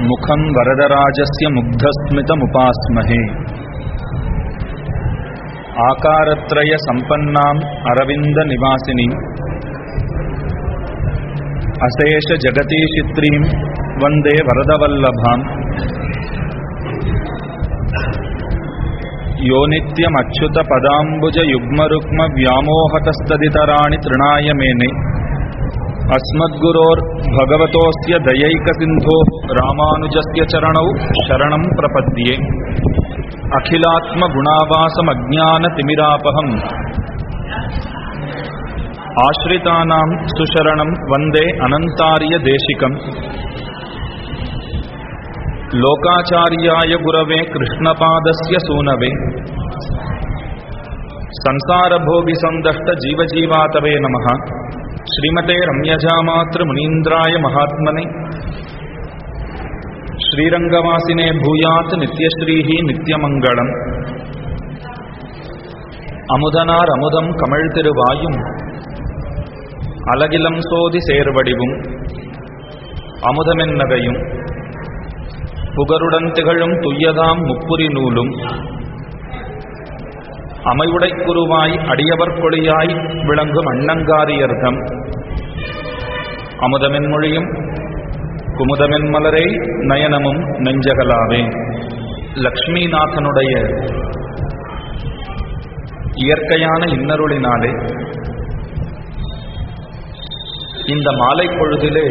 मुखं वरदराजस्य मुग्धस्मितमुपास्महे। आकारत्रयसम्पन्नाम् अरविन्दनिवासिनीम्। अशेषजगतीशित्रीं वन्दे वरदवल्लभाम्। यो नित्यमच्युतपदाम्बुजयुग्मरुक्मव्यामोहतस्तदितराणि तृणाय मेने अस्मद्गुरोर्भगवतोऽस्य दयैकसिन्धोः रामानुजस्य चरणौ शरणं प्रपद्ये। अखिलात्मगुणावासमज्ञानतिमिरापहम्। आश्रितानां सुशरणं वन्दे अनन्तार्यदेशिकम्। लोकाचार्याय गुरवे कृष्णपादस्य सूनवे। संसारभोगिसन्दष्टजीवजीवातवे नमः ஸ்ரீமதே ரம்யஜாமாத்திர முனீந்திராய மகாத்மனே. ஸ்ரீரங்கவாசினே பூயாத் நித்யஸ்ரீஹி நித்யமங்களம் அமுதனார் அமுதம் கமிழ் திருவாயும். அலகிலம் சோதி சேர்வடிவும். அமுதமென்னகையும். புகருடன் திகழும் துய்யதாம் முப்புரி நூலும். அமைவுடை குருவாய் அடியவர் கொடியாய் விளங்கும் அண்ணங்காரியர்தம். அமுதமென் மொழியும் குமுதமென் மலரே நயனமும் நெஞ்சகலாவே. லக்ஷ்மிநாதனுடைய இயற்கையான இன்னருளினாலே இந்த மாலை பொழுதிலே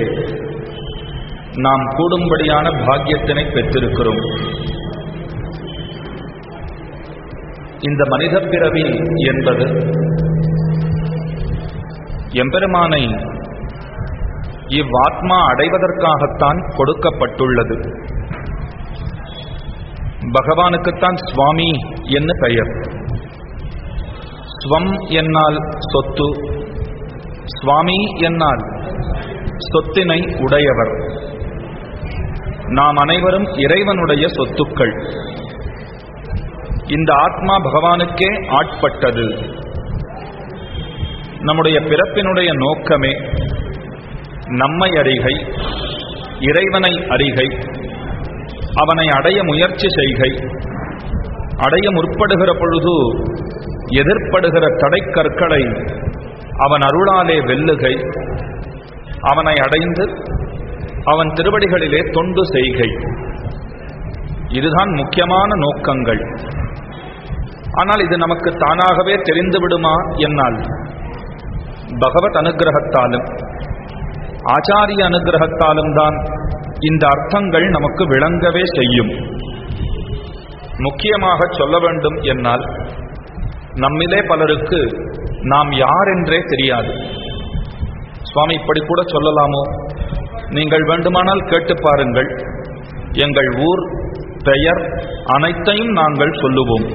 நாம் கூடும்படியான பாக்கியத்தினை பெற்றிருக்கிறோம். இந்த மனித பிறவி என்பது எம்பெருமானை இவ்வாத்மா அடைவதற்காகத்தான் கொடுக்கப்பட்டுள்ளது. பகவானுக்குத்தான் சுவாமி என்ன பெயர். ஸ்வம் என்னால் சொத்து சுவாமி என்னால் சொத்தினை உடையவர். நாம் அனைவரும் இறைவனுடைய சொத்துக்கள். இந்த ஆத்மா பகவானுக்கே ஆட்பட்டது. நம்முடைய பிறப்பினுடைய நோக்கமே நம்மை அறிகை இறைவனை அறிகை அவனை அடைய முயற்சி செய்கை அடைய முற்படுகிற பொழுது எதிர்ப்படுகிற தடைக்கற்களை அவன் அருளாலே வெல்லுகை அவனை அடைந்து அவன் திருவடிகளிலே தொண்டு செய்கை. இதுதான் முக்கியமான நோக்கங்கள். ஆனால் இது நமக்கு தானாகவே தெரிந்து விடுமா என்னால்? பகவத் அனுகிரகத்தாலும் ஆச்சாரிய அனுகிரகத்தாலும் தான் இந்த அர்த்தங்கள் நமக்கு விளங்கவே செய்யும். முக்கியமாக சொல்ல வேண்டும் என்னால் நம்மிலே பலருக்கு நாம் யார் என்றே தெரியாது. சுவாமி இப்படி கூட சொல்லலாமோ? நீங்கள் வேண்டுமானால் கேட்டு பாருங்கள். எங்கள் ஊர் பெயர் அனைத்தையும் நாங்கள் சொல்லுவோம்.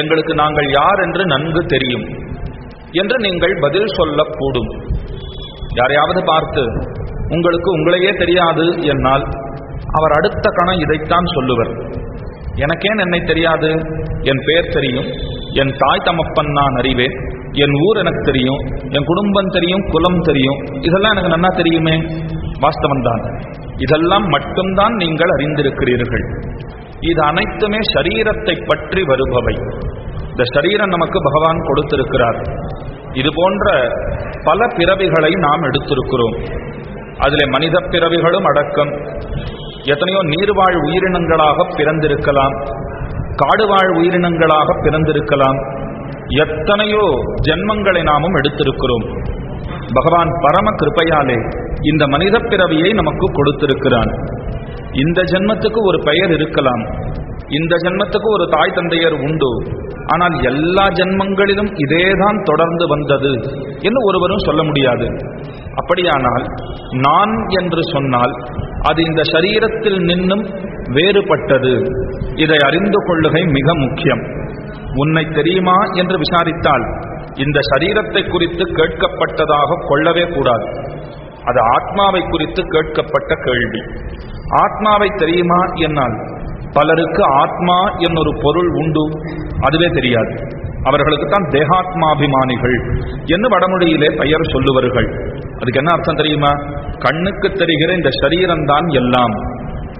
எங்களுக்கு நாங்கள் யார் என்று நன்கு தெரியும் என்று நீங்கள் பதில் சொல்லக்கூடும். யாரையாவது பார்த்து உங்களுக்கு உங்களையே தெரியாது என்னால் அவர் அடுத்த கணம் இதைத்தான் சொல்லுவர். எனக்கேன் என்னை தெரியாது. என் பெயர் தெரியும். என் தாய் தமப்பன் நான் அறிவேன். என் ஊர் எனக்கு தெரியும். என் குடும்பம் தெரியும். குலம் தெரியும். இதெல்லாம் எனக்கு நன்னா தெரியுமே? வாஸ்தவம் தான் இதெல்லாம் மட்டும்தான் நீங்கள் அறிந்திருக்கிறீர்கள். இது அனைத்துமே சரீரத்தை பற்றி வருபவை. இந்த சரீரம் நமக்கு பகவான் கொடுத்திருக்கிறார். இது போன்ற பல பிறவிகளை நாம் எடுத்திருக்கிறோம். அதிலே மனித பிறவிகளும் அடக்கம். எத்தனையோ நீர்வாழ் உயிரினங்களாக பிறந்திருக்கலாம். காடுவாழ் உயிரினங்களாக பிறந்திருக்கலாம். எத்தனையோ ஜென்மங்களை நாமும் எடுத்திருக்கிறோம். பகவான் பரம கிருப்பையாலே இந்த மனித பிறவியை நமக்கு கொடுத்திருக்கிறான். இந்த ஜென்மத்துக்கு ஒரு பெயர் இருக்கலாம். இந்த ஜென்மத்துக்கு ஒரு தாய் தந்தையர் உண்டு. ஆனால் எல்லா ஜென்மங்களிலும் இதேதான் தொடர்ந்து வந்தது என்று ஒருவரும் சொல்ல முடியாது. அப்படியானால் நான் என்று சொன்னால் அது இந்த சரீரத்தில் நின்னும் வேறுபட்டது. இதை அறிந்து கொள்ளுகை மிக முக்கியம். உன்னை தெரியுமா என்று விசாரித்தால் இந்த சரீரத்தை குறித்து கேட்கப்பட்டதாக கொள்ளவே கூடாது. அது ஆத்மாவை குறித்து கேட்கப்பட்ட கேள்வி. ஆத்மாவை தெரியுமா என்னால்? பலருக்கு ஆத்மா என்னொரு பொருள் உண்டு. அதுவே தெரியாது. அவர்களுக்கு தான் தேகாத்மாபிமானிகள் என்று வடமொழியிலே பெயர் சொல்லுவார்கள். அதுக்கு என்ன அர்த்தம் தெரியுமா? கண்ணுக்கு தெரிகிற இந்த சரீரம்தான் எல்லாம்.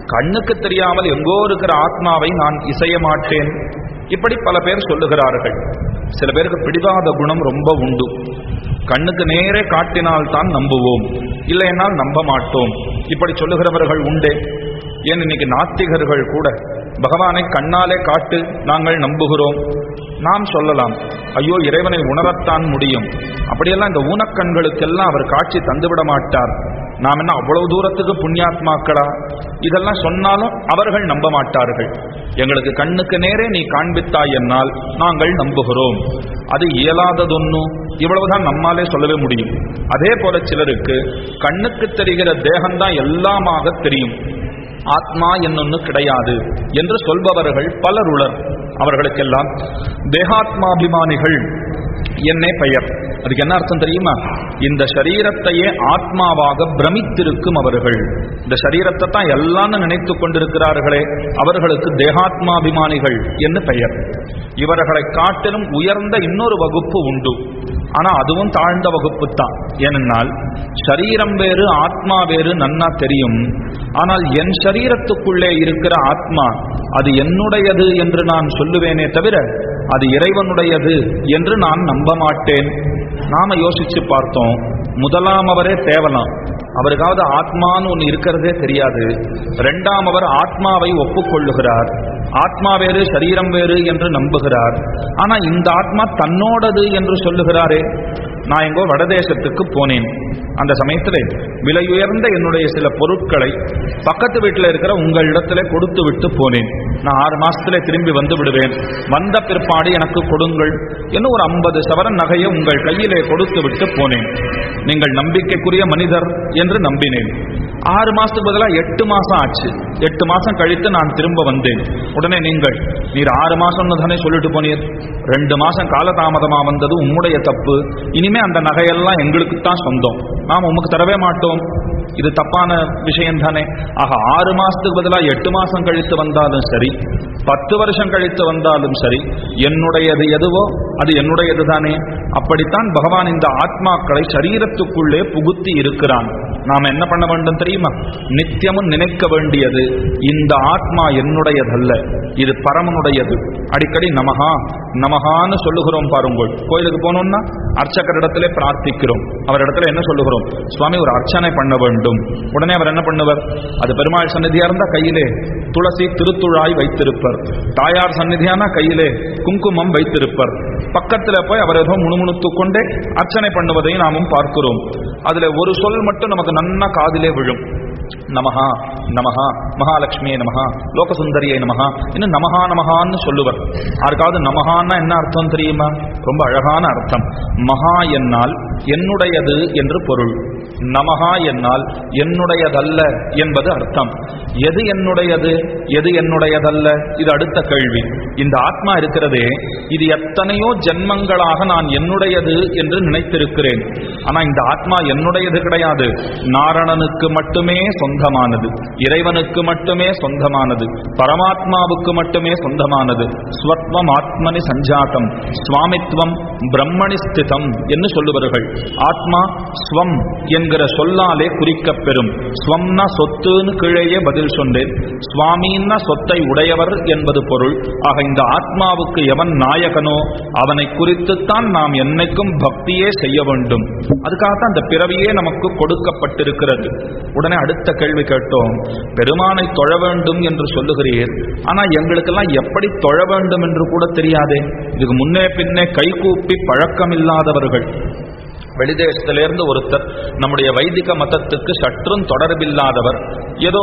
கண்ணுக்கு தெரியாமல் எங்கோ இருக்கிற ஆத்மாவை நான் இசைய மாட்டேன். இப்படி பல பேர் சொல்லுகிறார்கள். சில பேருக்கு பிடிவாத குணம் ரொம்ப உண்டு. கண்ணுக்கு நேரே காட்டினால் தான் நம்புவோம். இல்லைனால் நம்ப மாட்டோம் இப்படி சொல்லுகிறவர்கள் உண்டே. ஏன் இன்னைக்கு நாத்திகர்கள் கூட பகவானை கண்ணாலே காட்டு நாங்கள் நம்புகிறோம். நாம் சொல்லலாம் ஐயோ இறைவனை உணரத்தான் முடியும். அப்படியெல்லாம் இந்த ஊனக்கண்களுக்கெல்லாம் அவர் காட்சி தந்துவிட மாட்டார். நாம் என்ன அவ்வளவு தூரத்துக்கு புண்ணியாத்மாக்களா? இதெல்லாம் சொன்னாலும் அவர்கள் நம்ப மாட்டார்கள். எங்களுக்கு கண்ணுக்கு நேரே நீ காண்பித்தாய் என்னால் நாங்கள் நம்புகிறோம். அது இயலாததொன்னும் இவ்வளவுதான் நம்மாலே சொல்லவே முடியும். அதே போல சிலருக்கு கண்ணுக்கு தெரிகிற தேகம்தான் எல்லாமாக தெரியும். ஆத்மா என்னொன்னு கிடையாது என்று சொல்பவர்கள் பலர் அவர்களுக்கெல்லாம் தேகாத்மாபிமானிகள் என்னே பெயர்? அதுக்கு என்ன அர்த்தம் தெரியுமா? இந்த சரீரத்தையே ஆத்மாவாக பிரமித்திருக்கும் அவர்கள். இந்த சரீரத்தை தான் எல்லாம் நினைத்து கொண்டிருக்கிறார்களே அவர்களுக்கு தேகாத்மாபிமானிகள் என்று பெயர். இவர்களை காட்டிலும் உயர்ந்த இன்னொரு வகுப்பு உண்டு. ஆனா அதுவும் தாழ்ந்த வகுப்பு தான். ஏனென்றால் சரீரம் வேறு ஆத்மா வேறு நன்னா தெரியும். ஆனால் என் சரீரத்துக்குள்ளே இருக்கிற ஆத்மா அது என்னுடையது என்று நான் சொல்லுவேனே தவிர அது இறைவனுடையது என்று நான் நம்ப மாட்டேன் நாம யோசிச்சு பார்த்தோம். முதலாம் அவரே தேவலாம் அவருக்காவது ஆத்மான்னு ஒன்று இருக்கிறதே தெரியாது. ரெண்டாம் அவர் ஆத்மாவை ஒப்புக்கொள்ளுகிறார். ஆத்மா வேறு சரீரம் வேறு என்று நம்புகிறார். ஆனா இந்த ஆத்மா தன்னோடது என்று சொல்லுகிறாரே. நான் எங்கோ வடதேசத்துக்கு போனேன். அந்த சமயத்தில் விலையுயர்ந்த என்னுடைய சில பொருட்களை பக்கத்து வீட்டில் இருக்கிற உங்கள் இடத்துல கொடுத்து விட்டு போனேன். நான் ஆறு மாசத்துல திரும்பி வந்து விடுவேன். வந்த பிற்பாடு எனக்கு கொடுங்கள் இன்னும் ஒரு ஐம்பது சவரன் நகையை உங்கள் கையிலே கொடுத்து விட்டு போனேன். நீங்கள் நம்பிக்கைக்குரிய மனிதர் என்று நம்பினேன். ஆறு மாசத்துக்கு பதிலாக எட்டு மாசம் ஆச்சு. எட்டு மாசம் கழித்து நான் திரும்ப வந்தேன். உடனே நீங்கள் நீர் ஆறு மாசம்னு தானே சொல்லிட்டு போனீர்? ரெண்டு மாசம் காலதாமதமா வந்தது உம்முடைய தப்பு. இனி இனிமே அந்த நகையெல்லாம் எங்களுக்கு தான் சொந்தம். நாம் உமக்கு தரவே மாட்டோம். இது தப்பான விஷயம் தானே? ஆக ஆறு மாசத்துக்கு பதிலாக எட்டு மாசம் கழித்து வந்தாலும் சரி பத்து வருஷம் கழித்து வந்தாலும் சரி என்னுடையது எதுவோ அது என்னுடையது தானே? அப்படித்தான் பகவான் இந்த ஆத்மாக்களை சரீரத்துக்குள்ளே புகுத்தி இருக்கிறான். நாம் என்ன பண்ண வேண்டும் தெரியுமா? நித்தியமும் நினைக்க வேண்டியது இந்த ஆத்மா என்னுடையதல்ல இது பரமனுடையது. அடிக்கடி நமகா நமகான்னு சொல்லுகிறோம் பாருங்கள். கோயிலுக்கு போனோம்னா அர்ச்சகரிடத்திலே பிரார்த்திக்கிறோம். அவரிடத்துல என்ன சொல்லுகிறோம்? சுவாமி ஒரு அர்ச்சனை பண்ண வேண்டும் உடனே அவர் என்ன பண்ணுவார்? அது பெருமாள் சந்நிதியா இருந்தா கையிலே துளசி திருத்துழாய் வைத்திருப்பர். தாயார் சந்நிதியானா கையிலே குங்குமம் வைத்திருப்பர். பக்கத்துல போய் அவர் ஏதோ முணுமுணுத்து கொண்டே அர்ச்சனை பண்ணுவதை நாமும் பார்க்கிறோம். அதுல ஒரு சொல் மட்டும் நமக்கு நன்னா காதிலே விழும். நமஹா நமஹா மகாலட்சுமியே நமஹா லோகசுந்தரியை நமஹா இன்னும் நமஹா நமஹான்னு சொல்லுவர். யாருக்காவது நமஹான்னா என்ன அர்த்தம் தெரியுமா? ரொம்ப அழகான அர்த்தம். மகா என்னால் என்னுடையது என்று பொருள். நமஹா என்னால் என்னுடையதல்ல என்பது அர்த்தம். எது என்னுடையது? எது என்னுடையதல்ல? இது அடுத்த கேள்வி. இந்த ஆத்மா இருக்கிறதே இது எத்தனையோ ஜென்மங்களாக நான் என்னுடையது என்று நினைத்திருக்கிறேன். ஆனா இந்த ஆத்மா என்னுடையது கிடையாது. நாரணனுக்கு மட்டுமே சொந்தமானது இறைவனுக்கு மட்டுமே சொந்தமானது பரமாத்மாவுக்கு மட்டுமே சொந்தமானது. ஸ்வத்வம் ஆத்மனி சஞ்சாத்தம் சுவாமித்வம் பிரம்மணி ஸ்திதம் என்று சொல்லுவார்கள் ஆத்மா ஸ்வம் என்கிற சொல்லாலே குறிக்கப் பெறும் ஸ்வம்னா சொத்துன்னு கீழேயே பதில் சொன்னேன். சுவாமின்னா சொத்தை உடையவர் என்பது பொருள். ஆக இந்த ஆத்மாவுக்கு எவன் நாயகனோ அவனை குறித்துத்தான் நாம் என்னைக்கும் பக்தியே செய்ய வேண்டும். அதுக்காகத்தான் அந்த பிறவியே நமக்கு கொடுக்கப்பட்டிருக்கிறது. உடனே அடுத்த கேள்வி கேட்டோம். பெருமானை தொழ வேண்டும் என்று சொல்லுகிறீர். ஆனா எங்களுக்கெல்லாம் எப்படி தொழ வேண்டும் என்று கூட தெரியாதே. இதுக்கு முன்னே பின்னே கைகூப்பி பழக்கம் இல்லாதவர்கள் வெளிதேசத்திலிருந்து ஒருத்தர் நம்முடைய வைதிக மதத்துக்கு சற்றும் தொடர்பில்லாதவர் ஏதோ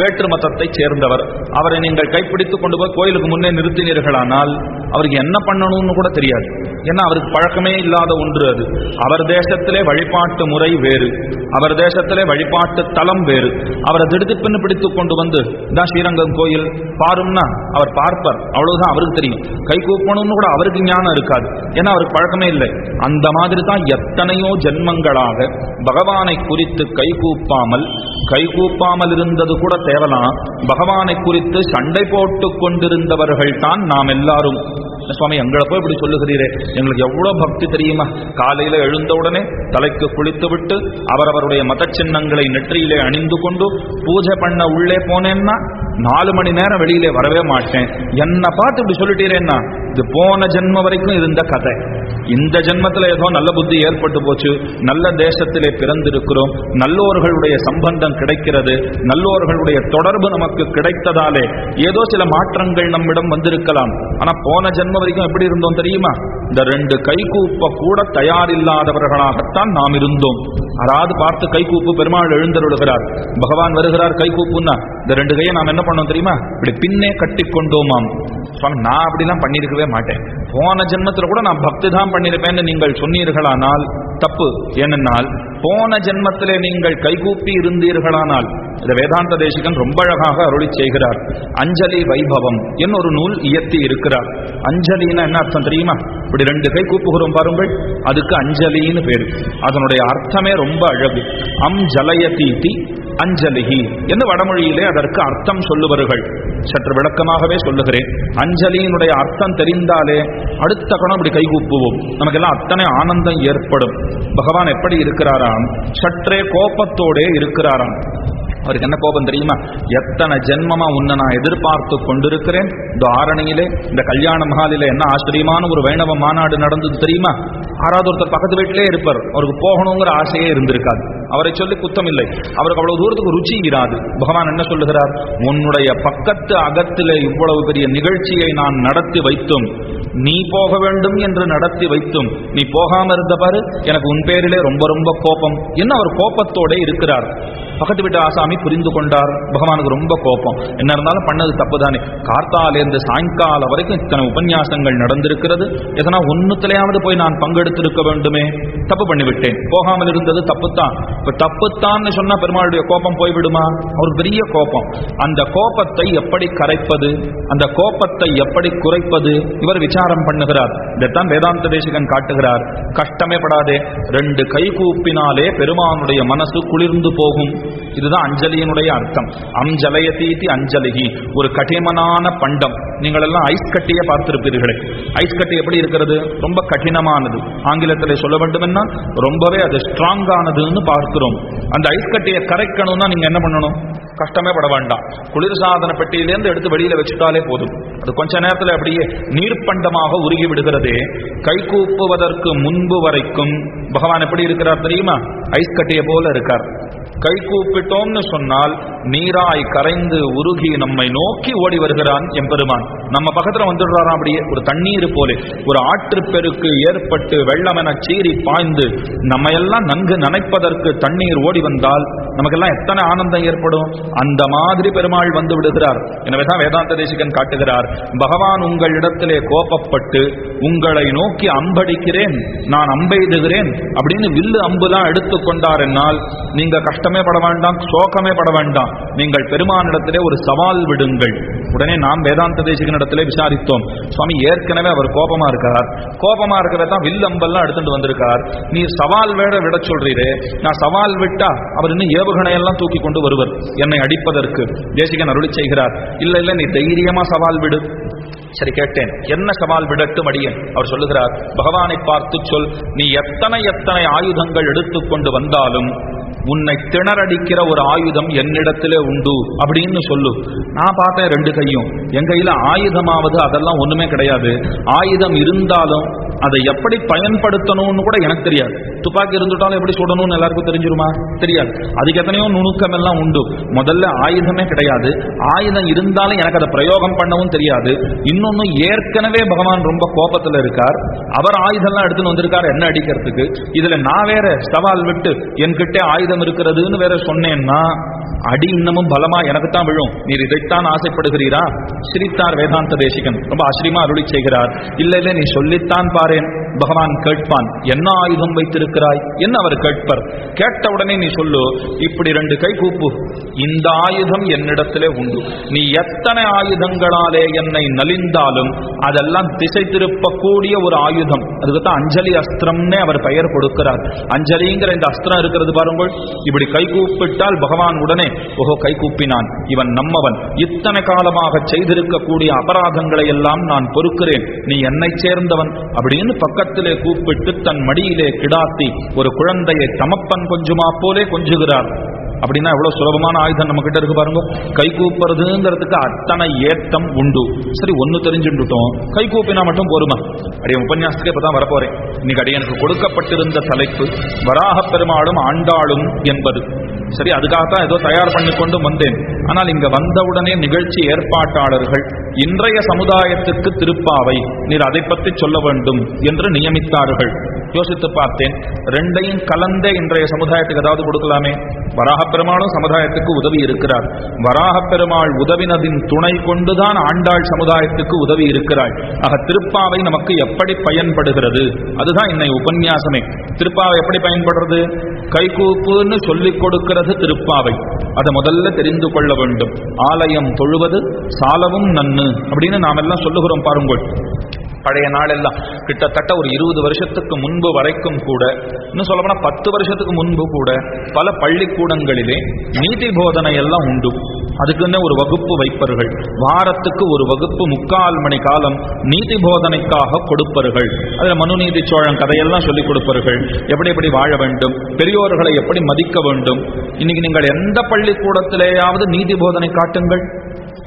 வேற்று மதத்தைச் சேர்ந்தவர். அவரை நீங்கள் கைப்பிடித்து கொண்டு போய் கோயிலுக்கு முன்னே நிறுத்தினீர்களானால் அவருக்கு என்ன பண்ணணும்னு கூட தெரியாது. ஏன்னா அவருக்கு பழக்கமே இல்லாத ஒன்று அது. அவர் தேசத்திலே வழிபாட்டு முறை வேறு. அவர் தேசத்திலே வழிபாட்டு தலம் வேறு. அவரை திடுதிப்புன்னு பிடித்து கொண்டு வந்து இதான் ஸ்ரீரங்கம் கோயில் பாரும்னா அவர் பார்ப்பார். அவ்வளவுதான் அவருக்கு தெரியும். கை கூப்பணும்னு கூட அவருக்கு ஞானம் இருக்காது. ஏன்னா அவருக்கு பழக்கமே இல்லை. அந்த மாதிரி தான் எத்தனையோ ஜென்மங்களாக பகவானை குறித்து கைகூப்பாமல் கைகூப்பாமல் இருந்தது கூட தேவலாம். பகவானை குறித்து சண்டை போட்டு கொண்டிருந்தவர்கள் தான் நாம் எல்லாரும். சுவாமி எங்களை போய் இப்படி சொல்லுகிறீரே. எங்களுக்கு எவ்வளோ பக்தி தெரியுமா? காலையில் எழுந்த உடனே தலைக்கு குளித்து விட்டு அவரவருடைய மத சின்னங்களை நெற்றியிலே அணிந்து கொண்டு பூஜை பண்ண உள்ளே போனேன்னா நாலு மணி நேரம் வெளியிலே வரவே மாட்டேன். என்னை பார்த்து இப்படி சொல்லிட்டீரேன்னா இது போன ஜென்ம வரைக்கும் இருந்த கதை. இந்த ஜென்மத்துல ஏதோ நல்ல புத்தி ஏற்பட்டு போச்சு. நல்ல தேசத்திலே பிறந்திருக்கிறோம். நல்லோர்களுடைய சம்பந்தம் கிடைக்கிறது. நல்லோர்களுடைய தொடர்பு நமக்கு கிடைத்ததாலே ஏதோ சில மாற்றங்கள் நம்மிடம் வந்திருக்கலாம். ஆனா போன ஜென்ம வரைக்கும் எப்படி இருந்தோம் தெரியுமா? இந்த ரெண்டு கைகூப்ப கூட தயாரில்லாதவர்களாகத்தான் நாம் இருந்தோம். அதாவது பார்த்து கைகூப்பு பெருமாள் எழுந்தருளுகிறார். பகவான் வருகிறார் கைகூப்புன்னா இந்த ரெண்டு கையை நாம் என்ன பண்ணோம் தெரியுமா? இப்படி பின்னே கட்டி கொண்டோமாம். சுவாமி நான் அப்படிலாம் பண்ணியிருக்கவே மாட்டேன். போன ஜென்மத்தில் கூட நான் பக்தி தான் பண்ணியிருப்பேன்னு நீங்கள் சொன்னீர்களானால் தப்பு. ஏனென்னால் போன ஜென்மத்திலே நீங்கள் கைகூப்பி இருந்தீர்களானால் இந்த வேதாந்த தேசிகன் ரொம்ப அழகாக அருளி செய்கிறார். அஞ்சலி வைபவம் என்ன ஒரு நூல் இயற்றி இருக்கிறார். அஞ்சலின்னா என்ன அர்த்தம் தெரியுமா? இப்படி ரெண்டு கை கூப்புகிறோம் பாருங்கள். அதுக்கு அஞ்சலின்னு பேர். அதனுடைய அர்த்தமே ரொம்ப அழகு. அம் ஜலயதீதி அஞ்சலிகி. என்று வடமொழியிலே அதற்கு அர்த்தம் சொல்லுவார்கள் சற்று விளக்கமாகவே சொல்லுகிறேன். அஞ்சலியினுடைய அர்த்தம் தெரிந்தாலே அடுத்த கணம் இப்படி கைகூப்புவோம் நமக்கெல்லாம் அத்தனை ஆனந்தம் ஏற்படும். பகவான் எப்படி இருக்கிறாராம்? சற்றே கோபத்தோடே இருக்கிறாராம். அவருக்கு என்ன கோபம் தெரியுமா? எத்தனை ஜென்மமா உன்னை நான் எதிர்பார்த்து கொண்டிருக்கிறேன்? இந்த ஆரணியிலே இந்த கல்யாண மகாலில என்ன ஆச்சரியமான ஒரு வைணவ மாநாடு நடந்தது தெரியுமா? ஆறாவது ஒருத்தர் பக்கத்து வீட்டிலே இருப்பார். அவருக்கு போகணுங்கிற ஆசையே இருந்திருக்காது. அவரை சொல்லி குத்தம் இல்லை அவருக்கு அவ்வளவு தூரத்துக்கு ருச்சி இராது. பகவான் என்ன சொல்லுகிறார்? உன்னுடைய பக்கத்து அகத்திலே இவ்வளவு பெரிய நிகழ்ச்சியை நான் நடத்தி வைத்தும் நீ போக வேண்டும் என்று நடத்தி வைத்தும் நீ போகாம இருந்த பாரு எனக்கு உன் பேரிலே ரொம்ப ரொம்ப கோபம். என்ன அவர் கோபத்தோட இருக்கிறார். பக்கத்து வீட்டு ஆசாமி புரிந்து கொண்டார். பகவானுக்கு ரொம்ப கோபம். என்ன இருந்தாலும் பண்ணது தப்பு தானே கார்த்தாலேருந்து சாயங்காலம் வரைக்கும் இத்தனை உபன்யாசங்கள் நடந்திருக்கிறது. எதனா ஒன்னுத்திலையாவது போய் நான் பங்கெடுத்திருக்க வேண்டுமே. தப்பு பண்ணிவிட்டேன். போகாமல் இருந்தது தப்புத்தான். இப்ப தப்புத்தான்னு சொன்னா பெருமாளுடைய கோபம் போய்விடுமா? ஒரு பெரிய கோபம். அந்த கோபத்தை எப்படி கரைப்பது? அந்த கோபத்தை எப்படி குறைப்பது? இவர் விசாரம் பண்ணுகிறார். இதைத்தான் வேதாந்த தேசிகன் காட்டுகிறார். கஷ்டமே படாதே. ரெண்டு கை கூப்பினாலே பெருமானுடைய மனசு குளிர்ந்து போகும். இதுதான் அஞ்சலியினுடைய அர்த்தம். அஞ்சலயதீதி அஞ்சலிகி. ஒரு கடினமான பண்டம். நீங்கள் எல்லாம் ஐஸ் கட்டியை பார்த்திருப்பீர்களே. ஐஸ் கட்டி எப்படி இருக்கிறது? ரொம்ப கடினமானது. ஆங்கிலத்தில் சொல்ல வேண்டும் ரொம்பவே அது ஸ்ட்ராங்கானதுன்னு பார்க்கிறோம். அந்த ஐஸ் கட்டியை கரைக்கணும்னா நீங்க என்ன பண்ணணும்? கஷ்டமே பட வேண்டாம். குளிர்சாதன பெட்டியிலேருந்து எடுத்து வெளியில வச்சுட்டாலே போதும். அது கொஞ்ச நேரத்தில் அப்படியே நீர்ப்பண்டமாக உருகி விடுகிறதே. கை கூப்புவதற்கு முன்பு வரைக்கும் பகவான் எப்படி இருக்கிறார் தெரியுமா? ஐஸ் கட்டியை போல இருக்கார். கை கூப்பிட்டோம்னு சொன்னால் நீராய் கரைந்து உருகி நம்மை நோக்கி ஓடி வருகிறான் எம்பெருமான். நம்ம பக்கத்துல வந்துடுறாராம் அப்படியே ஒரு தண்ணீர் போல. ஒரு ஆற்றுப்பெருக்கு ஏற்பட்டு வெள்ளம் என சீறி பாய்ந்து நம்ம எல்லாம் நன்கு நனைப்பதற்கு தண்ணீர் ஓடி வந்தால் நமக்கெல்லாம் எத்தனை ஆனந்தம் ஏற்படும்? அந்த மாதிரி பெருமாள் வந்து விடுகிறார். எனவேதான் வேதாந்த தேசிகன் காட்டுகிறார் பகவான் உங்களிடத்திலே கோபப்பட்டு உங்களை நோக்கி அம்படிக்கிறேன் நான் அம்பெய்துகிறேன் அப்படின்னு வில்லு அம்புலாம் எடுத்துக்கொண்டார் என்னால். நீங்க கஷ்டமே பட வேண்டாம் சோகமே பட வேண்டாம். நீங்கள் பெருமானிடத்திலே ஒரு சவால் விடுங்கள். உடனே நாம் வேதாந்த தேசிகனிடத்திலே விசாரித்தோம். சுவாமி ஏற்கனவே அவர் கோபமா இருக்கார். கோபமா இருக்கிறதான் தான் வில் எடுத்துட்டு வந்திருக்கார். நீ சவால் வேட விட சொல்றீரே. நான் சவால் விட்டா அவர் இன்னும் ஏவுகணை எல்லாம் தூக்கி கொண்டு வருவர். என்னை அடிப்பதற்கு தேசிகன் அருளி செய்கிறார். இல்ல இல்ல நீ தைரியமா சவால் விடு. சரி கேட்டேன். என்ன சவால் விடட்டும் அடியேன். அவர் சொல்லுகிறார் பகவானை பார்த்து சொல். நீ எத்தனை எத்தனை ஆயுதங்கள் எடுத்துக்கொண்டு வந்தாலும் உன்னை திணறடிக்கிற ஒரு ஆயுதம் என்னிடத்திலே உண்டு அப்படின்னு சொல்லு. நான் பார்த்தேன் ரெண்டு கையும். என் கையில ஆயுதமாவது அதெல்லாம் ஒண்ணுமே கிடையாது. ஆயுதம் இருந்தாலும் அதை எப்படி பயன்படுத்தணும்னு கூட எனக்கு தெரியாது. துப்பாக்கி இருந்துட்டாலும் எப்படி சுடணும்னு எல்லாருக்கும் தெரிஞ்சிருமா? தெரியாது. அதுக்கு எத்தனையோ நுணுக்கம் எல்லாம் உண்டு. முதல்ல ஆயுதமே கிடையாது. ஆயுதம் இருந்தாலும் எனக்கு அதை பிரயோகம் பண்ணவும் தெரியாது. இன்னொன்னு ஏற்கனவே பகவான் ரொம்ப கோபத்துல இருக்கார். அவர் ஆயுதம்லாம் எடுத்துன்னு வந்திருக்கார் என்ன அடிக்கிறதுக்கு? இதுல நான் வேற சவால் விட்டு என்கிட்ட ஆயுதம் இருக்கிறதுன்னு வேற சொன்னேன்னா அடி இன்னமும் பலமா எனக்கு தான் விழும். நீர் இதைத்தான் ஆசைப்படுகிறீரா? சிரித்தார் வேதாந்த தேசிகன். ரொம்ப ஆச்சரியமா அருளி செய்கிறார். இல்ல இல்ல நீ சொல்லித்தான் பாரேன். பகவான் கேட்பான். என்ன ஆயுதம் வைத்திருக்கிறாய்? என்ன அவர் கேட்பர்? கேட்ட உடனே நீ சொல்லு. இப்படி ரெண்டு கை கூப்பு. இந்த ஆயுதம் என்னிடத்திலே உண்டு. நீ எத்தனை ஆயுதங்களாலே என்னை நலிந்தாலும் அதெல்லாம் திசை திருப்பக்கூடிய ஒரு ஆயுதம். அதுக்குத்தான் அஞ்சலி அஸ்திரம்னே அவர் பெயர் கொடுக்கிறார். அஞ்சலிங்கிற இந்த அஸ்திரம் இருக்கிறது பாருங்கள். இப்படி கை கூப்பிட்டால் பகவான் உடனே உடனே ஓஹோ கை கூப்பினான். இவன் நம்மவன். இத்தனை காலமாக செய்திருக்கக்கூடிய அபராதங்களை எல்லாம் நான் பொறுக்கிறேன். நீ என்னை சேர்ந்தவன். அப்படின்னு பக்கத்திலே கூப்பிட்டு தன் மடியிலே கிடாத்தி ஒரு குழந்தையை தமப்பன் கொஞ்சுமா போலே கொஞ்சுகிறார். அப்படின்னா எவ்வளவு சுலபமான ஆயுதம் நம்ம கிட்ட இருக்கு பாருங்க. கை கூப்புறதுங்கிறதுக்கு அத்தனை ஏத்தம் உண்டு. சரி ஒன்னு தெரிஞ்சுட்டோம் கை கூப்பினா மட்டும் போருமா? அடைய உபன்யாசத்துக்கு இப்பதான் வரப்போறேன். இன்னைக்கு அடியனுக்கு கொடுக்கப்பட்டிருந்த தலைப்பு வராக பெருமாளும் ஆண்டாளும் என்பது. சரி அதுக்காகத்தான் ஏதோ தயார் பண்ணி கொண்டு வந்தேன். ஆனால் இங்க வந்தவுடனே நிகழ்ச்சி ஏற்பாட்டாளர்கள் இன்றைய சமுதாயத்துக்கு திருப்பாவை நீர் அதை பற்றி சொல்ல வேண்டும் என்று நியமித்தார்கள். யோசித்து பார்த்தேன். ரெண்டையும் கலந்தே இன்றைய சமுதாயத்துக்கு ஏதாவது கொடுக்கலாமே? வராக பெருமாளும் சமுதாயத்துக்கு உதவி இருக்கிறார். வராக பெருமாள் உதவினதின் துணை கொண்டுதான் ஆண்டாள் சமுதாயத்துக்கு உதவி இருக்கிறாள். ஆக திருப்பாவை நமக்கு எப்படி பயன்படுகிறது? அதுதான் இன்னை உபன்யாசமே. திருப்பாவை எப்படி பயன்படுறது? கைகூப்புன்னு சொல்லிக் கொடுக்கிறது திருப்பாவை. அதை முதல்ல தெரிந்து கொள்ள வேண்டும். ஆலயம் தொழுவது சாலவும் நன்னு அப்படின்னு நாம் எல்லாம் சொல்லுகிறோம் பாருங்கள். பழைய நாளெல்லாம். கிட்டத்தட்ட ஒரு இருபது வருஷத்துக்கு முன்பு வரைக்கும் கூட இன்னும் சொல்லப்போனால் பத்து வருஷத்துக்கு முன்பு கூட பல பள்ளிக்கூடங்களிலே நீதி போதனை எல்லாம் உண்டு. அதுக்குன்னு ஒரு வகுப்பு வைப்பர்கள். வாரத்துக்கு ஒரு வகுப்பு முக்கால் மணி காலம் நீதி போதனைக்காக கொடுப்பர்கள். அதில் மனுநீதி சோழன் கதையெல்லாம் சொல்லிக் கொடுப்பார்கள். எப்படி எப்படி வாழ வேண்டும் பெரியோர்களை எப்படி மதிக்க வேண்டும். இன்னைக்கு நீங்கள் எந்த பள்ளிக்கூடத்திலேயாவது நீதி போதனை காட்டுங்கள்.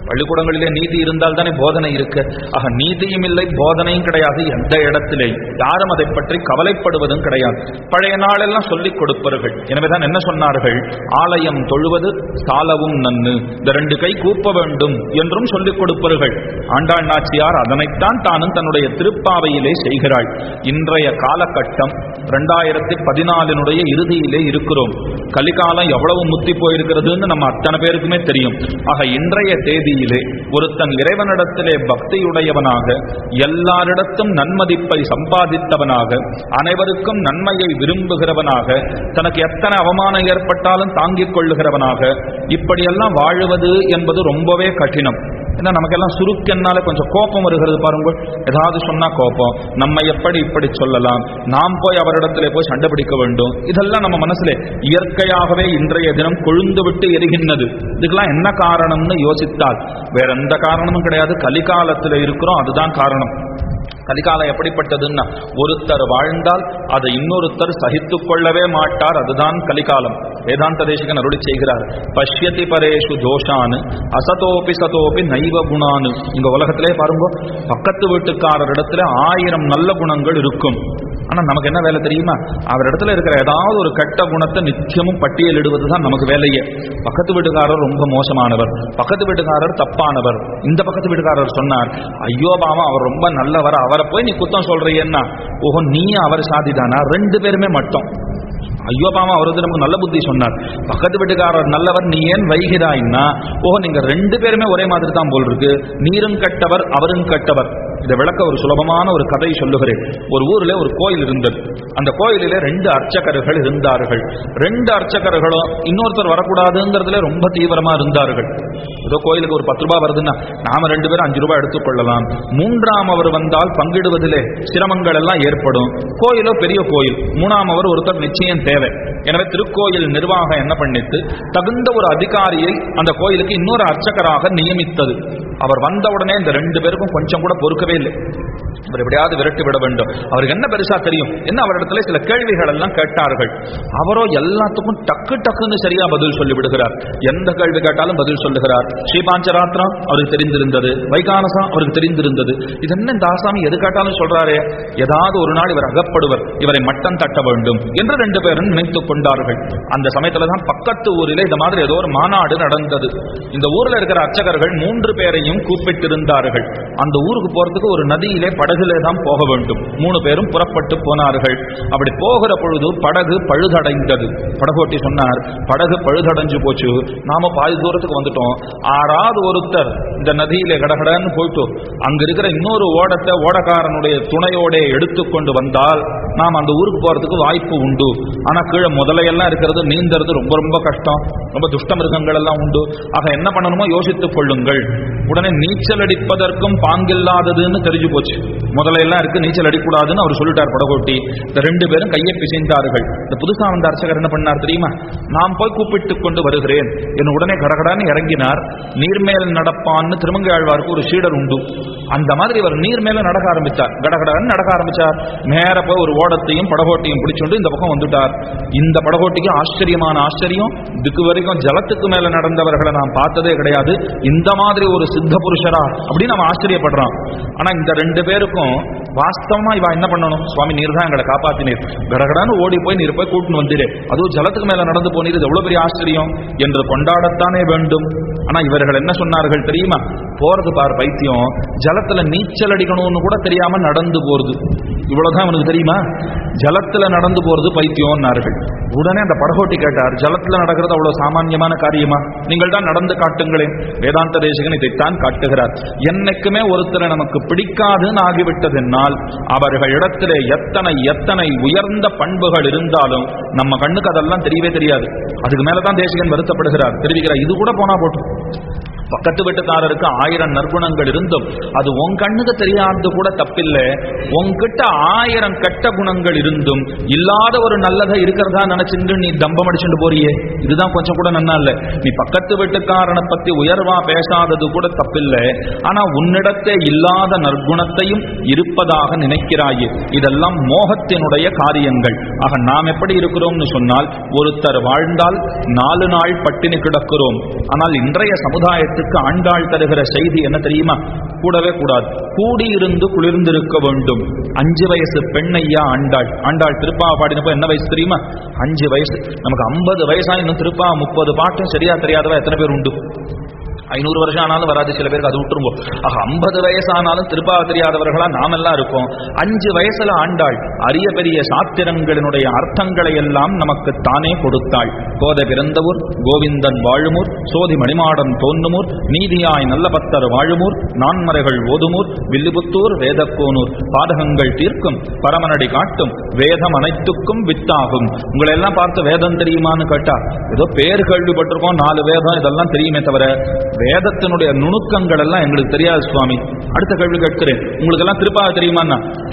பள்ளிக்கூடங்களிலே நீதி இருந்தால் தானே போதனை இருக்கு. ஆக நீதியும் இல்லை போதனையும் கிடையாது. எந்த இடத்திலே யாரும் அதை பற்றி கவலைப்படுவதும் கிடையாது. பழைய நாளெல்லாம் சொல்லிக் கொடுப்பார்கள் எனவேதான் என்ன சொன்னார்கள்? ஆலயம் தொழுவது சாலவும் நன்னு. இந்த ரெண்டு கை கூப்ப வேண்டும் என்றும் சொல்லிக் கொடுப்பார்கள் ஆண்டாள் நாச்சியார் அதனைத்தான் தானும் தன்னுடைய திருப்பாவையிலே செய்கிறாள். இன்றைய காலகட்டம் ரெண்டாயிரத்தி பதினாலினுடைய இறுதியிலே இருக்கிறோம். கலிகாலம் எவ்வளவு முத்தி போயிருக்கிறதுன்னு நம்ம அத்தனை பேருக்குமே தெரியும். ஆக இன்றைய தேதி நிலையிலே ஒருத்தன் இறைவனிடத்திலே பக்தியுடையவனாக எல்லாரிடத்தும் நன்மதிப்பை சம்பாதித்தவனாக அனைவருக்கும் நன்மையை விரும்புகிறவனாக தனக்கு எத்தனை அவமானம் ஏற்பட்டாலும் தாங்கிக் கொள்ளுகிறவனாக இப்படியெல்லாம் வாழுவது என்பது ரொம்பவே கடினம். ஏன்னா நமக்கெல்லாம் சுருக்கென்னால கொஞ்சம் கோபம் வருகிறது பாருங்கள். ஏதாவது சொன்னால் கோபம். நம்ம எப்படி இப்படி சொல்லலாம்? நாம் போய் அவரிடத்துல போய் சண்டை பிடிக்க வேண்டும். இதெல்லாம் நம்ம மனசுல இயற்கையாகவே இன்றைய தினம் கொழுந்து விட்டு எரிகின்றது. இதுக்கெல்லாம் என்ன காரணம்னு யோசித்தால் வேற எந்த காரணமும் கிடையாது. கலிகாலத்தில் இருக்கிறோம். அதுதான் காரணம். கலிகாலம் எப்படிப்பட்டதுன்னா ஒருத்தர் வாழ்ந்தால் அதை இன்னொருத்தர் சகித்து கொள்ளவே மாட்டார். அதுதான் கலிகாலம். வேதாந்த தேசிகன் அருளி செய்கிறார். பஷ்யதி பரேஷு தோஷானு அசதோபி சதோபி நைவ குணானு. இங்க உலகத்திலே பாருங்க பக்கத்து வீட்டுக்காரரிடத்துல ஆயிரம் நல்ல குணங்கள் இருக்கும். ஆனா நமக்கு என்ன வேலை தெரியுமா? அவர் இடத்துல இருக்கிற ஏதாவது ஒரு கெட்ட குணத்தை நிச்சயமும் பட்டியலிடுவது தான் நமக்கு வேலையே. பக்கத்து வீட்டுக்காரர் ரொம்ப மோசமானவர் பக்கத்து வீட்டுக்காரர் தப்பானவர். இந்த பக்கத்து வீட்டுக்காரர் சொன்னார் ஐயோ பாவம் அவர் ரொம்ப நல்லவர் அவரை போய் நீ குத்தம் சொல்றீன்னா ஓஹோ நீ அவர் சாதிதானா ரெண்டு பேருமே மட்டும். ஐயோ பாமா அவர் வந்து நமக்கு நல்ல புத்தி சொன்னார். பக்கத்து வீட்டுக்காரர் நல்லவர் நீ ஏன் வைகிறாய்னா ஓஹோ நீங்க ரெண்டு பேருமே ஒரே மாதிரி தான் போல் இருக்கு. நீரும் கட்டவர் அவரும் கட்டவர். இதை விளக்க ஒரு சுலபமான ஒரு கதை சொல்லுகிறேன். ஒரு ஊரில் ஒரு கோயில் இருந்தது. அந்த கோயிலில் ரெண்டு அர்ச்சகர்கள் இருந்தார்கள். ரெண்டு அர்ச்சகர்களும் இன்னொருத்தர் வரக்கூடாதுங்கிறதுல ரொம்ப தீவிரமா இருந்தார்கள். ஏதோ கோயிலுக்கு ஒரு பத்து ரூபாய் வருதுன்னா நாம ரெண்டு பேரும் அஞ்சு ரூபாய் எடுத்துக்கொள்ளலாம். மூன்றாம் அவர் வந்தால் பங்கிடுவதிலே சிரமங்கள் எல்லாம் ஏற்படும். கோயிலோ பெரிய கோயில். மூணாம் அவர் ஒருத்தர் நிச்சயம் தேவை. எனவே திருக்கோயில் நிர்வாகம் என்ன பண்ணிட்டு தகுந்த ஒரு அதிகாரியை அந்த கோயிலுக்கு இன்னொரு அர்ச்சகராக நியமித்தது. அவர் வந்தவுடனே இந்த ரெண்டு பேருக்கும் கொஞ்சம் கூட பொறுக்க இல்லை அவர் எப்படியாவது விரட்டி விட வேண்டும். அவருக்கு என்ன பெருசா தெரியும்? என்ன அவரிடத்துல சில கேள்விகள் எல்லாம் கேட்டார்கள். அவரோ எல்லாத்துக்கும் டக்கு டக்குன்னு சரியா பதில் சொல்லி விடுகிறார் எந்த கேள்வி கேட்டாலும் பதில் சொல்லுகிறார். ஸ்ரீபாஞ்சராத்திரம் அவருக்கு தெரிந்திருந்தது. வைகானசம் அவருக்கு தெரிந்திருந்தது. இது என்ன இந்த ஆசாமி எது கேட்டாலும் சொல்றாரே? ஏதாவது ஒரு நாள் இவர் அகப்படுவர். இவரை மட்டம் தட்ட வேண்டும் என்று ரெண்டு பேரும் நினைத்துக் கொண்டார்கள். அந்த சமயத்துல தான் பக்கத்து ஊரில் இந்த மாதிரி ஏதோ ஒரு மாநாடு நடந்தது. இந்த ஊர்ல இருக்கிற அர்ச்சகர்கள் மூன்று பேரையும் கூப்பிட்டிருந்தார்கள். அந்த ஊருக்கு போறதுக்கு ஒரு நதியிலே படகுலே தான் போக வேண்டும். மூணு பேரும் புறப்பட்டு போனார்கள். அப்படி போகிற பொழுது படகு பழுதடைந்தது. படகோட்டி சொன்னார் படகு பழுதடைஞ்சு போச்சு. நாம பாதி தூரத்துக்கு வந்துட்டோம். ஆறாவது ஒருத்தர் இந்த நதியிலே கடகடன்னு போயிட்டு அங்க இருக்கிற இன்னொரு ஓடத்தை ஓடக்காரனுடைய துணையோட எடுத்துக்கொண்டு வந்தால் நாம் அந்த ஊருக்கு போறதுக்கு வாய்ப்பு உண்டு. ஆனா கீழே முதலையெல்லாம் இருக்கிறது நீந்தறது ரொம்ப ரொம்ப கஷ்டம். ரொம்ப துஷ்ட மிருகங்கள் எல்லாம் உண்டு. ஆக என்ன பண்ணணுமோ யோசித்துக் கொள்ளுங்கள். உடனே நீச்சல் அடிப்பதற்கும் பாங்கில்லாததுன்னு தெரிஞ்சு போச்சு. முதலையெல்லாம் இருக்கு நீச்சல் அடிக்கூடாதுன்னு அவர் சொல்லிட்டார் படகோட்டி. இந்த ரெண்டு பேரும் கையை பிசைந்தார்கள். இந்த புதுசா வந்த அர்ச்சகர் என்ன பண்ணார் தெரியுமா? நான் போய் கூப்பிட்டு கொண்டு வருகிறேன். என் உடனே கடகடான்னு இறங்கினார். நீர்மேல் நடப்பான்னு திருமங்கையாழ்வாருக்கு ஒரு சீடர் உண்டு. அந்த மாதிரி இவர் நீர் மேல நடக்க ஆரம்பித்தார் கடகடன்னு நடக்க ஆரம்பிச்சார். நேர போய் ஒரு ஓடத்தையும் படகோட்டையும் பிடிச்சுண்டு இந்த பக்கம் வந்துட்டார். இந்த படகோட்டிக்கு ஆச்சரியமான ஆச்சரியம் இதுக்கு வரைக்கும் ஜலத்துக்கு மேல நடந்தவர்களை நான் பார்த்ததே கிடையாது. இந்த மாதிரி ஒரு சித்த புருஷரா அப்படின்னு நம்ம ஆச்சரியப்படுறான். ஆனா இந்த ரெண்டு பேருக்கும் வாஸ்தவமா இவ என்ன பண்ணணும்? சுவாமி நீர் தான் எங்களை காப்பாத்தினீர். கடகடான்னு ஓடி போய் நீர் போய் கூட்டின்னு வந்துடு அதுவும் ஜலத்துக்கு மேல நடந்து போனீர் இது எவ்வளவு பெரிய ஆச்சரியம் என்று கொண்டாடத்தானே வேண்டும். ஆனா இவர்கள் என்ன சொன்னார்கள் தெரியுமா? போறது பார் பைத்தியம் ஜலத்துல நீச்சல் அடிக்கணும்னு கூட தெரியாம நடந்து போறது. இவ்வளவுதான் அவனுக்கு தெரியுமா? ஜலத்துல நடந்து போறது பைத்தியம்னார்கள். உடனே அந்த படகோட்டி கேட்டார் ஜலத்துல நடக்கிறது அவ்வளவு சாமானியமான காரியமா? நீங்கள் தான் நடந்து காட்டுங்களேன். வேதாந்த தேசகன் இதைத்தான் காட்டுகிறார். என்னைக்குமே ஒருத்தரை நமக்கு பிடிக்காதுன்னு ஆகிவிட்டதென்னால் அவர்களிடத்திலே எத்தனை எத்தனை உயர்ந்த பண்புகள் இருந்தாலும் நம்ம கண்ணுக்கு அதெல்லாம் தெரியவே தெரியாது. அதுக்கு மேலதான் தேசிகன் வருத்தப்படுகிறார். தெரிவிக்கிறார் இது கூட போனா போட்டும். பக்கத்து வீட்டுக்காரருக்கு ஆயிரம் நற்குணங்கள் இருந்தும் அது உன் கண்ணுக்கு தெரியாது கூட தப்பில்லை. உன்கிட்ட ஆயிரம் கெட்ட குணங்கள் இருந்தும் இல்லாத ஒரு நல்லதை இருக்கிறதா நினைச்சுட்டு நீ தம்பம் அடிச்சுட்டு போறியே. இதுதான் கொஞ்சம் கூட நல்லா இல்லை. நீ பக்கத்து வீட்டுக்காரனை பத்தி உயர்வா பேசாதது கூட தப்பில்லை. ஆனா உன்னிடத்தே இல்லாத நற்குணத்தையும் இருப்பதாக நினைக்கிறாயே. இதெல்லாம் மோகத்தினுடைய காரியங்கள். ஆக நாம் எப்படி இருக்கிறோம்னு சொன்னால் ஒருத்தர் வாழ்ந்தால் நாலு நாள் பட்டினி கிடக்கிறோம். ஆனால் இன்றைய சமுதாயத்தில் நேரத்துக்கு ஆண்டாள் தருகிற செய்தி என்ன தெரியுமா? கூடவே கூடாது. கூடியிருந்து குளிர்ந்திருக்க வேண்டும். அஞ்சு வயசு பெண்ணையா ஆண்டாள்? ஆண்டாள் திருப்பா பாடினப்போ என்ன வயசு தெரியுமா? அஞ்சு வயசு. நமக்கு ஐம்பது வயசா இன்னும் திருப்பா முப்பது பாட்டும் சரியா தெரியாதவா எத்தனை பேர் உண்டு? ஐநூறு வருஷம் ஆனாலும் வராது சில பேருக்கு அது விட்டுருங்கோ. ஆக ஐம்பது வயசானாலும் திருப்பாவ தெரியாதவர்களா நாமெல்லாம் இருக்கோம். அஞ்சு வயசுல ஆண்டாள் அரிய பெரிய சாத்திரங்களினுடைய அர்த்தங்களை எல்லாம் நமக்கு தானே கொடுத்தாள். கோத பிறந்தவூர் கோவிந்தன் வாழுமூர் சோதி மணிமாடன் தோன்றுமூர் நீதியாய் நல்ல பத்தர் வாழுமூர் நான்மறைகள் ஓதுமூர் வில்லுபுத்தூர் வேதக்கோனூர். பாதகங்கள் தீர்க்கும் பரமனடி காட்டும் வேதம் அனைத்துக்கும் வித்தாகும். உங்களை எல்லாம் பார்த்து வேதம் தெரியுமான்னு கேட்டா ஏதோ பேர் கேள்விப்பட்டிருக்கோம் நாலு வேதம் இதெல்லாம் தெரியுமே தவிர வேதத்தினுடைய நுணுக்கங்கள் எல்லாம் எங்களுக்கு தெரியாது சுவாமி. அடுத்த கேள்வி கேட்கிறேன். உங்களுக்கு எல்லாம் திருப்பாக தெரியுமா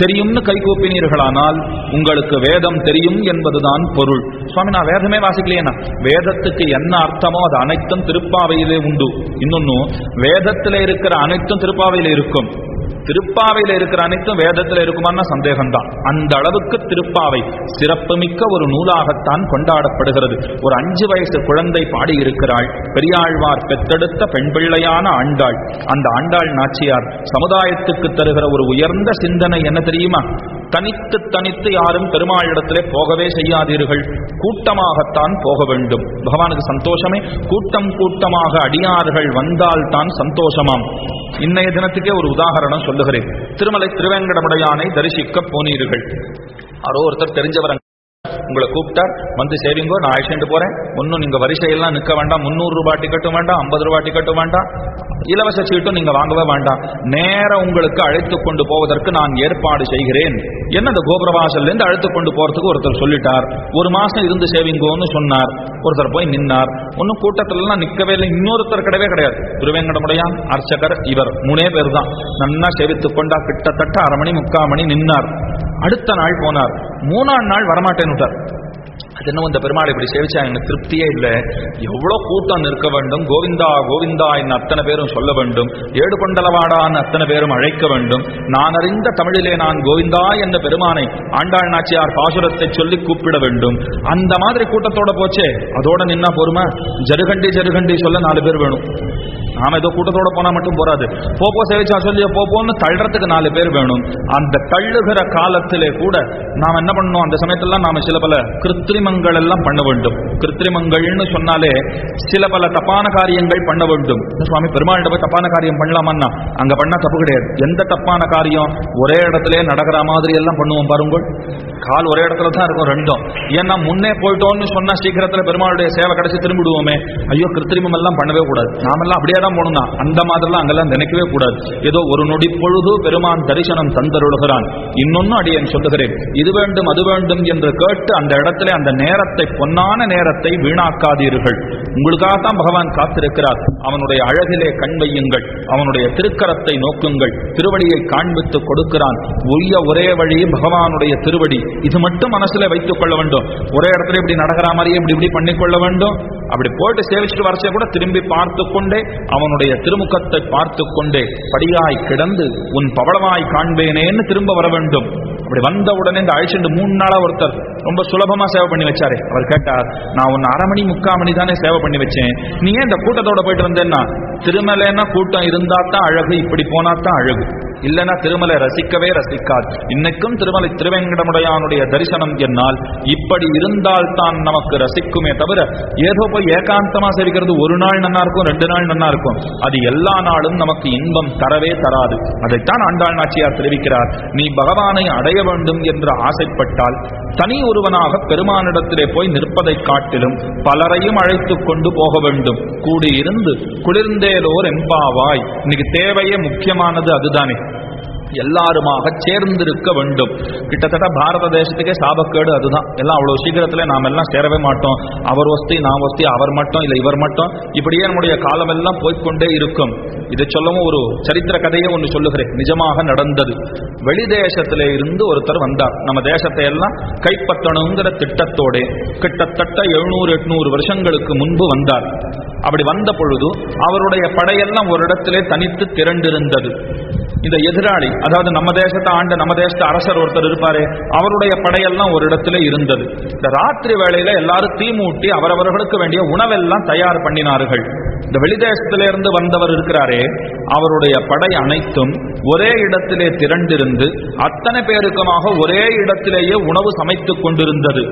தெரியும்னு கைகூப்பினீர்களானால் உங்களுக்கு வேதம் தெரியும் என்பதுதான் பொருள். சுவாமி நான் வேதமே வாசிக்கலையேனா வேதத்துக்கு என்ன அர்த்தமோ அது அனைத்தும் திருப்பாவையிலே உண்டு. இன்னொன்னு வேதத்தில் இருக்கிற அனைத்தும் திருப்பாவையில் இருக்கும். திருப்பாவையில இருக்கிற அனைத்தும் வேதத்துல இருக்குமான்னா சந்தேகம்தான். அந்த அளவுக்கு திருப்பாவை சிறப்புமிக்க ஒரு நூலாகத்தான் கொண்டாடப்படுகிறது. ஒரு அஞ்சு வயசு குழந்தை பாடியிருக்கிறாள். பெரியாழ்வார் பெத்தெடுத்த பெண் பிள்ளையான ஆண்டாள். அந்த ஆண்டாள் நாச்சியார் சமுதாயத்துக்கு தருகிற ஒரு உயர்ந்த சிந்தனை என்ன தெரியுமா? தனித்து தனித்து யாரும் பெருமாளிடத்திலே போகவே செய்யாதீர்கள். கூட்டமாகத்தான் போக வேண்டும். பகவானுக்கு சந்தோஷமே. கூட்டம் கூட்டமாக அடியார்கள் வந்தால் தான் சந்தோஷமாம். இன்னைய தினத்துக்கே ஒரு உதாகரணம் சொல்லுகிறேன். திருமலை திருவேங்கடமுடையானை தரிசிக்க போனீர்கள். யாரோ ஒருத்தர் தெரிஞ்சவரங்க உங்களை கூப்பிட்டார் வந்து சேவிங்கோ நான் அழைச்சிட்டு போறேன். ஒன்றும் நீங்க வரிசையெல்லாம் நிற்க வேண்டாம். முந்நூறு ரூபாய் டிக்கெட்டும் வேண்டாம் ஐம்பது ரூபாய் டிக்கெட்டும் வேண்டாம். இலவச சீட்டும் நீங்க வாங்கவே வேண்டாம். நேர உங்களுக்கு அழைத்து கொண்டு போவதற்கு நான் ஏற்பாடு செய்கிறேன். என்ன அந்த கோபுரவாசல்ல இருந்து அழைத்து கொண்டு போறதுக்கு ஒருத்தர் சொல்லிட்டார். ஒரு மாசம் இருந்து சேவிங்கோன்னு சொன்னார். ஒருத்தர் போய் நின்னார். ஒன்னும் கூட்டத்துல நிக்கவே இல்லை. இன்னொருத்தர் கிடையவே கிடையாது. திருவேங்கடமுடையான் அர்ச்சகர் இவர் மூணே பேர் தான் நன்னா சேவித்துக் கொண்டா கிட்டத்தட்ட அரை மணி முக்கால் மணி நின்னார். அடுத்த நாள் போனார். மூணாம் நாள் வரமாட்டேன்னு அது என்ன இந்த பெருமாள் இப்படி சேவிச்சா எனக்கு திருப்தியே இல்லை. எவ்வளோ கூட்டம் நிற்க வேண்டும். கோவிந்தா கோவிந்தா என்ன அத்தனை பேரும் சொல்ல வேண்டும். ஏடு கொண்டலவாடான்னு அத்தனை பேரும் அழைக்க வேண்டும். நான் அறிந்த தமிழிலே நான் கோவிந்தா என்ற பெருமானை ஆண்டாள் நாச்சியார் பாசுரத்தை சொல்லி கூப்பிட வேண்டும். அந்த மாதிரி கூட்டத்தோட போச்சே. அதோட நின்னா போருமா? ஜருகண்டி ஜருகண்டி சொல்ல நாலு பேர் வேணும். நாம ஏதோ கூட்டத்தோட போனா மட்டும் போறாது. போப்போ சேவிச்சா சொல்லி போப்போன்னு தள்ளுறதுக்கு நாலு பேர் வேணும். அந்த தள்ளுகிற காலத்திலே கூட நாம் என்ன பண்ணணும்? அந்த சமயத்துல நாம சில பல கிருத்திரிமங்கள் எல்லாம் பண்ண வேண்டும். கிருத்திரிமங்கள்னு சொன்னாலே சில பல தப்பான காரியங்கள் பண்ண வேண்டும். சுவாமி பெருமாள்கிட்ட போய் தப்பான காரியம் பண்ணலாமான்னா அங்க பண்ணா தப்பு கிடையாது. எந்த தப்பான காரியம்? ஒரே இடத்துல நடக்கிற மாதிரி எல்லாம் பண்ணுவோம் பாருங்கள். கால் ஒரே இடத்துல தான் இருக்கும் ரெண்டும். ஏன்னா முன்னே போயிட்டோம்னு சொன்னா சீக்கிரத்துல பெருமாளுடைய சேவை கிடைச்சு திரும்பிடுவோமே. ஐயோ கிருத்திரிமம் எல்லாம் பண்ணவே கூடாது. நாமெல்லாம் அப்படியே தான் போகணும்னா அந்த மாதிரிலாம் அங்கெல்லாம் நினைக்கவே கூடாது. ஏதோ ஒரு நொடி பொழுது பெருமான் தரிசனம் தந்தருளுகிறான். இன்னொன்னு அடியன் சொல்லுகிறேன். இது வேண்டும் அது வேண்டும் என்று கேட்டு அந்த இடத்துல அந்த நேரத்தை பொன்னான நேரத்தை வீணாக்காதீர்கள். உங்களுக்காக தான் பகவான் காத்திருக்கிறார். அவனுடைய அழகிலே கண் வையுங்கள். அவனுடைய திருக்கரத்தை நோக்குங்கள். திருவடியை காண்பித்து கொடுக்கிறான். உரிய ஒரே வழி பகவானுடைய திருவடி. இது மட்டும் மனசுல வைத்துக் கொள்ள வேண்டும். ஒரே இடத்துல இப்படி நடக்கிற மாதிரியே இப்படி இப்படி பண்ணிக்கொள்ள வேண்டும். அப்படி போயிட்டு சேவிச்சுட்டு வரச்சே கூட திரும்பி பார்த்து கொண்டே அவனுடைய திருமுகத்தை பார்த்து கொண்டே படியாய் கிடந்து உன் பவளமாய் காண்பேனேன்னு திரும்ப வர வேண்டும். அப்படி வந்த உடனே இந்த அழிச்சுண்டு மூணு நாளா ஒருத்தர் ரொம்ப சுலபமா சேவை பண்ணி வச்சாரு. அவர் கேட்டார் நான் உன்னை அரை மணி முக்கால் மணி தானே சேவை பண்ணி வச்சேன். நீ ஏன் இந்த கூட்டத்தோட போயிட்டு வந்தேன்னா? திருமலைன்னா கூட்டம் இருந்தா தான் அழகு இப்படி போனா தான் அழகு. இல்லைன்னா திருமலை ரசிக்கவே ரசிக்காது. இன்னைக்கும் திருமலை திருவேங்கடமுடையானுடைய தரிசனம் என்னால் இப்படி இருந்தால் தான் நமக்கு ரசிக்குமே தவிர ஏதோ போய் ஏகாந்தமா சேவிக்கிறது ஒரு நாள் நன்னா இருக்கும் ரெண்டு நாள் நன்னா இருக்கும். அது எல்லா நாளும் நமக்கு இன்பம் தரவே தராது. அதைத்தான் ஆண்டாள் நாச்சியார் தெரிவிக்கிறார். நீ பகவானை அடைய வேண்டும் என்று ஆசைப்பட்டால் தனி ஒருவனாக பெருமானிடத்திலே போய் நிற்பதைக் காட்டிலும் பலரையும் அழைத்துக் கொண்டு போக வேண்டும். கூடியிருந்து குளிர்ந்தேலோர் எம்பாவாய். இன்னைக்கு தேவையே முக்கியமானது அதுதானே. எல்லாருமாக சேர்ந்திருக்க வேண்டும். கிட்டத்தட்ட பாரத தேசத்துக்கே சாபக்கேடு அதுதான். எல்லாம் அவ்வளவு சீக்கிரத்துல நாம் எல்லாம் சேரவே மாட்டோம். அவர் வஸ்தி நாம் வஸ்தி அவர் மட்டும் இல்லை இவர் மட்டும். இப்படியே நம்முடைய காலம் எல்லாம் போய்க்கொண்டே இருக்கும். இதை சொல்லவும் ஒரு சரித்திர கதையை ஒன்று சொல்லுகிறேன். நிஜமாக நடந்தது. வெளிதேசத்திலே இருந்து ஒருத்தர் வந்தார். நம்ம தேசத்தை எல்லாம் கைப்பற்றணுங்கிற திட்டத்தோட கிட்டத்தட்ட எழுநூறு எட்நூறு வருஷங்களுக்கு முன்பு வந்தார். அப்படி வந்த பொழுது அவருடைய படையெல்லாம் ஒரு இடத்திலே தனித்து திரண்டிருந்தது. இந்த எதிராளி அதாவது நம்ம தேசத்தை ஆண்ட நம்ம தேசத்து அரசர் ஒருத்தர் இருப்பாரு அவருடைய படையெல்லாம் ஒரு இடத்துல இருந்தது. இந்த ராத்திரி வேளையில எல்லாரும் தீ மூட்டி அவரவர்களுக்கு வேண்டிய உணவெல்லாம் தயார் பண்ணினார்கள். இந்த வெளிதேசத்திலிருந்து வந்தவர் இருக்கிறாரே அவருடைய படை அனைத்தும் ஒரே இடத்திலே திரண்டிருந்து அத்தனை பேருக்குமாக ஒரே இடத்திலேயே உணவு சமைத்துக் கொண்டிருந்தது.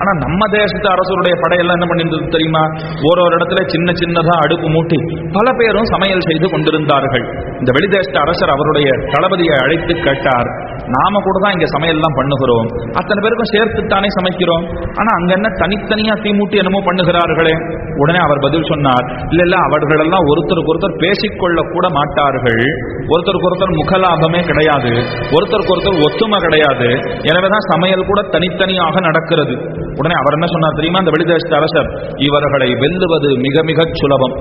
ஆனா நம்ம தேசத்து அரசருடைய படையெல்லாம் என்ன பண்ணிருந்தது தெரியுமா? ஒரு ஒரு இடத்துல சின்ன சின்னதா அடுப்பு மூட்டி பல பேரும் சமையல் செய்து கொண்டிருந்தார்கள். இந்த வெளிதேசத்து அரசர் அவர் அவருடைய தளபதியை அழைத்து கேட்டார். நாம கூட தான் இங்க சமையல்லாம் பண்ணுகிறோம். அத்தனை பேருக்கும் சேர்த்துத்தானே சமைக்கிறோம். ஆனா அங்க என்ன தனித்தனியா தீமூட்டி என்னமோ பண்ணுகிறார்களே? உடனே அவர் பதில் சொன்னார். இல்ல இல்ல அவர்கள் எல்லாம் ஒருத்தருக்கு ஒருத்தர் பேசிக்கொள்ள கூட மாட்டார்கள். ஒருத்தருக்கு ஒருத்தர் முகலாபமே கிடையாது. ஒருத்தருக்கு ஒருத்தர் ஒத்துமை கிடையாது. எனவேதான் சமையல் கூட தனித்தனியாக நடக்கிறது. உடனே அவர் என்ன சொன்னார் தெரியுமா? அந்த வெளிதேசத்து அரசர் இவர்களை வெல்லுவது மிக மிக சுலபம்.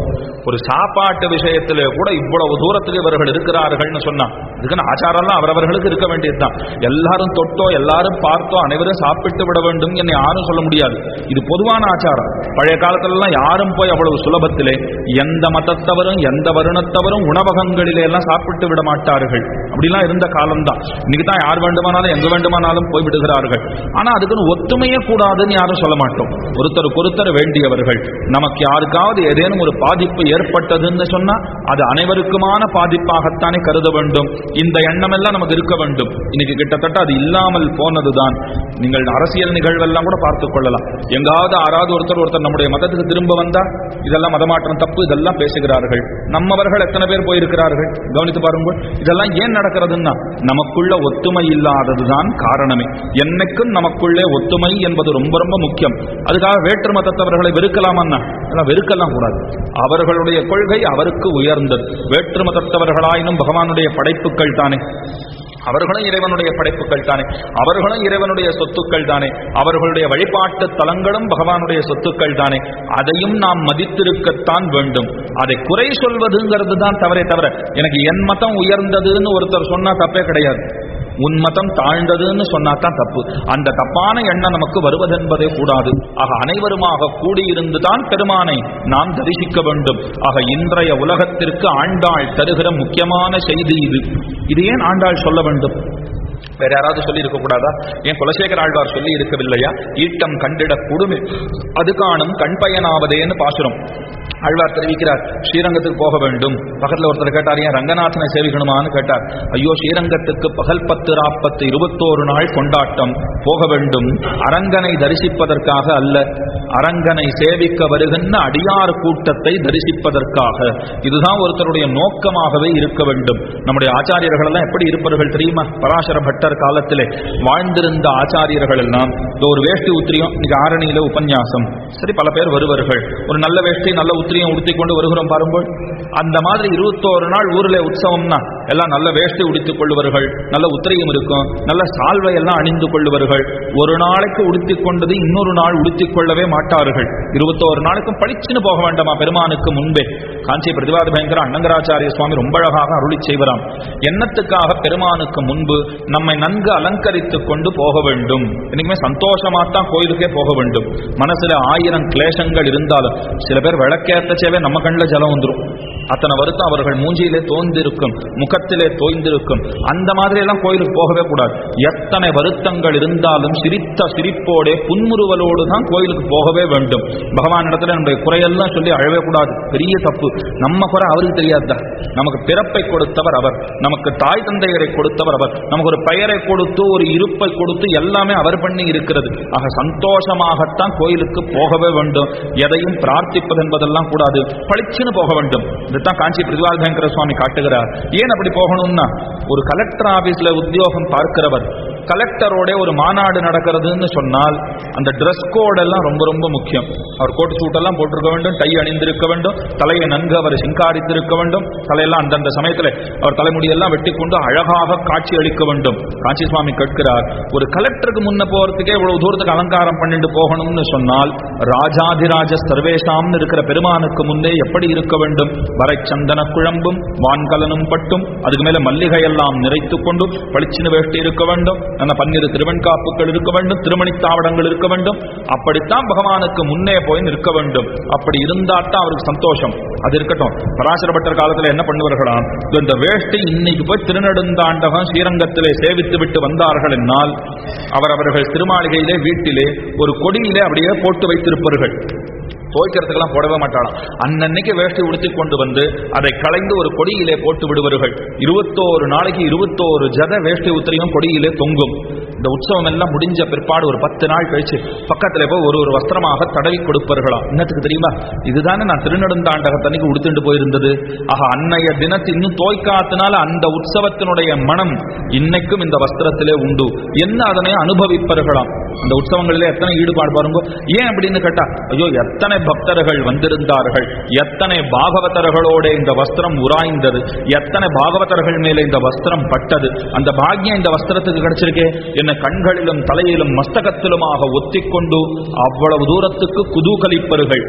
ஒரு சாப்பாட்டு விஷயத்திலே கூட இவ்வளவு தூரத்துக்கு இவர்கள் இருக்கிறார்கள்னு சொன்னான். இதுக்குன்னு ஆச்சாரம்லாம் அவரவர்களுக்கு இருக்க வேண்டியதுதான். எல்லாரும் தொட்டோ எல்லாரும் பார்த்தோ அனைவரும் சாப்பிட்டு விட வேண்டும் என்னை யாரும் சொல்ல முடியாது. இது பொதுவான ஆச்சாரம். பழைய காலத்திலலாம் யாரும் போய் அவ்வளவு சுலபத்திலே எந்த மதத்தவரும் எந்த வருணத்தவரும் உணவகங்களிலே எல்லாம் சாப்பிட்டு விட மாட்டார்கள். அப்படிலாம் இருந்த காலம்தான். இன்னைக்கு தான் யார் வேண்டுமானாலும் எங்க வேண்டுமானாலும் போய் விடுகிறார்கள். ஆனா அதுக்குன்னு ஒத்துமையே யாருன்னு யாரும் சொல்ல மாட்டோம். ஒருத்தருக்கு ஒருத்தர் வேண்டியவர்கள். நமக்கு யாருக்காவது ஏதேனும் ஒரு பாதிப்பு ஏற்பட்டதுன்னு சொன்னா அது அனைவருக்குமான பாதிப்பாகத்தானே கருத வேண்டும். இந்த எண்ணம் எல்லாம் நமக்கு இருக்க வேண்டும். இன்னைக்கு கிட்டத்தட்ட அது இல்லாமல் போனதுதான். நீங்கள் அரசியல் நிகழ்வெல்லாம் கூட பார்த்துக் கொள்ளலாம். எங்காவது ஆறாவது ஒருத்தர் ஒருத்தர் நம்முடைய மதத்துக்கு திரும்ப வந்தா இதெல்லாம் மதமாற்றம் தப்பு இதெல்லாம் பேசுகிறார்கள். நம்மவர்கள் எத்தனை பேர் போயிருக்கிறார்கள்? கவனித்து பாருங்கள். இதெல்லாம் ஏன் நடக்கிறதுன்னா நமக்குள்ள ஒத்துமை இல்லாததுதான் காரணமே. என்னைக்கும் நமக்குள்ளே ஒத்துமை என்பது ரொம்ப ரொம்ப முக்கியம். அதுக்காக வேற்று மதத்தவர்களை வெறுக்கலாமா வெறுக்கலாம் கூடாது. அவர்களுடைய கொள்கை அவருக்கு உயர்ந்தது. வேற்று மதத்தவர்களாயினும் பகவானுடைய படைப்புகள் தானே. அவர்களும் இறைவனுடைய படைப்புகள் தானே. அவர்களும் இறைவனுடைய சொத்துக்கள் தானே. அவர்களுடைய வழிபாட்டு தலங்களும் பகவானுடைய சொத்துக்கள் தானே. அதையும் நாம் மதித்திருக்கத்தான் வேண்டும். அதை குறை சொல்வதுங்கிறது தான் தவறே தவிர எனக்கு என் மதம் உயர்ந்ததுன்னு ஒருத்தர் சொன்னா தப்பே கிடையாது. உன் மதம் தாழ்ந்ததுன்னு சொன்னாதான் தப்பு. அந்த தப்பான எண்ணம் நமக்கு வருவதென்பதே கூடாது. ஆக அனைவருமாக கூடியிருந்து தான் பெருமானை நாம் தரிசிக்க வேண்டும். ஆக இன்றைய உலகத்திற்கு ஆண்டாள் தருகிற முக்கியமான செய்தி இது. இது ஏன் ஆண்டாள் சொல்ல வேண்டும்? வேற யாராவது சொல்லி இருக்க கூடாதா? ஏன் குலசேகர ஆழ்வார் சொல்லி இருக்கவில்லையா? ஈட்டம் கண்டிட கொடுமை. அது காணும் கண் பயனாவதேன்னு பாசுரம். ஆழ்வார் தெரிவிக்கிறார் ஸ்ரீரங்கத்துக்கு போக வேண்டும். பக்கத்துல ஒருத்தர் கேட்டார் ஏன் ரங்கநாதனை சேவிக்கணுமான்னு கேட்டார். ஐயோ ஸ்ரீரங்கத்துக்கு பகல் பத்து ராப்பத்து இருபத்தோரு நாள் கொண்டாட்டம். போக வேண்டும். அரங்கனை தரிசிப்பதற்காக அல்ல. அரங்கனை சேவிக்க வருகின்ற அடியார் கூட்டத்தை தரிசிப்பதற்காக. இதுதான் ஒருத்தருடைய நோக்கமாகவே இருக்க வேண்டும். நம்முடைய ஆச்சாரியர்கள் எல்லாம் எப்படி இருப்பார்கள் தெரியுமா? பராசர பட்டர் காலத்திலே வாழ்ந்திருந்த ஆச்சாரியர்கள் எல்லாம் ஒரு வேஷ்டி உத்திரியம் இன்னைக்கு ஆரணியில உபன்யாசம். சரி பல பேர் வருவார்கள். ஒரு நல்ல வேஷ்டி நல்ல உத்திரியம் உடுத்தி கொண்டு வருகிறோம் பாருங்கள். அந்த மாதிரி இருபத்தோரு நாள் ஊரில் உற்சவம்னா எல்லாம் நல்ல வேஷ்டி உடுத்திக் கொள்ளுவார்கள். நல்ல உத்திரியம் இருக்கும். நல்ல சால்வை எல்லாம் அணிந்து கொள்ளுவார்கள். ஒரு நாளைக்கு உடுத்தி கொண்டது இன்னொரு நாள் உடுத்திக் கொள்ளவே மாட்டார்கள். இருபத்தோரு நாளுக்கும் பளிச்சுன்னு போக வேண்டாமா பெருமானுக்கு முன்பே? காஞ்சி பிரதிவாத பயங்கர அண்ணங்கராச்சாரிய சுவாமி ரொம்ப அழகாக அருளி செய்வராம். எண்ணத்துக்காக பெருமானுக்கு முன்பு நம்மை நன்கு அலங்கரித்துக் கொண்டு போக வேண்டும். என்னைக்குமே சந்தோஷமாத்தான் கோயிலுக்கே போக வேண்டும். மனசுல ஆயிரம் கிளேசங்கள் இருந்தாலும் சில பேர் விளக்கேற்றச்சேவே நம்ம கண்ணில் ஜலம் வந்துடும் அத்தனை வருத்தம் அவர்கள் மூஞ்சியிலே தோய்ந்திருக்கும் முகத்திலே தோய்ந்திருக்கும். அந்த மாதிரி எல்லாம் கோயிலுக்கு போகவே கூடாது. எத்தனை வருத்தங்கள் இருந்தாலும் சிரித்த சிரிப்போட புன்முறுவலோடு தான் கோயிலுக்கு போகவே வேண்டும். பகவான் இடத்துல நம்முடைய குறையெல்லாம் சொல்லி அழவே கூடாது. பெரிய தப்பு. நம்ம குறை அவருக்கு தெரியாதுதான் நமக்கு பிறப்பை கொடுத்தவர் அவர். நமக்கு தாய் தந்தையரை கொடுத்தவர் அவர். நமக்கு ஒரு பெயரை கொடுத்து ஒரு இருப்பை கொடுத்து எல்லாமே அவர் பண்ணி இருக்கிறது. ஆக சந்தோஷமாகத்தான் கோயிலுக்கு போகவே வேண்டும். எதையும் பிரார்த்திப்பது என்பதெல்லாம் கூடாது. பளிச்சுன்னு போக வேண்டும். இதுதான் காஞ்சி பிரதிவாத பயங்கர சுவாமி காட்டுகிறார். ஏன் அப்படி போகணும்னா ஒரு கலெக்டர் ஆபீஸ்ல உத்தியோகம் பார்க்கிறவர் கலெக்டரோட ஒரு மாநாடு நடக்கிறதுன்னு சொன்னால் அந்த ட்ரெஸ் கோட் எல்லாம் ரொம்ப ரொம்ப முக்கியம். அவர் கோட் சூட் எல்லாம் போட்டிருக்க வேண்டும் டை அணிந்திருக்க வேண்டும் தலையை நன்கு அவர் சிங்காரித்திருக்க வேண்டும் தலையெல்லாம் அந்தந்த சமயத்தில் அவர் தலைமுடியெல்லாம் வெட்டி கொண்டு அழகாக காட்சி அளிக்க வேண்டும். காஞ்சி சுவாமி கேட்கிறார் ஒரு கலெக்டருக்கு முன்ன போறதுக்கே இவ்வளவு தூரத்துக்கு அலங்காரம் பண்ணிட்டு போகணும்னு சொன்னால் ராஜாதிராஜ சர்வேஷாம்னு இருக்கிற பெருமானுக்கு முன்னே எப்படி இருக்க வேண்டும்? வரை சந்தன குழம்பும் வான்கலனும் பட்டும் அதுக்கு மேல மல்லிகை எல்லாம் நிறைத்துக் கொண்டு பளிச்சின வேட்டி இருக்க வேண்டும். பன்னிரு திருவெண்காப்புகள் இருக்க வேண்டும் திருமணி தாவடங்கள் இருக்க வேண்டும். அப்படித்தான் பகவானுக்கு முன்னே போய் நிற்க வேண்டும். அப்படி இருந்தால்தான் அவருக்கு சந்தோஷம். அது இருக்கட்டும். பராசரப்பட்டர் காலத்தில் என்ன பண்ணுவார்களாம் இந்த வேஷ்டி இன்னைக்கு போய் திருநெடுந்தாண்டகம் ஸ்ரீரங்கத்திலே சேவித்து விட்டு வந்தார்கள் என்னால். அவர் அவர்கள் திருமாளிகையிலே வீட்டிலே ஒரு கொடியிலே அப்படியே போட்டு வைத்திருப்பார்கள். துவைக்கிறதுக்கெல்லாம் போடவே மாட்டாளாம். அன்னன்னைக்கு வேஷ்டி உடுத்தி கொண்டு வந்து அதை களைந்து ஒரு கொடியிலே போட்டு விடுவார்கள். இருபத்தோரு நாளைக்கு இருபத்தோரு ஜத வேஷ்டி உத்திரையும் கொடியிலே தொங்கும். இந்த உற்சவம் எல்லாம் முடிஞ்ச பிற்பாடு ஒரு பத்து நாள் கழிச்சு பக்கத்துல போய் ஒரு ஒரு வஸ்திரமாக தடவி கொடுப்பார்களாம் என்னத்துக்கு தெரியுமா? இதுதானே நான் திருநெடுந்தாண்டகத்தன்னைக்கு உடுத்துட்டு போயிருந்தது. ஆக அன்னைய தினத்து இன்னும் தோய்க்காத்தினால அந்த உற்சவத்தினுடைய மனம் இன்னைக்கும் இந்த வஸ்திரத்திலே உண்டு. என்ன அதனை அனுபவிப்பார்களாம்? அந்த உற்சவங்களிலே எத்தனை ஈடுபாடு பாருங்க. ஏன் அப்படின்னு கேட்டா ஐயோ எத்தனை பக்தர்கள் வந்திருந்தார்கள். எத்தனை பாகவதர்களோட இந்த வஸ்திரம் உராய்ந்தது. எத்தனை பாகவதர்கள் மேல இந்த வஸ்திரம் பட்டது. அந்த பாக்யம் இந்த வஸ்திரத்துக்கு கிடைச்சிருக்கே. என்ன கண்களிலும் தலையிலும் மஸ்தகத்திலுமாக ஒத்திக்கொண்டு அவ்வளவு தூரத்துக்கு குதூகலிப்பர்கள்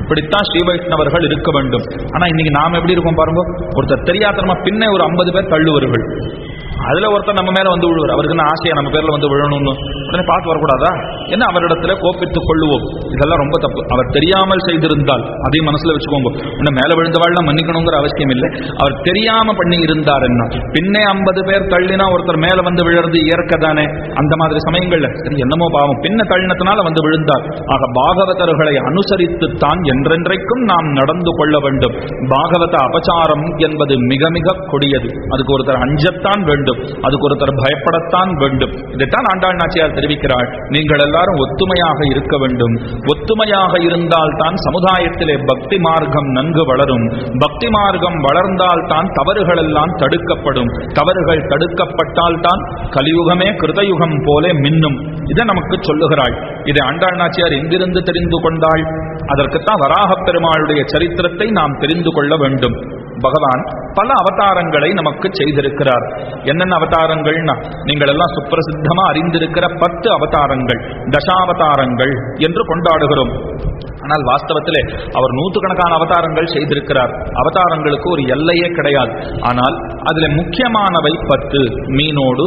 இப்படித்தான் ஸ்ரீ வைஷ்ணவர்கள் இருக்க வேண்டும். ஆனா இன்னைக்கு நாம எப்படி இருக்கோம் பாருங்க. ஒருத்தர் தெரியாதனமா பின்ன ஒரு ஐம்பது பேர் தள்ளுவர்கள். அதுல ஒருத்தர் நம்ம மேல வந்து விழுவார் அவருக்கு என்ன ஆசையா நம்ம பேர்ல வந்து விழணும்னு? உடனே பார்த்து வரக்கூடாதா? என்ன அவரிடத்துல கோப்பித்துக் கொள்ளுவோம். இதெல்லாம் ரொம்ப தப்பு. அவர் தெரியாமல் செய்திருந்தால் அதையும் மனசுல வச்சுக்கோங்க. உன்னை மேல விழுந்தவாழ்லாம் மன்னிக்கணுங்கிற அவசியம் இல்லை. அவர் தெரியாம பண்ணி இருந்தார் என்ன? பின்னே ஐம்பது பேர் தள்ளினா ஒருத்தர் மேல வந்து விழுறது இயற்கை தானே? அந்த மாதிரி சமயங்கள்ல. சரி என்னமோ பாவம். பின்ன தள்ளினத்தினால வந்து விழுந்தார். ஆக பாகவதர்களை அனுசரித்துத்தான் என்றென்றைக்கும் நாம் நடந்து கொள்ள வேண்டும். பாகவத அபச்சாரம் என்பது மிக மிக கொடியது. அதுக்கு ஒருத்தர் அஞ்சத்தான் வேண்டும். அதுக்கு ஒருத்தர் பயப்படத்தான் வேண்டும். இதைத்தான் ஆண்டாள் நாச்சியார் தெரிவிக்கிறாள் நீங்கள் எல்லாரும் ஒத்துமையாக இருக்க வேண்டும். ஒத்துமையாக இருந்தால் தான் சமுதாயத்திலே பக்தி மார்க்கம் நன்கு வளரும். பக்தி மார்க்கம் வளர்ந்தால் தான் தவறுகள் எல்லாம் தடுக்கப்படும். தவறுகள் தடுக்கப்பட்டால் தான் கலியுகமே கிருதயுகம் போலே மின்னும். இதை நமக்கு சொல்லுகிறாள். இதை ஆண்டாள் நாச்சியார் எங்கிருந்து தெரிந்து கொண்டாள்? அதற்குத்தான் வராகப் பெருமாளுடைய சரித்திரத்தை நாம் தெரிந்து கொள்ள வேண்டும். பகவான் பல அவதாரங்களை நமக்கு செய்திருக்கிறார். என்னென்ன அவதாரங்கள்னா நீங்கள் எல்லாம் சுப்பிரசித்தமா அறிந்திருக்கிற பத்து அவதாரங்கள் தசாவதாரங்கள் என்று கொண்டாடுகிறோம். ஆனால் வாஸ்தவத்திலே அவர் நூற்றுக்கணக்கான அவதாரங்கள் செய்திருக்கிறார். அவதாரங்களுக்கு ஒரு எல்லையே கிடையாது. ஆனால் அதில் முக்கியமானவை பத்து. மீனோடு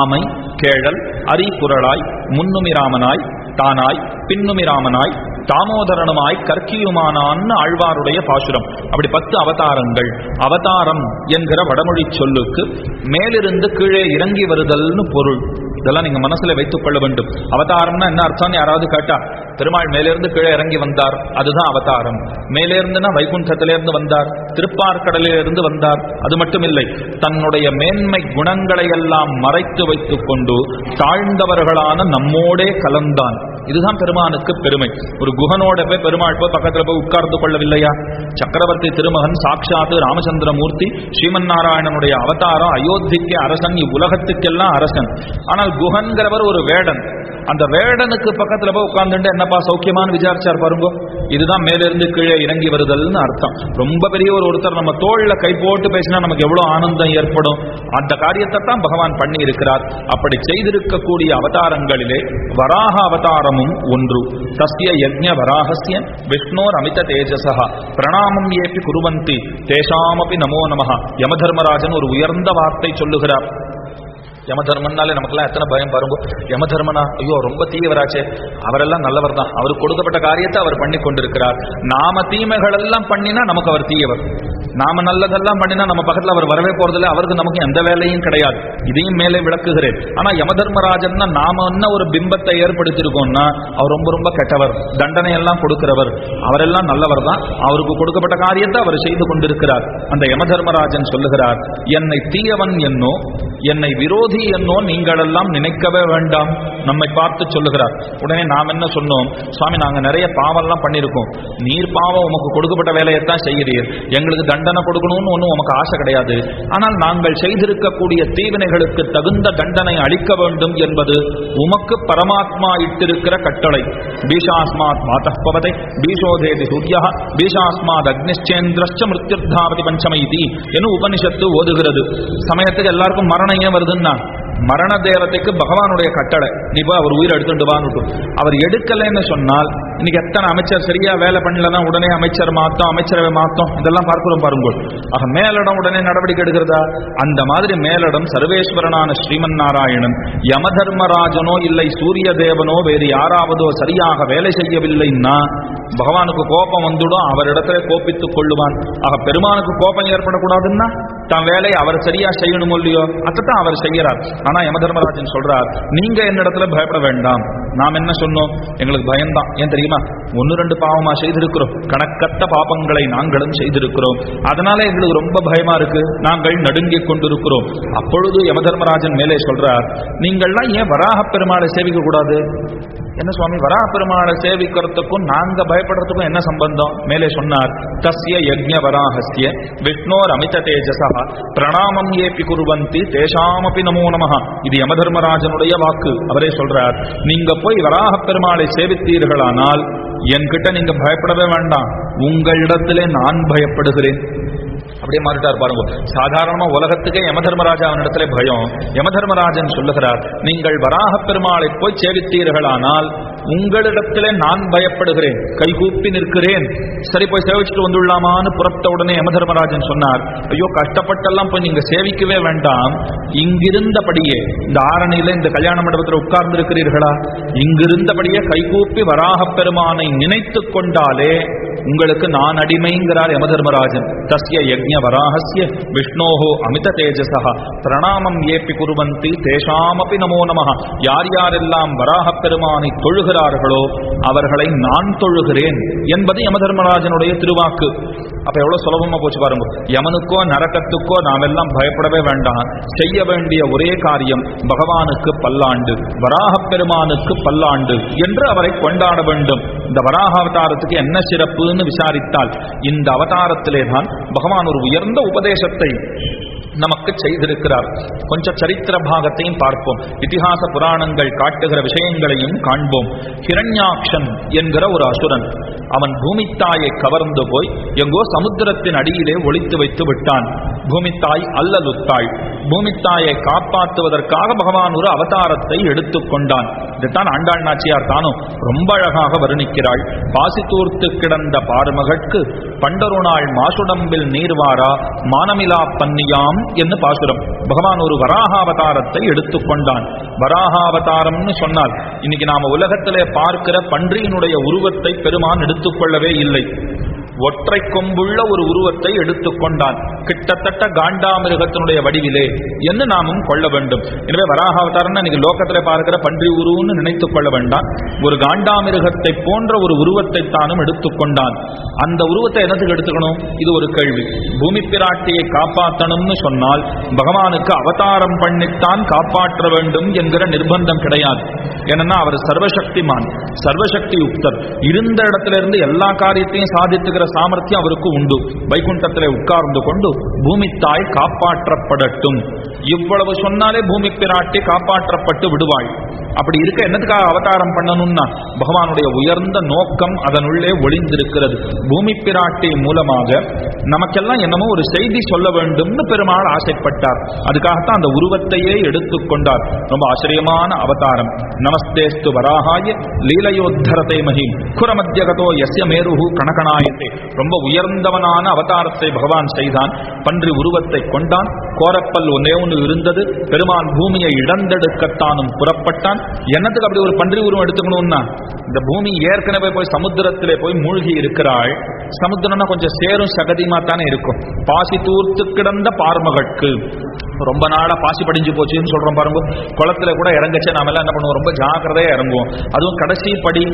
ஆமை கேழல் அரிபுரளாய் முன்னுமிராமனாய் தானாய் பின்னுமிராமனாய் தாமோதரனுமாய் கற்கியுமானான்னு ஆழ்வாருடைய பாசுரம். அப்படி பத்து அவதாரங்கள். அவதாரம் என்கிற வடமொழி சொல்லுக்கு மேலிருந்து கீழே இறங்கி வருதல்னு பொருள். இதெல்லாம் நீங்க மனசுல வைத்துக் கொள்ள வேண்டும். அவதாரம்னா என்ன அர்த்தம் யாராவது கேட்டா பெருமாள் மேலிருந்து கீழே இறங்கி வந்தார். அதுதான் அவதாரம். மேலிருந்துனா வைகுண்டத்திலிருந்து வந்தார். திருப்பார்கடலிலிருந்து வந்தார். அது மட்டும் இல்லை தன்னுடைய மேன்மை குணங்களை எல்லாம் மறைத்து வைத்துக் கொண்டு தாழ்ந்தவர்களான நம்மோடே கலந்தான். இதுதான் பெருமானுக்கு பெருமை. ஒரு குகனோட போய் பெருமாள் போய் பக்கத்துல போய் உட்கார்ந்து கொள்ளவில்லையா? சக்கரவர்த்தி திருமகன் சாட்சாத்து ராமச்சந்திரமூர்த்தி ஸ்ரீமன் நாராயணனுடைய அவதாரம் அயோத்திக்கு அரசன் இவ்வுலகத்துக்கெல்லாம் அரசன். ஆனால் குகன்கிறவர் ஒரு வேடன். அந்த வேடனுக்கு பக்கத்துல போய் உட்கார்ந்துட்டு என்னப்பா சௌக்கியமான்னு விசாரிச்சார் பாருங்க. இதுதான் மேலிருந்து கீழே இறங்கி வருதல்னு அர்த்தம். ரொம்ப பெரிய ஒரு ஒருத்தர் நம்ம தோள்ல கை போட்டு பேசினா நமக்கு எவ்வளவு ஆனந்தம் ஏற்படும். அந்த காரியத்தை தான் பகவான் பண்ணி இருக்கிறார் அப்படி செய்திருக்கக்கூடிய அவதாரங்களிலே வராக அவதாரமும் ஒன்று. தஸ்ய யஜ்ஞ வராகசிய விஷ்ணோர் அமித தேஜசா பிரணாமம் ஏப்பி குருவந்தி. தேஷாமபி நமோ நமஹ. யமதர்மராஜன் ஒரு உயர்ந்த வார்த்தை சொல்லுகிறார். யமதர்மன்னாலே நமக்கெல்லாம் எத்தனை பயம் பாருங்க. யமதர்மனா ஐயோ ரொம்ப தீயவராச்சே. அவரெல்லாம் நல்லவர் தான். அவருக்கு கொடுக்கப்பட்ட காரியத்தை அவர் பண்ணி கொண்டிருக்கிறார். நாம தீமைகள் எல்லாம் பண்ணினா நமக்கு அவர் தீயவர். நாம நல்லதெல்லாம் பண்ணினா நம்ம பக்கத்தில் அவர் வரவே போறதில்லை. அவருக்கு நமக்கு எந்த வேலையும் கிடையாது. இதையும் மேலே விளக்குகிறேன். ஆனா யமதர்மராஜன்னா நாம என்ன ஒரு பிம்பத்தை ஏற்படுத்தியிருக்கோம்னா அவர் ரொம்ப ரொம்ப கெட்டவர். தண்டனை எல்லாம் கொடுக்கிறவர். அவரெல்லாம் நல்லவர் தான். அவருக்கு கொடுக்கப்பட்ட காரியத்தை அவர் செய்து கொண்டிருக்கிறார். அந்த யமதர்மராஜன் சொல்லுகிறார் என்னை தீயவன் என்னோ என்னை விரோதி என்னோ நீங்களெல்லாம் நினைக்கவே வேண்டாம் நம்மை பார்த்து சொல்லுகிறார் உடனே நாம் என்ன சொன்னோம் சுவாமி நாங்க நிறைய பாவம்லாம் பண்ணியிருக்கோம் நீர் பாவம் உமக்கு கொடுக்கப்பட்ட வேலையைத்தான் செய்கிறீர் எங்களுக்கு தண்டனை கொடுக்கணும்னு ஒன்றும் உமக்கு ஆசை கிடையாது. ஆனால் நாங்கள் செய்திருக்கக்கூடிய தீவினைகளுக்கு தகுந்த தண்டனை அளிக்க வேண்டும் என்பது உமக்கு பரமாத்மா இட்டிருக்கிற கட்டளை பீஷாஸ்மாத் மாதப்பவதை பீஷோதேதி சூர்யா பீஷாஸ்மாத் அக்னிச்சேந்திரச்ச மிருத்யுர்தாவதி பஞ்சமைதி என உபனிஷத்து ஓதுகிறது சமயத்துக்கு எல்லாருக்கும் மரணம் ஏன் வருதுன்னா மரண தேவதைக்கு பகவானுடைய கட்டளை. நீ போய் அவர் உயிர் எடுத்துட்டு வான்னு அவர் எடுக்கலைன்னு சொன்னால் இன்னைக்கு எத்தனை அமைச்சர் சரியா வேலை பண்ணலன்னா உடனே அமைச்சர் மாத்தம் அமைச்சரவை மாத்தம். இதெல்லாம் பார்க்கிறோம் பாருங்கள். ஆக மேலிடம் உடனே நடவடிக்கை எடுக்கிறதா? அந்த மாதிரி மேலிடம் சர்வேஸ்வரனான ஸ்ரீமன் நாராயணன் யமதர்மராஜனோ இல்லை சூரிய தேவனோ வேறு யாராவதோ சரியாக வேலை செய்யவில்லைன்னா பகவானுக்கு கோபம் வந்துடும் அவரிடத்துல கோபித்துக் கொள்ளுவான். ஆக பெருமானுக்கு கோபம் ஏற்படக்கூடாதுன்னா தன் வேலையை அவர் சரியா செய்யணுமோ இல்லையோ அதைத்தான் அவர் செய்யறார் ஆனா யமதர்மராஜன் சொல்றார் நீங்க என்னிடத்துல பயப்பட வேண்டாம். நாம் என்ன சொன்னோம்? எங்களுக்கு பயம்தான். ஏன் தெரியுமா? ஒன்னு ரெண்டு பாவமா செய்திருக்கிறோம். கணக்கத்த பாபங்களை நாங்களும் செய்திருக்கிறோம். அதனால எங்களுக்கு ரொம்ப பயமா இருக்கு. நாங்கள் நடுங்கிக் கொண்டிருக்கிறோம். அப்பொழுது யமதர்மராஜன் மேலே சொல்றார் நீங்கள்லாம் ஏன் வராக பெருமாளை சேவிக்க கூடாது? என்ன சுவாமி? வரா பெருமாளை சேவிக்கிறதுக்கும் நாங்க பயப்படுறதுக்கும் என்ன சம்பந்தம்? மேலே சொன்னார் தஸ்ய யஜ்ஞ வராஹஸ்ய விஷ்ணோர் அமித தேஜசா பிரணாமம் ஏப்பி குருவந்தி தேஷாமபி நமோ நமஹ. இது யமதர்மராஜனுடைய வாக்கு. அவரே சொல்றார் நீங்க போய் வராக பெருமாளை சேவித்தீர்களானால் என்கிட்ட நீங்க பயப்படவே வேண்டாம். உங்களிடத்திலே நான் பயப்படுகிறேன். அப்படியே மாறிட்டார் பாருங்க. சாதாரணமா உலகத்துக்கே யமதர்மராஜா இடத்துல பயம். யமதர்மராஜன் சொல்லுகிறார் நீங்கள் வராக பெருமாளை போய் சேவித்தீர்களானால் உங்களிடத்திலே நான் பயப்படுகிறேன். கைகூப்பி நிற்கிறேன். சரி போய் சேவிச்சுட்டு வந்துள்ளாமான்னு புறப்பட்ட உடனே யமதர்மராஜன் சொன்னார் ஐயோ கஷ்டப்பட்டெல்லாம் போய் நீங்க சேவிக்கவே வேண்டாம். இங்கிருந்தபடியே இந்த ஆரணியில இந்த கல்யாண மண்டபத்தில் உட்கார்ந்து இருக்கிறீர்களா இங்கிருந்தபடியே கைகூப்பி வராக பெருமானை நினைத்து கொண்டாலே உங்களுக்கு நான் அடிமைங்கிறார் யமதர்மராஜன். தஸ்ய யஜ்ஞ வராகசிய விஷ்ணோஹோ அமித தேஜசா பிரணாமம் ஏப்பி குருவந்தி தேஷாமப்பி நமோ நம யார் யாரெல்லாம் வராகப் பெருமானை தொழுகிறார்களோ அவர்களை நான் தொழுகிறேன் என்பது யமதர்மராஜனுடைய திருவாக்கு. அப்ப எவ்வளவு சுலபமா போச்சு பாருங்க. யமனுக்கோ நரக்கத்துக்கோ நாம் எல்லாம் பயப்படவே வேண்டாம். செய்ய வேண்டிய ஒரே காரியம் பகவானுக்கு பல்லாண்டு வராகப் பெருமானுக்கு பல்லாண்டு என்று அவரை கொண்டாட வேண்டும். இந்த வராக அவதாரத்துக்கு என்ன சிறப்புன்னு விசாரித்தால் இந்த அவதாரத்திலே தான் பகவான் ஒரு உயர்ந்த உபதேசத்தை நமக்கு செய்திருக்கிறார். கொஞ்சம் சரித்திர பாகத்தையும் பார்ப்போம். இதிகாச புராணங்கள் காட்டுகிற விஷயங்களையும் காண்போம். ஹிரண்யாக்ஷன் என்கிற ஒரு அசுரன் அவன் பூமித்தாயை கவர்ந்து போய் எங்கோ சமுத்திரத்தின் அடியிலே ஒளித்து வைத்து விட்டான். பூமித்தாய் அல்லலுத்தாள் பூமித்தாயை காப்பாற்றுவதற்காக பகவான் ஒரு அவதாரத்தை எடுத்துக்கொண்டான். இதுதான் ஆண்டாள் நாச்சியார் தானும் ரொம்ப அழகாக வர்ணிக்கிறாள் வைக்கிறாள் பாசித்தூர்த்து கிடந்த பாருமகற்கு பண்டரு நாள் மாசுடம்பில் நீர்வாரா மானமிலா பன்னியாம் என்று பாசுரம். பகவான் ஒரு வராகாவதாரத்தை எடுத்துக்கொண்டான் வராகாவதாரம்னு சொன்னால் இன்னைக்கு நாம உலகத்திலே பார்க்கிற பன்றியினுடைய உருவத்தை பெருமான் எடுத்துக்கொள்ளவே இல்லை. ஒற்றை கொம்புள்ள ஒரு உருவத்தை எடுத்துக்கொண்டான் கிட்டத்தட்ட காண்டாமிருகத்தினுடைய வடிவிலே என்று நாமும் கொள்ள வேண்டும். எனவே வராக அவதாரம்னா இன்னைக்கு லோகத்துல பார்க்கிற பன்றி உருவன்னு நினைத்துக் கொள்ள வேண்டாம். ஒரு காண்டாமிருகத்தை போன்ற ஒரு உருவத்தை தானும் எடுத்துக்கொண்டான் அந்த உருவத்தை என்னத்துக்கு எடுத்துக்கணும்? இது ஒரு கேள்வி. பூமி பிராட்டியை காப்பாற்றணும்னு சொன்னால் பகவானுக்கு அவதாரம் பண்ணித்தான் காப்பாற்ற வேண்டும் என்கிற நிர்பந்தம் கிடையாது. ஏன்னா அவர் சர்வசக்திமான் சர்வசக்தி யுக்தர். இருந்த இடத்துல இருந்து எல்லா காரியத்தையும் சாதித்துக்கிற சாமர்த்தியம் அவருக்கு உண்டு. வைகுண்டத்திலே உட்கார்ந்து கொண்டு பூமி தாய் காப்பாற்றப்படட்டும். இவ்வளவு சொன்னாலே பூமி பிராட்டி காப்பாற்றப்பட்டு விடுவாள். அப்படி இருக்க என்னத்துக்காக அவதாரம் பண்ணணும்னா பகவானுடைய உயர்ந்த நோக்கம் அதனுள்ளே ஒளிந்திருக்கிறது. பூமி பிராட்டி மூலமாக நமக்கெல்லாம் என்னமோ ஒரு செய்தி சொல்ல வேண்டும்னு பெருமாள் ஆசைப்பட்டார். அதுக்காகத்தான் அந்த உருவத்தையே எடுத்துக்கொண்டார் ரொம்ப ஆச்சரியமான அவதாரம். நமஸ்தேஸ்து வராகாய லீலையோத்தரத்தை மகி. குரமத்தியகதோ எஸ்ய மேருகு கணகணாயத்தை ரொம்ப உயர்ந்தவனான அவதாரத்தை பகவான் செய்தான். பன்றி உருவத்தை கொண்டான். கோரப்பல் ஒன்னே ஒன்று இருந்தது. பெருமான் பூமியை இடந்தெடுக்கத்தானும் புறப்பட்டான். என்னத்துக்கு அப்படி ஒரு பன்றி உருவம் எடுத்துக்கணும்னா இந்த பூமி ஏற்கனவே போய் சமுத்திரத்திலே போய் மூழ்கி இருக்கிறாள். சமுத்திரம்னா கொஞ்சம் சேரும் சகதிமா தானே இருக்கும். பாசி தூர்த்து கிடந்த பார்மகட்கு. ரொம்ப நாளா பாசி படிஞ்சு போச்சுன்னு சொல்றோம் பாருங்க. குளத்துல கூட இறங்கச்சே நாம எல்லாம் என்ன பண்ணுவோம்? ரொம்ப ஜாக்கிரதையா இறங்குவோம். அதுவும் கடைசி படி.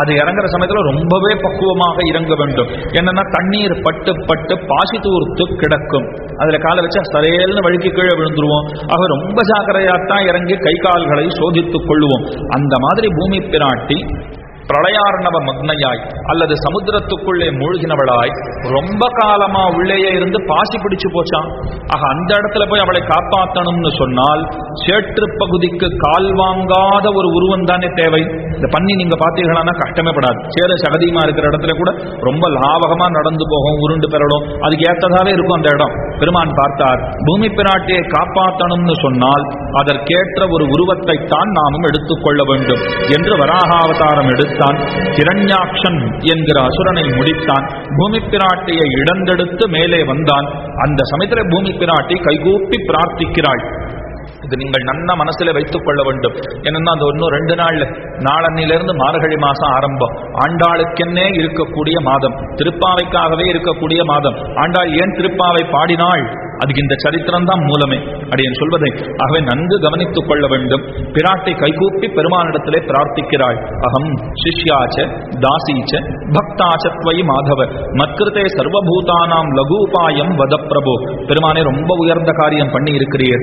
அது இறங்குற சமயத்துல ரொம்பவே பக்குவமாக இறங்க வேண்டும். என்னன்னா தண்ணீர் பட்டு பட்டு பாசி தூர்த்து கிடக்கும். அதுல காலை வச்சா சரையல்னு வழுக்கி கீழே விழுந்துருவோம். ஆக ரொம்ப ஜாக்கிரதையாத்தான் இறங்கி கை கால்களை சோதித்துக் கொள்ளுவோம். அந்த மாதிரி பூமி பிராட்டி பிரளயார்ணவ மக்னையாய் அல்லது சமுத்திரத்துக்குள்ளே மூழ்கினவளாய் ரொம்ப காலமா உள்ளேயே இருந்து பாசி பிடிச்சு போச்சான் ஆக அந்த இடத்துல போய் அவளை காப்பாற்றணும்னு சொன்னால் சேற்று பகுதிக்கு கால் வாங்காத ஒரு உருவம் தானே தேவை. இந்த பண்ணி நீங்க பார்த்தீங்கன்னா கஷ்டமே படாது. சேர சகதியமா இருக்கிற இடத்துல கூட ரொம்ப லாவகமா நடந்து போகும் உருண்டு பெறலும். அதுக்கு ஏற்றதாவே இருக்கும் அந்த இடம். பெருமான் பார்த்தார் பூமி பிராட்டியை காப்பாற்றணும்னு சொன்னால் அதற்கேற்ற ஒரு உருவத்தை தான் நாமும் எடுத்துக்கொள்ள வேண்டும் என்று வராகாவதாரம் எடுத்தான் கிரண்யாட்சன் என்கிற அசுரனை முடித்தான். பூமி பிராட்டியை இடந்தெடுத்து மேலே வந்தான். அந்த சமயத்தில் பூமி பிராட்டி கைகூப்பி பிரார்த்திக்கிறாள். இது நீங்கள் நன்னா மனசுல வைத்துக் கொள்ள வேண்டும். என்னன்னா அந்த இன்னும் ரெண்டு நாள்ல நாளன்னிலிருந்து மார்கழி மாசம் ஆரம்பம். ஆண்டாளுக்கென்னே இருக்கக்கூடிய மாதம். திருப்பாவைக்காகவே இருக்கக்கூடிய மாதம். ஆண்டாள் ஏன் திருப்பாவை பாடினாள்? அதுக்கு இந்த சரித்திரம் தான் மூலமே. அப்படின்னு சொல்வதை ஆகவே நன்கு கவனித்துக் கொள்ள வேண்டும். பிராட்டை கைகூப்பி பெருமானிடத்திலே பிரார்த்திக்கிறாள் அகம் சிஷ்யாச்ச தாசீச்ச பக்தாச்ச மாதவ. மத்கிருதே சர்வபூதானாம் லகூபாயம் வத பிரபு பெருமானே ரொம்ப உயர்ந்த காரியம் பண்ணி இருக்கிறீர்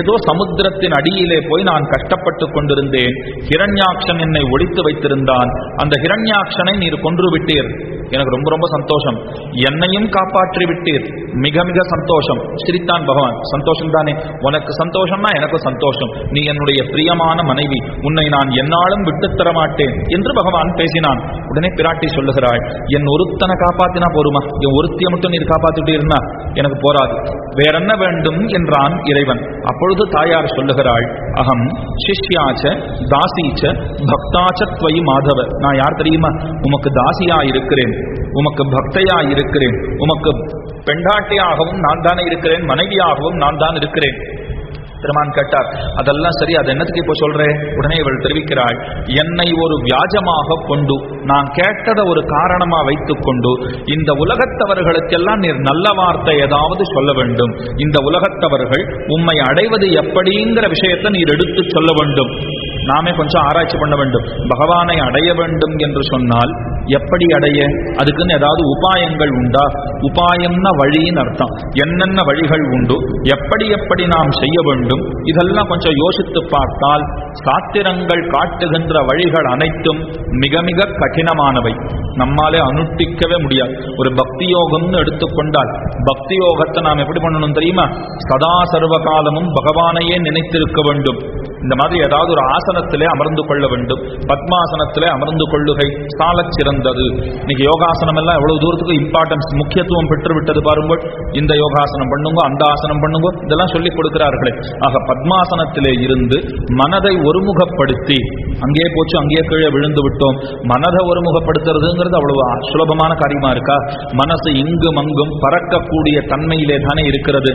ஏதோ சமுத்திரத்தின் அடியிலே போய் நான் கஷ்டப்பட்டு கொண்டிருந்தேன். ஹிரண்யாக்ஷன் என்னை ஒழித்து வைத்திருந்தான். அந்த ஹிரண்யாக்ஷனை நீர் கொன்று விட்டீர். எனக்கு ரொம்ப ரொம்ப சந்தோஷம். என்னையும் காப்பாற்றி விட்டீர் மிக மிக சந்தோஷம். சிரித்தான் பகவான் சந்தோஷம் தானே உனக்கு சந்தோஷம்னா எனக்கு சந்தோஷம். நீ என்னுடைய பிரியமான மனைவி. உன்னை நான் என்னாலும் விட்டுத் தர மாட்டேன் என்று பகவான் பேசினான். உடனே பிராட்டி சொல்லுகிறாள் என் ஒருத்தனை காப்பாத்தினா போருமா என் ஒருத்திய மட்டும் நீர் காப்பாத்திட்டு எனக்கு போராது. வேற என்ன வேண்டும்? என்றான் இறைவன். அப்பொழுது தாயார் சொல்லுகிறாள் அகம் சிஷ்யாச்ச தாசீச்ச பக்தாச்ச துவயி மாதவ. நான் யார் தெரியுமா? உமக்கு தாசியா இருக்கிறேன். உமக்கு பக்தையா இருக்கிறேன். உமக்கு பெண்டாட்டியாகவும் நான் தானே இருக்கிறேன். மனைவியாகவும் நான் தான் இருக்கிறேன். பெருமான் கேட்டார் அதெல்லாம் சரி அது என்னத்துக்கு இப்போ சொல்றேன் உடனே இவள் தெரிவிக்கிறாள் என்னை ஒரு வியாஜமாக கொண்டு நான் கேட்டதை ஒரு காரணமா வைத்து கொண்டு இந்த உலகத்தவர்களுக்கெல்லாம் நீர் நல்ல வார்த்தை ஏதாவது சொல்ல வேண்டும். இந்த உலகத்தவர்கள் உம்மை அடைவது எப்படிங்கிற விஷயத்தை நீர் எடுத்து சொல்ல வேண்டும். நாமே கொஞ்சம் ஆராய்ச்சி பண்ண வேண்டும். பகவானை அடைய வேண்டும் என்று சொன்னால் எப்படி அடைய? அதுக்குன்னு ஏதாவது உபாயங்கள் உண்டா? உபாயம்னா வழின்னு அர்த்தம். என்னென்ன வழிகள் உண்டு? எப்படி எப்படி நாம் செய்ய வேண்டும்? இதெல்லாம் கொஞ்சம் யோசித்து பார்த்தால் சாத்திரங்கள் காட்டுகின்ற வழிகள் அனைத்தும் மிக மிக கடினமானவை. நம்மாலே அனுஷ்டிக்கவே முடியாது. ஒரு பக்தி யோகம்னு எடுத்துக்கொண்டால் பக்தி யோகத்தை நாம் எப்படி பண்ணணும் தெரியுமா? சதா சர்வ காலமும் பகவானையே நினைத்திருக்க வேண்டும். இந்த மாதிரி ஏதாவது ஒரு ஆசை ஆசனத்திலே அமர்ந்து கொள்ள வேண்டும். பத்மாசனத்திலே அமர்ந்து கொள்ளுகை சாலச் சிறந்தது. இன்னைக்கு யோகாசனம் எல்லாம் எவ்வளவு தூரத்துக்கு இம்பார்ட்டன்ஸ் முக்கியத்துவம் பெற்று விட்டது பாருங்கள். இந்த யோகாசனம் பண்ணுங்க அந்த ஆசனம் பண்ணுங்க இதெல்லாம் சொல்லிக் கொடுக்கிறார்களே. ஆக பத்மாசனத்திலே இருந்து மனதை ஒருமுகப்படுத்தி அங்கேயே போச்சு அங்கேயே கீழே விழுந்து விட்டோம். மனதை ஒருமுகப்படுத்துறதுங்கிறது அவ்வளவு சுலபமான காரியமா இருக்கா? மனசு இங்கும் அங்கும் பறக்கக்கூடிய தன்மையிலே தானே இருக்கிறது.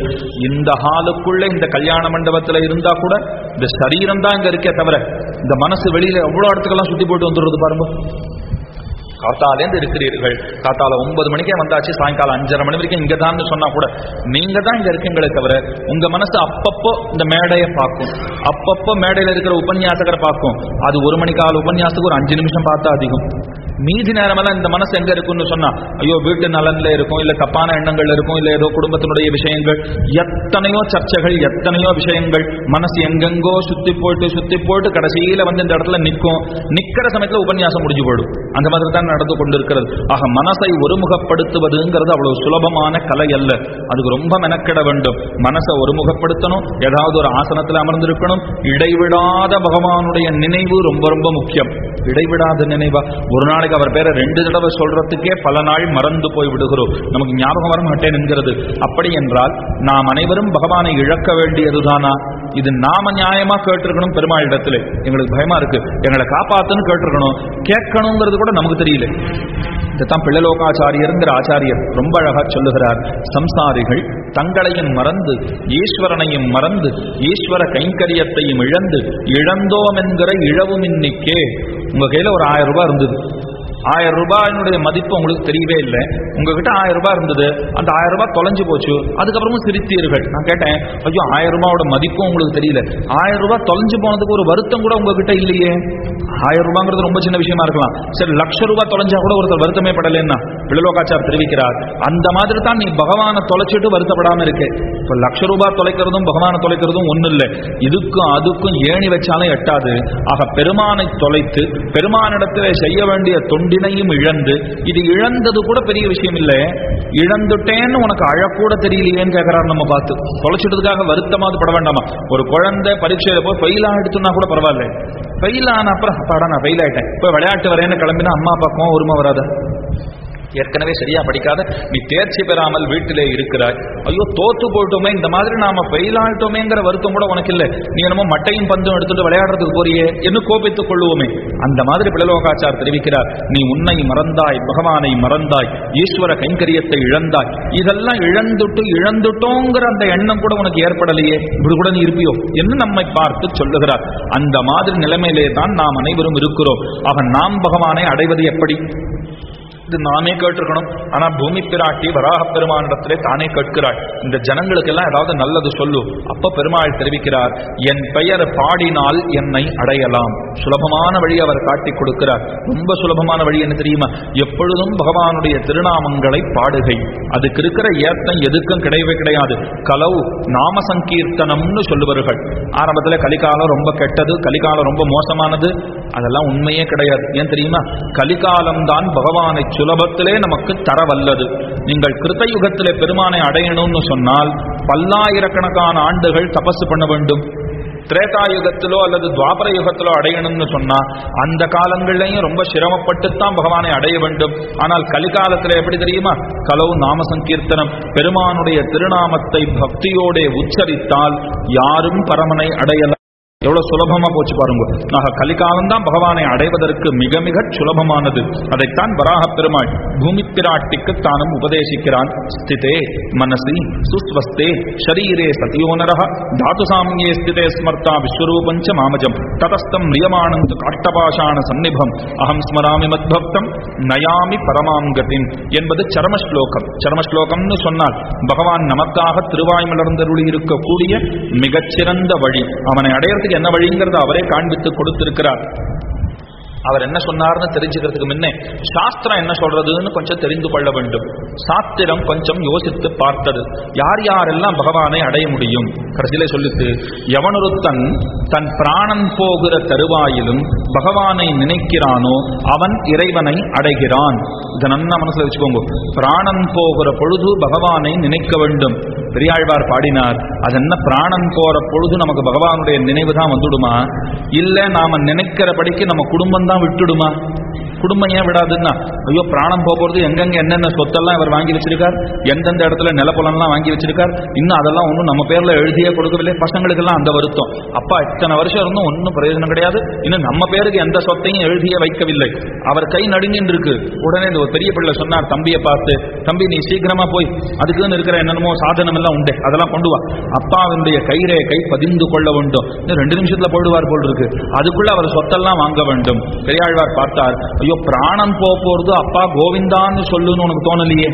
இந்த ஹாலுக்குள்ள இந்த கல்யாண மண்டபத்துல இருந்தா கூட இந்த சரீரம் தான் இங்க இருக்கே தவிர இந்த மனசு வெளியில எவ்வளவு இடத்துக்கெல்லாம் சுத்தி போட்டு வந்துடுறது பாருங்க. காத்தாலேந்து இருக்கிறீர்கள். காத்தால ஒன்பது மணிக்கே வந்தாச்சு சாயங்காலம் அஞ்சரை மணி வரைக்கும் இங்க தான் சொன்னா கூட நீங்க தான் இங்க இருக்கீங்களே தவிர உங்க மனசு அப்பப்போ இந்த மேடையை பார்க்கும். அப்பப்போ மேடையில இருக்கிற உபன்யாசகரை பார்க்கும். அது ஒரு மணிக்கால உபன்யாசத்துக்கு ஒரு அஞ்சு நிமிஷம் பார்த்தா அதிகம். மீதி நேரமெல்லாம் இந்த மனசு எங்க இருக்கும்னு சொன்னா ஐயோ வீட்டு நலன்ல இருக்கும் இல்ல தப்பான எண்ணங்கள் இருக்கும் இல்ல ஏதோ குடும்பத்தினுடைய விஷயங்கள். எத்தனையோ சர்ச்சைகள் எத்தனையோ விஷயங்கள் மனசு எங்கெங்கோ சுத்தி போயிட்டு சுத்தி போயிட்டு கடைசியில வந்து இந்த இடத்துல நிற்கும். நிக்கிற சமயத்துல உபன்யாசம் முடிஞ்சு போயிடும். அந்த மாதிரி தான் நடந்து கொண்டிருக்கிறது. ஆக மனசை ஒருமுகப்படுத்துவதுங்கிறது அவ்வளவு சுலபமான கலை அல்ல. அதுக்கு ரொம்ப மெனக்கிட வேண்டும். மனசை ஒருமுகப்படுத்தணும். ஏதாவது ஒரு ஆசனத்தில் அமர்ந்திருக்கணும். இடைவிடாத பகவானுடைய நினைவு ரொம்ப ரொம்ப முக்கியம். இடைவிடாத நினைவா. ஒரு நாளைக்கு அவர் பேரை ரெண்டு தடவை சொல்றதுக்கே பல நாள் மறந்து போய் விடுகிறோம். நமக்கு ஞாபகம் வர மாட்டேன் என்கிறது அப்படி என்றால் நாம் அனைவரும் பகவானை இழக்க வேண்டியதுதானா? இது நாம நியாயமா கேட்டிருக்கணும் பெருமாள் இடத்துல எங்களுக்கு பயமா இருக்கு. எங்களை காப்பாத்துன்னு கேட்டிருக்கணும். கேட்கணுங்கிறது கூட நமக்கு தெரியல. இதுதான் பிள்ளலோகாச்சாரியருங்கிற ஆச்சாரியர் ரொம்ப அழகா சொல்லுகிறார். சம்சாரிகள் தங்களையும் மறந்து ஈஸ்வரனையும் மறந்து ஈஸ்வர கைங்கரியத்தையும் இழந்து இழந்தோம் என்கிற இழவும் மின்னிக்கே. உங்க கையில ஒரு ஆயிரம் ரூபாய் இருந்தது. ஆயிரம் ரூபாயினுடைய மதிப்பு உங்களுக்கு தெரியவே இல்லை. உங்ககிட்ட ஆயிரம் ரூபாய் இருந்தது. அந்த ஆயிரம் ரூபாய் தொலைஞ்சு போச்சு. அதுக்கப்புறமும் சிரித்தீர்கள். நான் கேட்டேன் ஐயோ ஆயிரம் ரூபாயோட மதிப்பும் உங்களுக்கு தெரியல. ஆயிரம் ரூபாய் தொலைஞ்சு போனதுக்கு ஒரு வருத்தம் கூட உங்ககிட்ட இல்லையே. ஆயிரம் ரூபாங்கிறது ரொம்ப சின்ன விஷயமா இருக்கலாம். சரி லட்ச ரூபாய் தொலைஞ்சா கூட ஒருத்தர் வருத்தமே படலைன்னா பிள்ளலோகாச்சார் தெரிவிக்கிறார். அந்த மாதிரி தான் நீ பகவானை தொலைச்சிட்டு வருத்தப்படாம இருக்கு. இப்ப லட்ச ரூபாய் தொலைக்கிறதும் பகவானை தொலைக்கிறதும் ஒண்ணு இல்லை. இதுக்கும் அதுக்கும் ஏணி வச்சாலும் எட்டாது. ஆக பெருமானை தொலைத்து பெருமானிடத்திலே செய்ய வேண்டிய தொண்டு தொண்டினையும் இழந்து. இது இழந்தது கூட பெரிய விஷயம் இல்லை இழந்துட்டேன்னு உனக்கு அழக்கூட தெரியலையேன்னு கேட்கிறாரு நம்ம பார்த்து. தொலைச்சிட்டதுக்காக வருத்தமாவது பட வேண்டாமா? ஒரு குழந்தை பரீட்சையில போய் ஃபெயிலாக எடுத்துனா கூட பரவாயில்ல. ஃபெயில் ஆன அப்புறம் அப்பாடா நான் ஃபெயில் ஆயிட்டேன். இப்போ விளையாட்டு வரேன்னு கிளம்பினா அம்மா அப்பா கோவம் உரிமை வராதா? ஏற்கனவே சரியா படிக்காத நீ தேர்ச்சி பெறாமல் வீட்டிலே இருக்கிறாய். ஐயோ தோத்து போயிட்டோமே இந்த மாதிரி நாம பெயிலாட்டோமேங்கிற வருத்தம் கூட உனக்கு இல்லை. நீ என்னமோ மட்டையும் பந்தும் எடுத்துட்டு விளையாடுறதுக்கு போறியே என்று கோபித்துக் கொள்ளுவோமே. அந்த மாதிரி பிளலோகாச்சார் தெரிவிக்கிறார் நீ உன்னை மறந்தாய் பகவானை மறந்தாய் ஈஸ்வர கைங்கரியத்தை இழந்தாய். இதெல்லாம் இழந்துட்டு இழந்துட்டோங்கிற அந்த எண்ணம் கூட உனக்கு ஏற்படலையே. இப்படி கூட நீ இருப்பியோ? என்று நம்மை பார்த்து சொல்லுகிறார். அந்த மாதிரி நிலைமையிலே தான் நாம் அனைவரும் இருக்கிறோம். அவன் நாம் பகவானை அடைவது எப்படி? இது நாமே கேட்டிருக்கணும். ஆனா பூமி பிராட்டி வராக பெருமானிடத்திலே தானே கேட்கிறாள். இந்த ஜனங்களுக்கு எல்லாம் ஏதாவது நல்லது சொல்லு. அப்ப பெருமாள் தெரிவிக்கிறார் என் பெயர் பாடினால் என்னை அடையலாம். சுலபமான வழி அவர் காட்டி கொடுக்கிறார். ரொம்ப சுலபமான வழி என்ன தெரியுமா? எப்பொழுதும் பகவானுடைய திருநாமங்களை பாடுகை. அதுக்கு இருக்கிற ஏத்தம் எதுக்கும் கிடையவே கிடையாது. கலவு நாம சங்கீர்த்தனம்னு சொல்லுவார்கள் ஆரம்பத்தில் கலிகாலம் ரொம்ப கெட்டது கலிகாலம் ரொம்ப மோசமானது. அதெல்லாம் உண்மையே கிடையாது. ஏன் தெரியுமா? கலிகாலம் தான் பகவானை சுலபத்திலே நமக்கு தர வல்லது நீங்கள் கிருத்தயுகத்திலே பெருமானை அடையணும்னு சொன்னால் பல்லாயிரக்கணக்கான ஆண்டுகள் தபசு பண்ண வேண்டும். திரேதாயுகத்திலோ அல்லது துவாபர யுகத்திலோ அடையணும்னு சொன்னா அந்த காலங்கள்லையும் ரொம்ப சிரமப்பட்டுத்தான் பகவானை அடைய வேண்டும். ஆனால் கலிகாலத்தில் எப்படி தெரியுமா? கலவு நாம சங்கீர்த்தனம். பெருமானுடைய திருநாமத்தை பக்தியோட உச்சரித்தால் யாரும் பரமனை அடையலாம் எவ்வளவு சுலபமா போச்சு பாருங்க. ஆக கலிகாலம் தான் பகவானை அடைவதற்கு மிக மிக சுலபமானது. அதைத்தான் வராக பெருமாள் பூமி பிராட்டிக்கு தானும் உபதேசிக்கிறான். ஸ்திதே மனசி சுஸ்வஸ்தே ஷரீரே சதியோனரः தாது சாமியே ஸ்திதே ஸ்மர்த்தா விஸ்வரூபஞ்ச மாமஜம். ததஸ்தம் மிரியமானந்த காட்டபாஷான சந்நிபம் அகம் ஸ்மராமி மத்பக்தம் நயாமி பரமாங்கத்தின் என்பது சரமஸ்லோகம் சரமஸ்லோகம்னு சொன்னால் பகவான் நமக்காக திருவாய் மலர்ந்தருளி இருக்கக்கூடிய மிகச்சிறந்த வழி அவனை அடையறதுக்கு என்ன வழிங்கிறத அவரே காண்பித்து கொடுத்திருக்கிறார். அவர் என்ன சொன்னார்னு தெரிஞ்சுக்கிறதுக்கு முன்னே சாஸ்திரம் என்ன சொல்றதுன்னு கொஞ்சம் தெரிந்து கொள்ள வேண்டும். சாஸ்திரம் கொஞ்சம் யோசித்து பார்த்தது. யார் யாரெல்லாம் பகவானை அடைய முடியும்? கடைசியில சொல்லிட்டு எவனொருத்தன் தன் பிராணன் போகிற தருவாயிலும் பகவானை நினைக்கிறானோ அவன் இறைவனை அடைகிறான். இதை நன்னா மனசுல வச்சுக்கோங்க. பிராணன் போகிற பொழுது பகவானை நினைக்க வேண்டும். பெரியாழ்வார் பாடினார். அது என்ன பிராணன் போற பொழுது நமக்கு பகவானுடைய நினைவு தான் வந்துடுமா? இல்ல நாம நினைக்கிறபடிக்கு நம்ம குடும்பம் தான் விட்டுடுமா? குடும்பம் ஏன் விடாதுன்னா? ஐயோ பிராணம் போகிறது எங்கெங்க என்னென்ன சொத்தெல்லாம் இவர் வாங்கி வச்சிருக்கார்? எந்தெந்த இடத்துல நிலப்பலம்லாம் வாங்கி வச்சிருக்கார்? இன்னும் அதெல்லாம் ஒன்றும் நம்ம பேர்ல எழுதியே கொடுக்கவில்லை. பசங்களுக்கெல்லாம் அந்த வருத்தம். அப்பா இத்தனை வருஷம் இருந்தும் ஒன்றும் பிரயோஜனம் கிடையாது. இன்னும் நம்ம பேருக்கு எந்த சொத்தையும் எழுதியே வைக்கவில்லை. அவர் கை நடுங்கின்னு இருக்கு உடனே இந்த ஒரு பெரிய பிள்ளை சொன்னார் தம்பியை பார்த்து தம்பி நீ சீக்கிரமா போய் அதுக்குன்னு இருக்கிற என்னென்னமோ சாதனம் எல்லாம் உண்டு. அதெல்லாம் கொண்டு வா. அப்பாவினுடைய கைரே கை பதிந்து கொள்ள வேண்டும். ரெண்டு நிமிஷத்துல போயிடுவார் போல் இருக்கு. அதுக்குள்ள அவர் சொத்தெல்லாம் வாங்க வேண்டும். பெரியாழ்வார் பார்த்தார் ஐயோ பிராணம் போக போறது அப்பா கோவிந்தான்னு சொல்லுன்னு உனக்கு தோணலையே?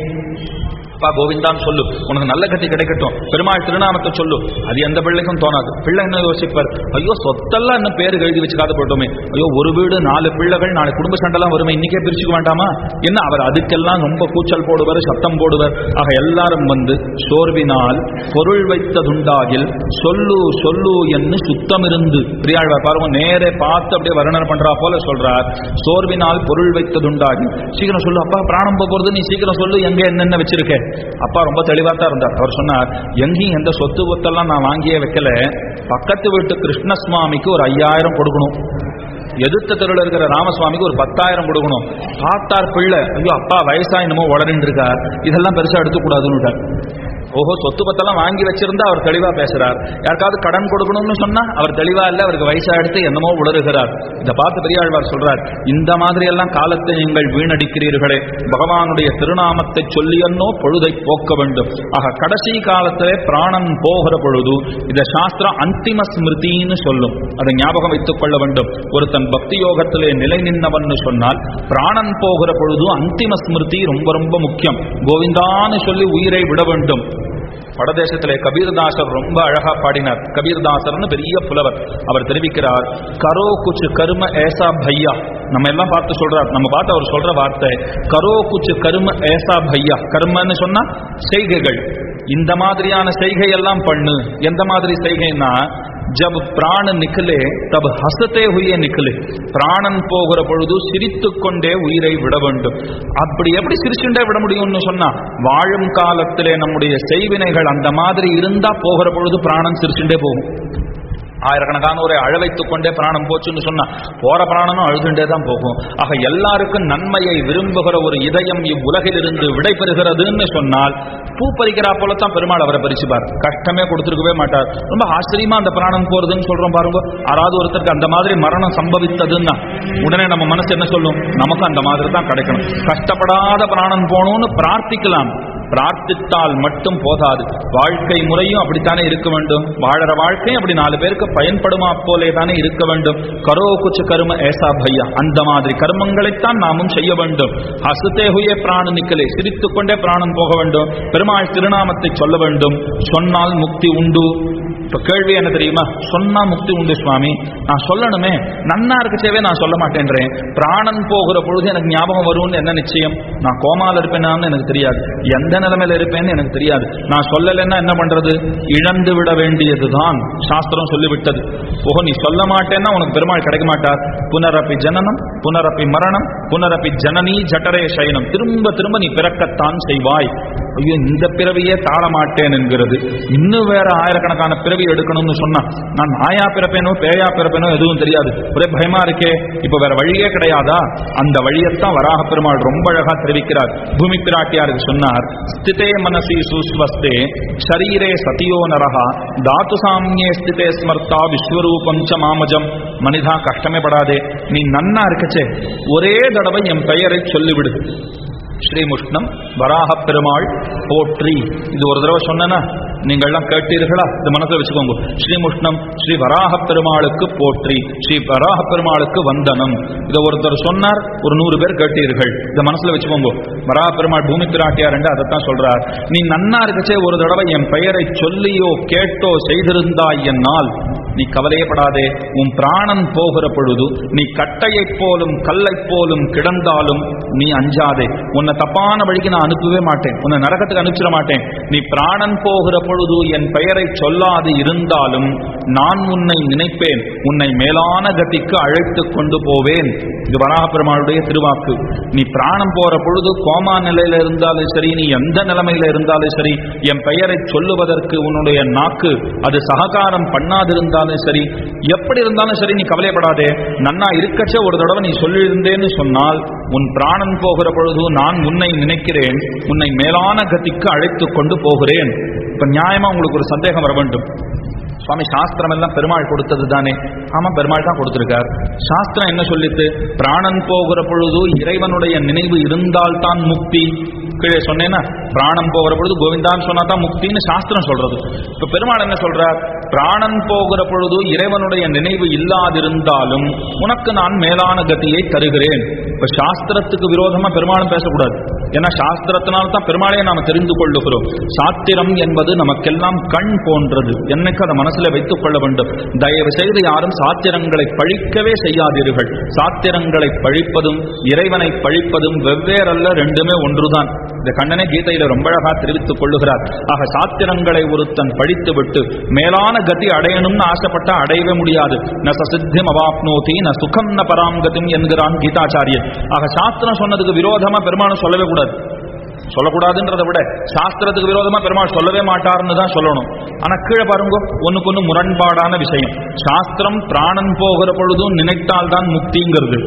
அப்பா கோவிந்தான் சொல்லு. உனக்கு நல்ல கட்டி கிடைக்கட்டும். பெருமாள் திருநாமத்தை சொல்லு. அது எந்த பிள்ளைக்கும் தோணாது. பிள்ளை என்ன யோசிப்பார்? ஐயோ சொத்தெல்லாம் இன்னும் பேரு எழுதி வச்சுக்காத போட்டோமே ஐயோ ஒரு வீடு நாலு பிள்ளைகள் நாலு குடும்ப சண்டைலாம் வருமே இன்னைக்கே பிரிச்சுக்க வேண்டாமா? என்ன அவர் அதுக்கெல்லாம் ரொம்ப கூச்சல் போடுவார் சத்தம் போடுவார். ஆக எல்லாரும் வந்து சோர்வினால் பொருள் வைத்ததுண்டாகில் சொல்லு சொல்லு என்று சுத்தம் இருந்து பிரியாழ்வார் பாருங்க நேரே பார்த்து அப்படியே வர்ணனை பண்றா போல சொல்றார். சோர்வினால் பொருள் வைத்ததுண்டாகி சீக்கிரம் சொல்லு அப்பா பிராணம் போறது நீ சீக்கிரம் சொல்லு எங்க என்னென்ன வச்சிருக்க? அப்பா ரொம்ப தெளிவாக தான் இருந்தார். அவர் சொன்னார் எங்கேயும் எந்த சொத்து பொத்தெல்லாம் நான் வாங்கியே வைக்கல. பக்கத்து வீட்டு கிருஷ்ணசுவாமிக்கு ஒரு ஐயாயிரம் கொடுக்கணும். எதிர்த்த தெருவில் இருக்கிற ராமசுவாமிக்கு ஒரு பத்தாயிரம் கொடுக்கணும். பார்த்தார் பிள்ளை. ஐயோ அப்பா வயசா என்னமோ உடனின்னு இருக்கார் இதெல்லாம் பெருசாக எடுத்துக்கூடாதுன்னு ஓஹோ சொத்து பத்தெல்லாம் வாங்கி வச்சிருந்தா அவர் தெளிவா பேசுறார். யாருக்காவது கடன் கொடுக்கணும்னு சொன்னா அவர் தெளிவா இல்ல அவருக்கு வயசா எடுத்து என்னமோ உளறுகிறார். இதை பார்த்து பெரியாழ்வார் சொல்றார் இந்த மாதிரி எல்லாம் காலத்தை நீங்கள் வீணடிக்கிறீர்களே. பகவானுடைய திருநாமத்தை சொல்லியன்னோ பொழுதை போக்க வேண்டும். ஆக கடைசி காலத்திலே பிராணன் போகிற பொழுது இந்த சாஸ்திரம் அந்திம ஸ்மிருதின்னு சொல்லும். அதை ஞாபகம் வைத்துக் கொள்ள வேண்டும். ஒருத்தன் பக்தி யோகத்திலே நிலை நின்னவன் சொன்னால் பிராணன் போகிற பொழுது அந்திம ஸ்மிருதி ரொம்ப ரொம்ப முக்கியம். கோவிந்தான்னு சொல்லி உயிரை விட வேண்டும். வடதேசத்திலே கபீர்தாசர் ரொம்ப அழகா பாடினார். கபீர்தாசர்னு பெரிய புலவர். அவர் தெரிவிக்கிறார் கரோ குச்சு கரும ஏசா பையா. நம்ம எல்லாம் பார்த்து சொல்றார். நம்ம பார்த்து அவர் சொல்ற வார்த்தை கரோ குச்சு கரும ஏசா பையா. கர்மன்னு சொன்னா செய்கைகள். இந்த மாதிரியான செய்கை எல்லாம் பண்ணு. எந்த மாதிரி செய்கைன்னா ஜப் பிராண நிக்கலே தப் ஹசத்தே ஹுயே நிக்கலே பிராணன் போகிற பொழுது சிரித்து கொண்டே உயிரை விட வேண்டும். அப்படி எப்படி சிரிச்சுண்டே விட முடியும்னு சொன்னா வாழும் காலத்திலே நம்முடைய செய்வினைகள் அந்த மாதிரி இருந்தா போகிற பொழுது பிராணன் சிரிச்சுண்டே போகும். ஆயிரக்கணக்கான ஒரு அழ வைத்துக் கொண்டே பிராணம் போச்சுன்னு சொன்னா போற பிராணமும் அழுதுண்டே தான் போகும். ஆக எல்லாருக்கும் நன்மையை விரும்புகிற ஒரு இதயம் இவ்வுலகிலிருந்து விடை பெறுகிறதுன்னு சொன்னால் பூ பறிக்கிறா போலத்தான் பெருமாள் அவரை பறிச்சுப்பார். கஷ்டமே கொடுத்துருக்கவே மாட்டார். ரொம்ப ஆச்சரியமா அந்த பிராணம் போறதுன்னு சொல்றோம் பாருங்க. யாராவது ஒருத்தருக்கு அந்த மாதிரி மரணம் சம்பவித்ததுன்னா உடனே நம்ம மனசு என்ன சொல்லும்? நமக்கு அந்த மாதிரி தான் கிடைக்கணும். கஷ்டப்படாத பிராணம் போகணும்னு பிரார்த்திக்கலாம். பிரார்த்தித்தால் மட்டும் போதாது. வாழ்க்கை முறையும் அப்படித்தானே இருக்க வேண்டும். வாழற வாழ்க்கையும் அப்படி நாலு பேருக்கு பயன்படுமா போலே தானே இருக்க வேண்டும். கரோ குச்சு கரும ஏசா பையா. அந்த மாதிரி கர்மங்களைத்தான் நாமும் செய்ய வேண்டும். ஹசுதே ஹுயே பிராண நிக்கலே. சிரித்துக்கொண்டே பிராணம் போக வேண்டும். பெருமாள் திருநாமத்தை சொல்ல வேண்டும். சொன்னால் முக்தி உண்டு. இப்ப கேள்வி என்ன தெரியுமா? சொன்னா முக்தி உண்டு சுவாமி. நான் சொல்லணுமே. நன்னா இருக்கச்சேவே நான் சொல்ல மாட்டேன்றேன். பிராணன் போகிற பொழுது எனக்கு ஞாபகம் வரும்னு என்ன நிச்சயம்? நான் கோமால இருப்பேனான்னு எனக்கு தெரியாது. எந்த நிலைமையில இருப்பேன்னு எனக்கு தெரியாது. நான் சொல்லலைன்னா என்ன பண்றது? இழந்து விட வேண்டியதுதான் சாஸ்திரம் சொல்லிவிட்டது. ஓஹோ நீ சொல்ல மாட்டேன்னா உனக்கு பெருமாள் கிடைக்க மாட்டார். புனரப்பி ஜனனம் புனரப்பி மரணம் புனரப்பி ஜனனி ஜட்டரே சயனம். திரும்ப திரும்ப நீ பிறக்கத்தான் செய்வாய். ஐயோ இந்த பிறவியே தாழ மாட்டேன் என்கிறது. இன்னும் வேற ஆயிரக்கணக்கான பிறவி எடுக்கணும்னு சொன்னா நான் நாயா பிறப்பேனோ பேயா பிறப்பேனோ எதுவும் தெரியாது. ஒரே பயமா இருக்கே. இப்ப வேற வழியே கிடையாதா? அந்த வழியத்தான் வராக பெருமாள் ரொம்ப அழகா தெரிவிக்கிறார். பூமி பிராட்டியாருக்கு சொன்னார் ஸ்திதே மனசி சுஸ்வஸ்தே ஷரீரே சதியோ நரஹா தாத்து சாமியே ஸ்திதே ஸ்மர்த்தா விஸ்வரூபம் ச மாமஜம். மனிதா கஷ்டமே படாதே. நீ நன்னா இருக்கச்சே. ஒரே தடவை என் பெயரை சொல்லிவிடு. ஸ்ரீமுஷ்ணம் வராக பெருமாள் போற்றி. இது ஒரு தடவை சொன்னேன்னா நீங்கள்லாம் கேட்டீர்களா? இந்த மனசில் வச்சுக்கோங்க. ஸ்ரீமுஷ்ணம் ஸ்ரீ வராக பெருமாளுக்கு போற்றி. ஸ்ரீ வராக பெருமாளுக்கு வந்தனம். இதை ஒருத்தர் சொன்னார் ஒரு நூறு பேர் கேட்டீர்கள். இதை மனசுல வச்சுக்கோங்க. வராக பெருமாள் பூமி திராட்டியார் என்று அதைத்தான் சொல்றார். நீ நன்னா இருக்கச்சே ஒரு தடவை என் பெயரை சொல்லியோ கேட்டோ செய்திருந்தாய் என்னால் நீ கவலையப்படாதே. உன் பிராணன் போகிற பொழுது நீ கட்டையைப் போலும் கல்லைப் போலும் கிடந்தாலும் நீ அஞ்சாதே. உன்னை தப்பான வழிக்கு நான் அனுப்பவே மாட்டேன். உன்னை நரகத்துக்கு அனுப்பிச்சிட மாட்டேன். நீ பிராணன் போகிற பொழுது என் பெயரை சொல்லாது இருந்தாலும் நான் உன்னை நினைப்பேன். உன்னை மேலான கதிக்கு அழைத்து கொண்டு போவேன். இது வராக பெருமாளுடைய திருவாக்கு. நீ பிராணம் போற பொழுது கோமா நிலையில இருந்தாலும் சரி நீ எந்த நிலைமையில இருந்தாலும் சரி என் பெயரை சொல்லுவதற்கு உன்னுடைய நாக்கு அது சககாரம் பண்ணாதிருந்தாலும் சரி எப்படி இருந்தாலும் சரி நீ கவலைப்படாதே நன்னா இருக்கச்ச ஒரு தடவை நீ சொல்லியிருந்தேன்னு சொன்னால் உன் பிராணன் போகிற பொழுது நான் உன்னை நினைக்கிறேன் உன்னை மேலான கதிக்கு அழைத்து கொண்டு போகிறேன். இப்ப நியாயமா உங்களுக்கு ஒரு சந்தேகம் வர வேண்டும். சுவாமி சாஸ்திரம் எல்லாம் பெருமாள் கொடுத்தது தானே? ஆமா பெருமாள் தான் கொடுத்திருக்கார். சாஸ்திரம் என்ன சொல்லித்து பிராணன் போகிற பொழுது இறைவனுடைய நினைவு இருந்தால்தான் முக்தி கீழே சொன்னேன்னா பிராணம் போகிற பொழுது கோவிந்தான்னு சொன்னா தான் முக்தின்னு சாஸ்திரம் சொல்றது. இப்ப பெருமாள் என்ன சொல்றார்? பிராணன் போகிற பொழுது இறைவனுடைய நினைவு இல்லாதிருந்தாலும் உனக்கு நான் மேலான கதியை தருகிறேன். இப்ப சாஸ்திரத்துக்கு விரோதமா பெருமாளும் பேசக்கூடாது. ஏன்னா சாஸ்திரத்தினால் தான் பெருமாளையை நாம தெரிந்து கொள்ளுகிறோம். சாத்திரம் என்பது நமக்கெல்லாம் கண் போன்றது. என்னைக்கு அதை மனசுல வைத்துக் கொள்ள வேண்டும்? தயவு செய்து யாரும் சாத்திரங்களை பழிக்கவே செய்யாதீர்கள். சாத்திரங்களை பழிப்பதும் இறைவனை பழிப்பதும் வெவ்வேறல்ல ரெண்டுமே ஒன்றுதான். இந்த கண்ணனை கீதையில ரொம்ப அழகா தெரிவித்துக் கொள்ளுகிறார். ஆக சாத்திரங்களை ஒருத்தன் படித்து விட்டு மேலான கதி அடையணும்னு ஆசைப்பட்டா அடையவே முடியாது. ந சசித்தியம் அவாப்னோதி ந சுகம் ந பராங்கதிம் என்கிறான் கீதாச்சாரியன். ஆக சாஸ்திரம் சொன்னதுக்கு விரோதமா பெருமானம் சொல்லவே கூடாது. சொல்லக்கூடாதுன்றதை விட சாஸ்திரத்துக்கு விரோதமா பெருமாள் சொல்லவே மாட்டார்னு தான் சொல்லணும். ஆனா கீழே பாருங்க ஒண்ணுக்கு ஒண்ணு முரண்பாடான விஷயம். சாஸ்திரம் பிராணம் போகிற பொழுதும் நினைத்தால் தான் முக்திங்கிறது.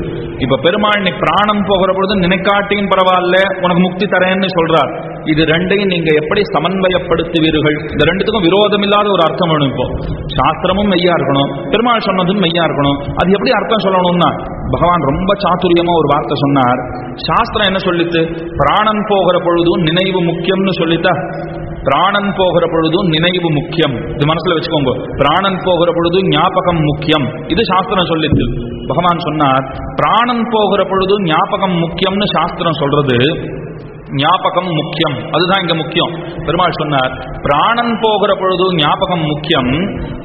இப்ப பெருமாள் நீ பிராணம் போகிற பொழுதும் நினைக்காட்டியும் பரவாயில்ல உனக்கு முக்தி தரேன்னு சொல்றார். இது ரெண்டையும் நீங்க எப்படி சமன்வயப்படுத்துவீர்கள்? இந்த ரெண்டுத்துக்கும் விரோதம் இல்லாத ஒரு அர்த்தம் வேணும் இப்போ. சாஸ்திரமும் மெய்யா இருக்கணும் பெருமாள் சொன்னதும் மெய்யா இருக்கணும். அது எப்படி அர்த்தம் சொல்லணும்னா பகவான் ரொம்ப சாத்துரியமா ஒரு வார்த்தை சொன்னார். சாஸ்திரம் என்ன சொல்லித்து? பிராணன் போகிற பொழுதும் நினைவு முக்கியம்னு சொல்லித்தா? பிராணன் போகிற பொழுதும் நினைவு முக்கியம். இது மனசுல வச்சுக்கோங்க. பிராணன் போகிற பொழுதும் ஞாபகம் முக்கியம். இது சாஸ்திரம் சொல்லித்து. பகவான் சொன்னார் பிராணன் போகிற பொழுதும் ஞாபகம் முக்கியம்னு சாஸ்திரம் சொல்றது ஞாபகம் முக்கியம். அதுதான் இங்க முக்கியம். பெருமாள் சொன்னார் பிராணன் போகிற பொழுது ஞாபகம் முக்கியம்.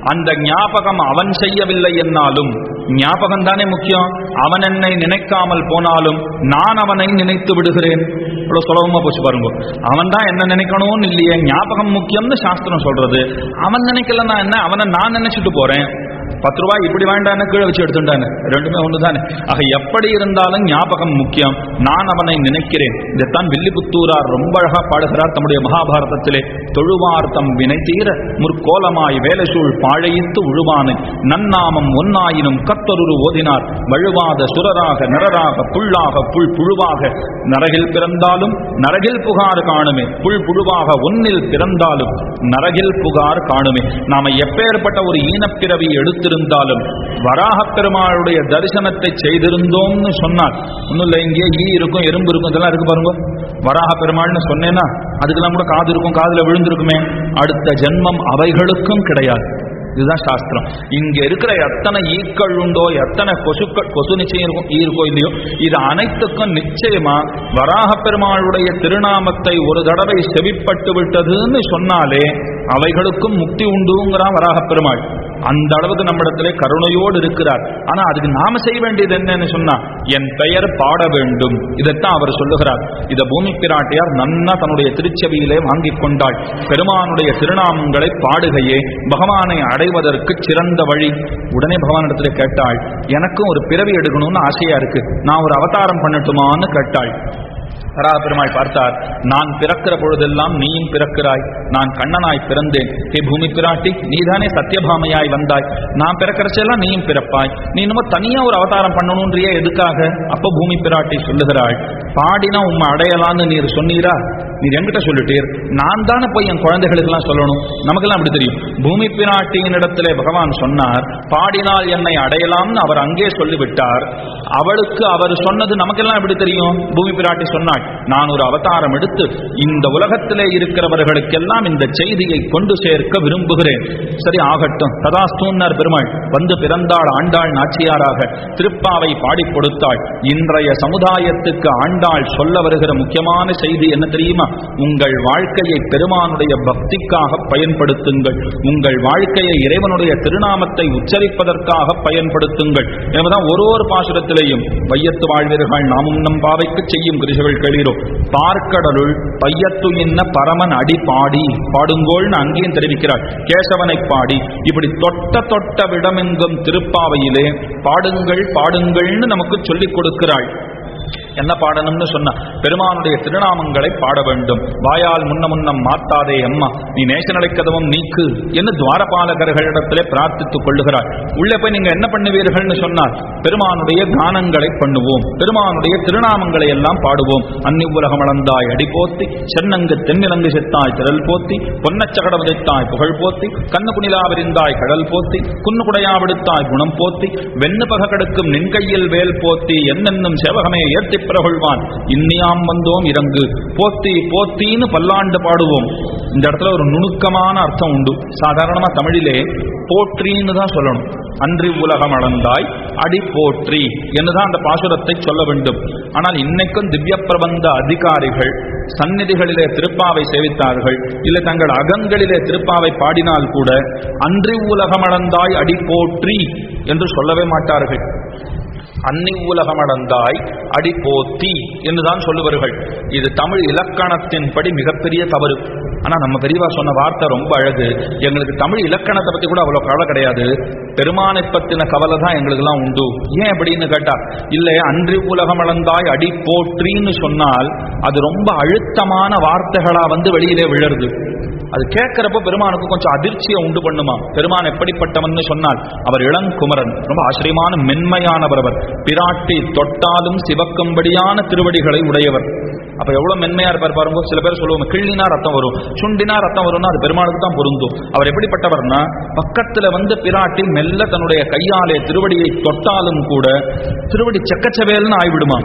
அந்த ஞாபகம் அவன் செய்யவில்லை என்னாலும். ஞாபகம் தானே முக்கியம். அவன் என்னை நினைக்காமல் போனாலும் நான் அவனை நினைத்து விடுகிறேன். இவ்வளவு சுலபமா போச்சு பாருங்க. அவன் தான் என்ன நினைக்கணும்னு இல்லையே. ஞாபகம் முக்கியம்னு சாஸ்திரம் சொல்றது. அவன் நினைக்கலன்னா என்ன? அவனை நான் நினைச்சிட்டு போறேன். பத்து ரூபாய் இப்படி வேண்டான்னு கீழே வச்சு எடுத்துட்டானு. ரெண்டுமே ஒண்ணுதானே. ஆக எப்படி இருந்தாலும் ஞாபகம் முக்கியம். நான் அவனை நினைக்கிறேன். இதைத்தான் வில்லிபுத்தூரார் ரொம்ப அழகா பாடுகிறார் தம்முடைய மகாபாரதத்திலே. தொழுவார்த்தம் வினை தீர முற்கோலமாய் வேலைசூழ் பாழையித்து உழுவானை. நன்னாமம் ஒன்னாயினும் கத்தொரு ஓதினார். வழுவாத சுரராக நரராக புல்லாக புல் புழுவாக. நரகில் பிறந்தாலும் நரகில் புகார் காணுமே. புல் புழுவாக ஒன்னில் பிறந்தாலும் நரகில் புகார் காணுமே. நாம எப்பேற்பட்ட ஒரு ஈனப்பிறவி வைத்திருந்தாலும் வராகப் பெருமாளுடைய தரிசனத்தை செய்திருந்தோம்னு சொன்னால் ஒன்றும் இல்லை இங்கே ஈ இருக்கும் எறும்பு இருக்கும் இதெல்லாம் இருக்கு பாருங்க. வராக பெருமாள்னு சொன்னேன்னா அதுக்கெல்லாம் கூட காது இருக்கும் காதுல விழுந்திருக்குமே. அடுத்த ஜென்மம் அவைகளுக்கும் கிடையாது. இதுதான் சாஸ்திரம். இங்க இருக்கிற எத்தனை ஈக்கள் உண்டோ எத்தனை கொசுக்கள் கொசு நிச்சயம் இருக்கும் ஈ இருக்கோ இல்லையோ இது அனைத்துக்கும் நிச்சயமா வராக பெருமாளுடைய திருநாமத்தை ஒரு தடவை செவிப்பட்டு விட்டதுன்னு சொன்னாலே அவைகளுக்கும் முக்தி உண்டுங்கிறான் வராக பெருமாள். அந்த அளவுக்கு நம்மிடத்துல கருணையோடு இருக்கிறார். ஆனா அதுக்கு நாம செய்ய வேண்டியது என்னன்னு சொன்னா என் பெயர் பாட வேண்டும். இதைத்தான் அவர் சொல்லுகிறார். இத பூமி பிராட்டியார் நன்னா தன்னுடைய திருச்செவியிலே வாங்கிக் கொண்டாள். பெருமானுடைய திருநாமங்களை பாடுகையே பகவானை அடைவதற்கு சிறந்த வழி. உடனே பகவானிடத்துல கேட்டாள் எனக்கும் ஒரு பிறவி எடுக்கணும்னு ஆசையா இருக்கு. நான் ஒரு அவதாரம் பண்ணட்டுமான்னு கேட்டாள். வரா பெருமாள் பார்த்தார் நான் பிறக்கிற பொழுதெல்லாம் நீயும் பிறக்கிறாய். நான் கண்ணனாய் பிறந்தேன். ஹே பூமி பிராட்டி நீதானே சத்தியபாமையாய் வந்தாய். நான் பிறக்கிறச்செல்லாம் நீயும் பிறப்பாய். நீ இன்னும் தனியா ஒரு அவதாரம் பண்ணணும்ன்றியே எதுக்காக? அப்ப பூமி பிராட்டி சொல்லுகிறாள் பாடினா உம்மை அடையலான்னு நீர் சொன்னீரா? நீர் என்கிட்ட சொல்லிட்டீர். நான் தானே போய் என் குழந்தைகளுக்கெல்லாம் சொல்லணும்? நமக்கெல்லாம் அப்படி தெரியும்? பூமி பிராட்டியின் இடத்திலே பகவான் சொன்னார் பாடினால் என்னை அடையலாம்னு அவர் அங்கே சொல்லிவிட்டார். அவளுக்கு அவர் சொன்னது நமக்கெல்லாம் எப்படி தெரியும்? பூமி பிராட்டி சொன்னாள் நான் ஒரு அவதாரம் எடுத்து இந்த உலகத்திலே இருக்கிறவர்களுக்கெல்லாம் இந்த செய்தியை கொண்டு சேர்க்க விரும்புகிறேன். சரி ஆகட்டும். சதாஸ்தூன்னர் பெருமாள் வந்து பிறந்தாள் ஆண்டாள் நாச்சியாராக திருப்பாவை பாடி கொடுத்தாள். இன்றைய சமுதாயத்துக்கு ஆண்டாள் சொல்ல வருகிற முக்கியமான செய்தி என்ன தெரியுமா? உங்கள் வாழ்க்கையை பெருமானுடைய பக்திக்காக பயன்படுத்துங்கள். உங்கள் வாழ்க்கையை இறைவனுடைய திருநாமத்தை உச்சரிப்பதற்காக பயன்படுத்துங்கள். எனவேதான் ஒரு ஒரு பாசுரத்திலேயும் வையத்து வாழ்வீர்கள் நாமும் நம் பாவைக்கு செய்யும் கிருஷவர்கள் தெளிரும் பார்க்கடலுள் பையத்து இன்ன பரமன் அடி பாடி பாடுங்கோள்னு அங்கேயும் தெரிவிக்கிறார். கேசவனை பாடி இப்படி தொட்ட தொட்ட விடமெங்கும் திருப்பாவையிலே பாடுங்கள் பாடுங்கள்னு நமக்கு சொல்லிக் கொடுக்கிறாள். என்ன பாடணும்னு சொன்னா? பெருமானுடைய திருநாமங்களை பாட வேண்டும். வாயால் முன்ன முன்னம் மாத்தாதே அம்மா. நீ நேசநடை கதவம் நீக்கு என்று துவாரபாலகர்களிடத்திலே பிரார்த்தித்துக் கொள்ளுகிறார் உள்ளே போய் நீங்க என்ன பண்ணுவீர்கள்னு சொன்னார் பெருமானுடைய கானங்களை பண்ணுவோம். பெருமானுடைய திருநாமங்களை எல்லாம் பாடுவோம். அன்னி உலகம் அளந்தாய் அடி போத்தி சென்னங்கு தென்னிலங்கு செத்தாய் திரல் போத்தி பொன்னச்சகட உதைத்தாய் புகழ் போத்தி கண்ணு குனிலாவிருந்தாய் கடல் போத்தி குன்னு குடையாவிடுத்தாய் குணம் போத்தி வெண்ணு பக கெடுக்கும் நின் கையில் வேல் போத்தி என்னென்னும் சேவகமே ஏற்றி பிரகொள்வான் இன்னியாம் வந்தோம் இறங்கு. போத்தி போத்தின்னு பல்லாண்டு பாடுவோம். இந்த இடத்துல ஒரு நுணுக்கமான அர்த்தம் உண்டு. சாதாரணமா தமிழிலே போற்றின்னு தான் சொல்லணும். அன்றி உலகம் அளந்தாய் அடி போற்றி என்றுதான் அந்த பாசுரத்தை சொல்ல வேண்டும். ஆனால் இன்னைக்கும் திவ்ய பிரபந்த அதிகாரிகள் சந்நிதிகளிலே திருப்பாவை சேவித்தார்கள். இல்லை தங்கள் அகங்களிலே திருப்பாவை பாடினால் கூட அன்றி உலகம் அளந்தாய் அடி போற்றி என்று சொல்லவே மாட்டார்கள். அன்னை உலகமடந்தாய் அடி போத்தி என்றுதான் சொல்லுவார்கள் இது தமிழ் இலக்கணத்தின்படி மிகப்பெரிய தவறு. ஆனா நம்ம பெரியவா சொன்ன வார்த்தை ரொம்ப அழகு. எங்களுக்கு தமிழ் இலக்கணத்தை பத்தி கூட அவ்வளவு கவலை கிடையாது. பெருமானை பத்தின கவலை தான் எங்களுக்கெல்லாம் உண்டு. ஏன் அப்படின்னு கேட்டா இல்ல அன்றி உலகம் அளந்தாய் அடி போற்றின்னு சொன்னால் அது ரொம்ப அழுத்தமான வார்த்தைகளா வந்து வெளியிலே விழருது. அது கேட்கிறப்ப பெருமானுக்கு கொஞ்சம் அதிர்ச்சியை உண்டு பண்ணுமா? பெருமான் எப்படிப்பட்டவன் சொன்னால் அவர் இளங்குமரன் ரொம்ப ஆச்சரியமான மென்மையானவர் அவர். பிராட்டி தொட்டாலும் சிவக்கும்படியான திருவடிகளை உடையவர். அப்ப எவ்வளவு மென்மையா இருப்பார் பாருங்க சில பேர் சொல்லுவாங்க கிள்ளினா ரத்தம் வரும் சுண்டினா ரத்தம் வரும்னா அது பெருமாளுக்கு தான் பொருந்தும். அவர் எப்படிப்பட்டவர்னா பக்கத்துல வந்து பிராட்டி மெல்ல தன்னுடைய கையாலே திருவடியை தொட்டாலும் கூட திருவடி செக்கச்சவேல்னு ஆய்விடுமா?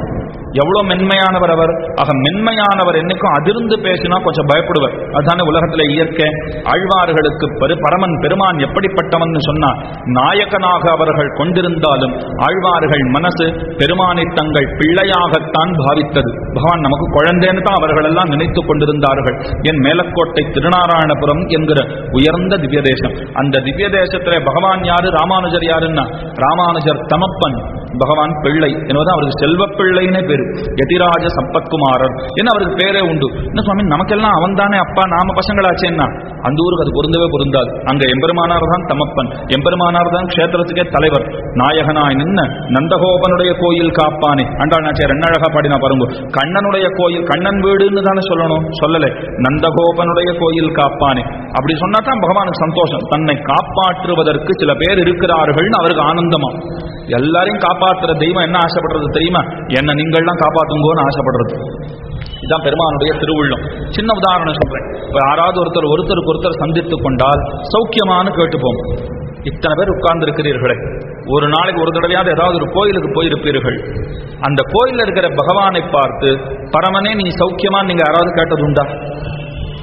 எவ்வளவு மென்மையானவர் அவர். ஆக மென்மையானவர் என்னைக்கும் அதிர்ந்து பேசினா கொஞ்சம் பயப்படுவர். அதுதானே உலகத்துல இயற்கை. ஆழ்வார்களுக்கு பெரு பரமன் பெருமான் எப்படிப்பட்டவன் சொன்னா நாயகனாக அவர்கள் கொண்டிருந்தாலும் ஆழ்வார்கள் மனசு பெருமானை தங்கள் பிள்ளையாகத்தான் பாவித்தது. பகவான் நமக்கு குழந்தைன்னு தான் அவர்கள் எல்லாம் நினைத்துக் கொண்டிருந்தார்கள். என் மேலக்கோட்டை திருநாராயணபுரம் என்கிற உயர்ந்த திவ்ய தேசம் அந்த திவ்ய தேசத்திலே பகவான் யாரு ராமானுஜர் யாருன்னா ராமானுஜர் தமப்பன். பகவான் பிள்ளை. என்பது அவருக்கு செல்வப்பிள்ளைன்னு யதிராஜ சம்பத்குமாரர். என்ன அவருக்கு பேரே உண்டு? என்ன சுவாமி நமக்கெல்லாம் அவன் தானே அப்பா நாம பசங்களாச்சேன்னா அந்த ஊருக்கு அது பொருந்தவே பொருந்தாது. அங்க எம்பெருமானார் தான் தமப்பன். எம்பெருமானார் தான் கஷேத்திரத்துக்கே தலைவர். நாயகனாய் நின்ன நந்தகோபனுடைய கோயில் காப்பானே. அண்டாள் நாச்சியார் என்ன அழகா பாடினா பாருங்க. கண்ணனுடைய கோயில் கண்ணன் வீடுன்னு தானே சொல்லணும்? சொல்லலை. நந்தகோபனுடைய கோயில் காப்பானே. அப்படி சொன்னா தான் பகவானுக்கு சந்தோஷம். தன்னை காப்பாற்றுவதற்கு சில பேர் இருக்கிறார்கள்னு அவருக்கு ஆனந்தமா. எல்லாரையும் காப்பாற்றுற தெய்வம் என்ன ஆசைப்படுறது தெரியுமா? என்ன நீங்கள்லாம் காப்பாத்துங்கோன்னு ஆசைப்படுறது. இதுதான் பெருமானுடைய திருவுள்ளம். சின்ன உதாரணம் சொல்றேன். இப்ப யாராவது ஒருத்தர் ஒருத்தருக்கு ஒருத்தர் சந்தித்துக் கொண்டால் சௌக்கியமானு கேட்டுப்போம். இத்தனை பேர் உட்கார்ந்து இருக்கிறீர்களே ஒரு நாளைக்கு ஒரு தடவையாவது ஏதாவது ஒரு கோயிலுக்கு போயிருப்பீர்கள். அந்த கோயிலில் இருக்கிற பகவானை பார்த்து பரமனே நீ சௌக்கியமான்னு நீங்க யாராவது கேட்டதுண்டா?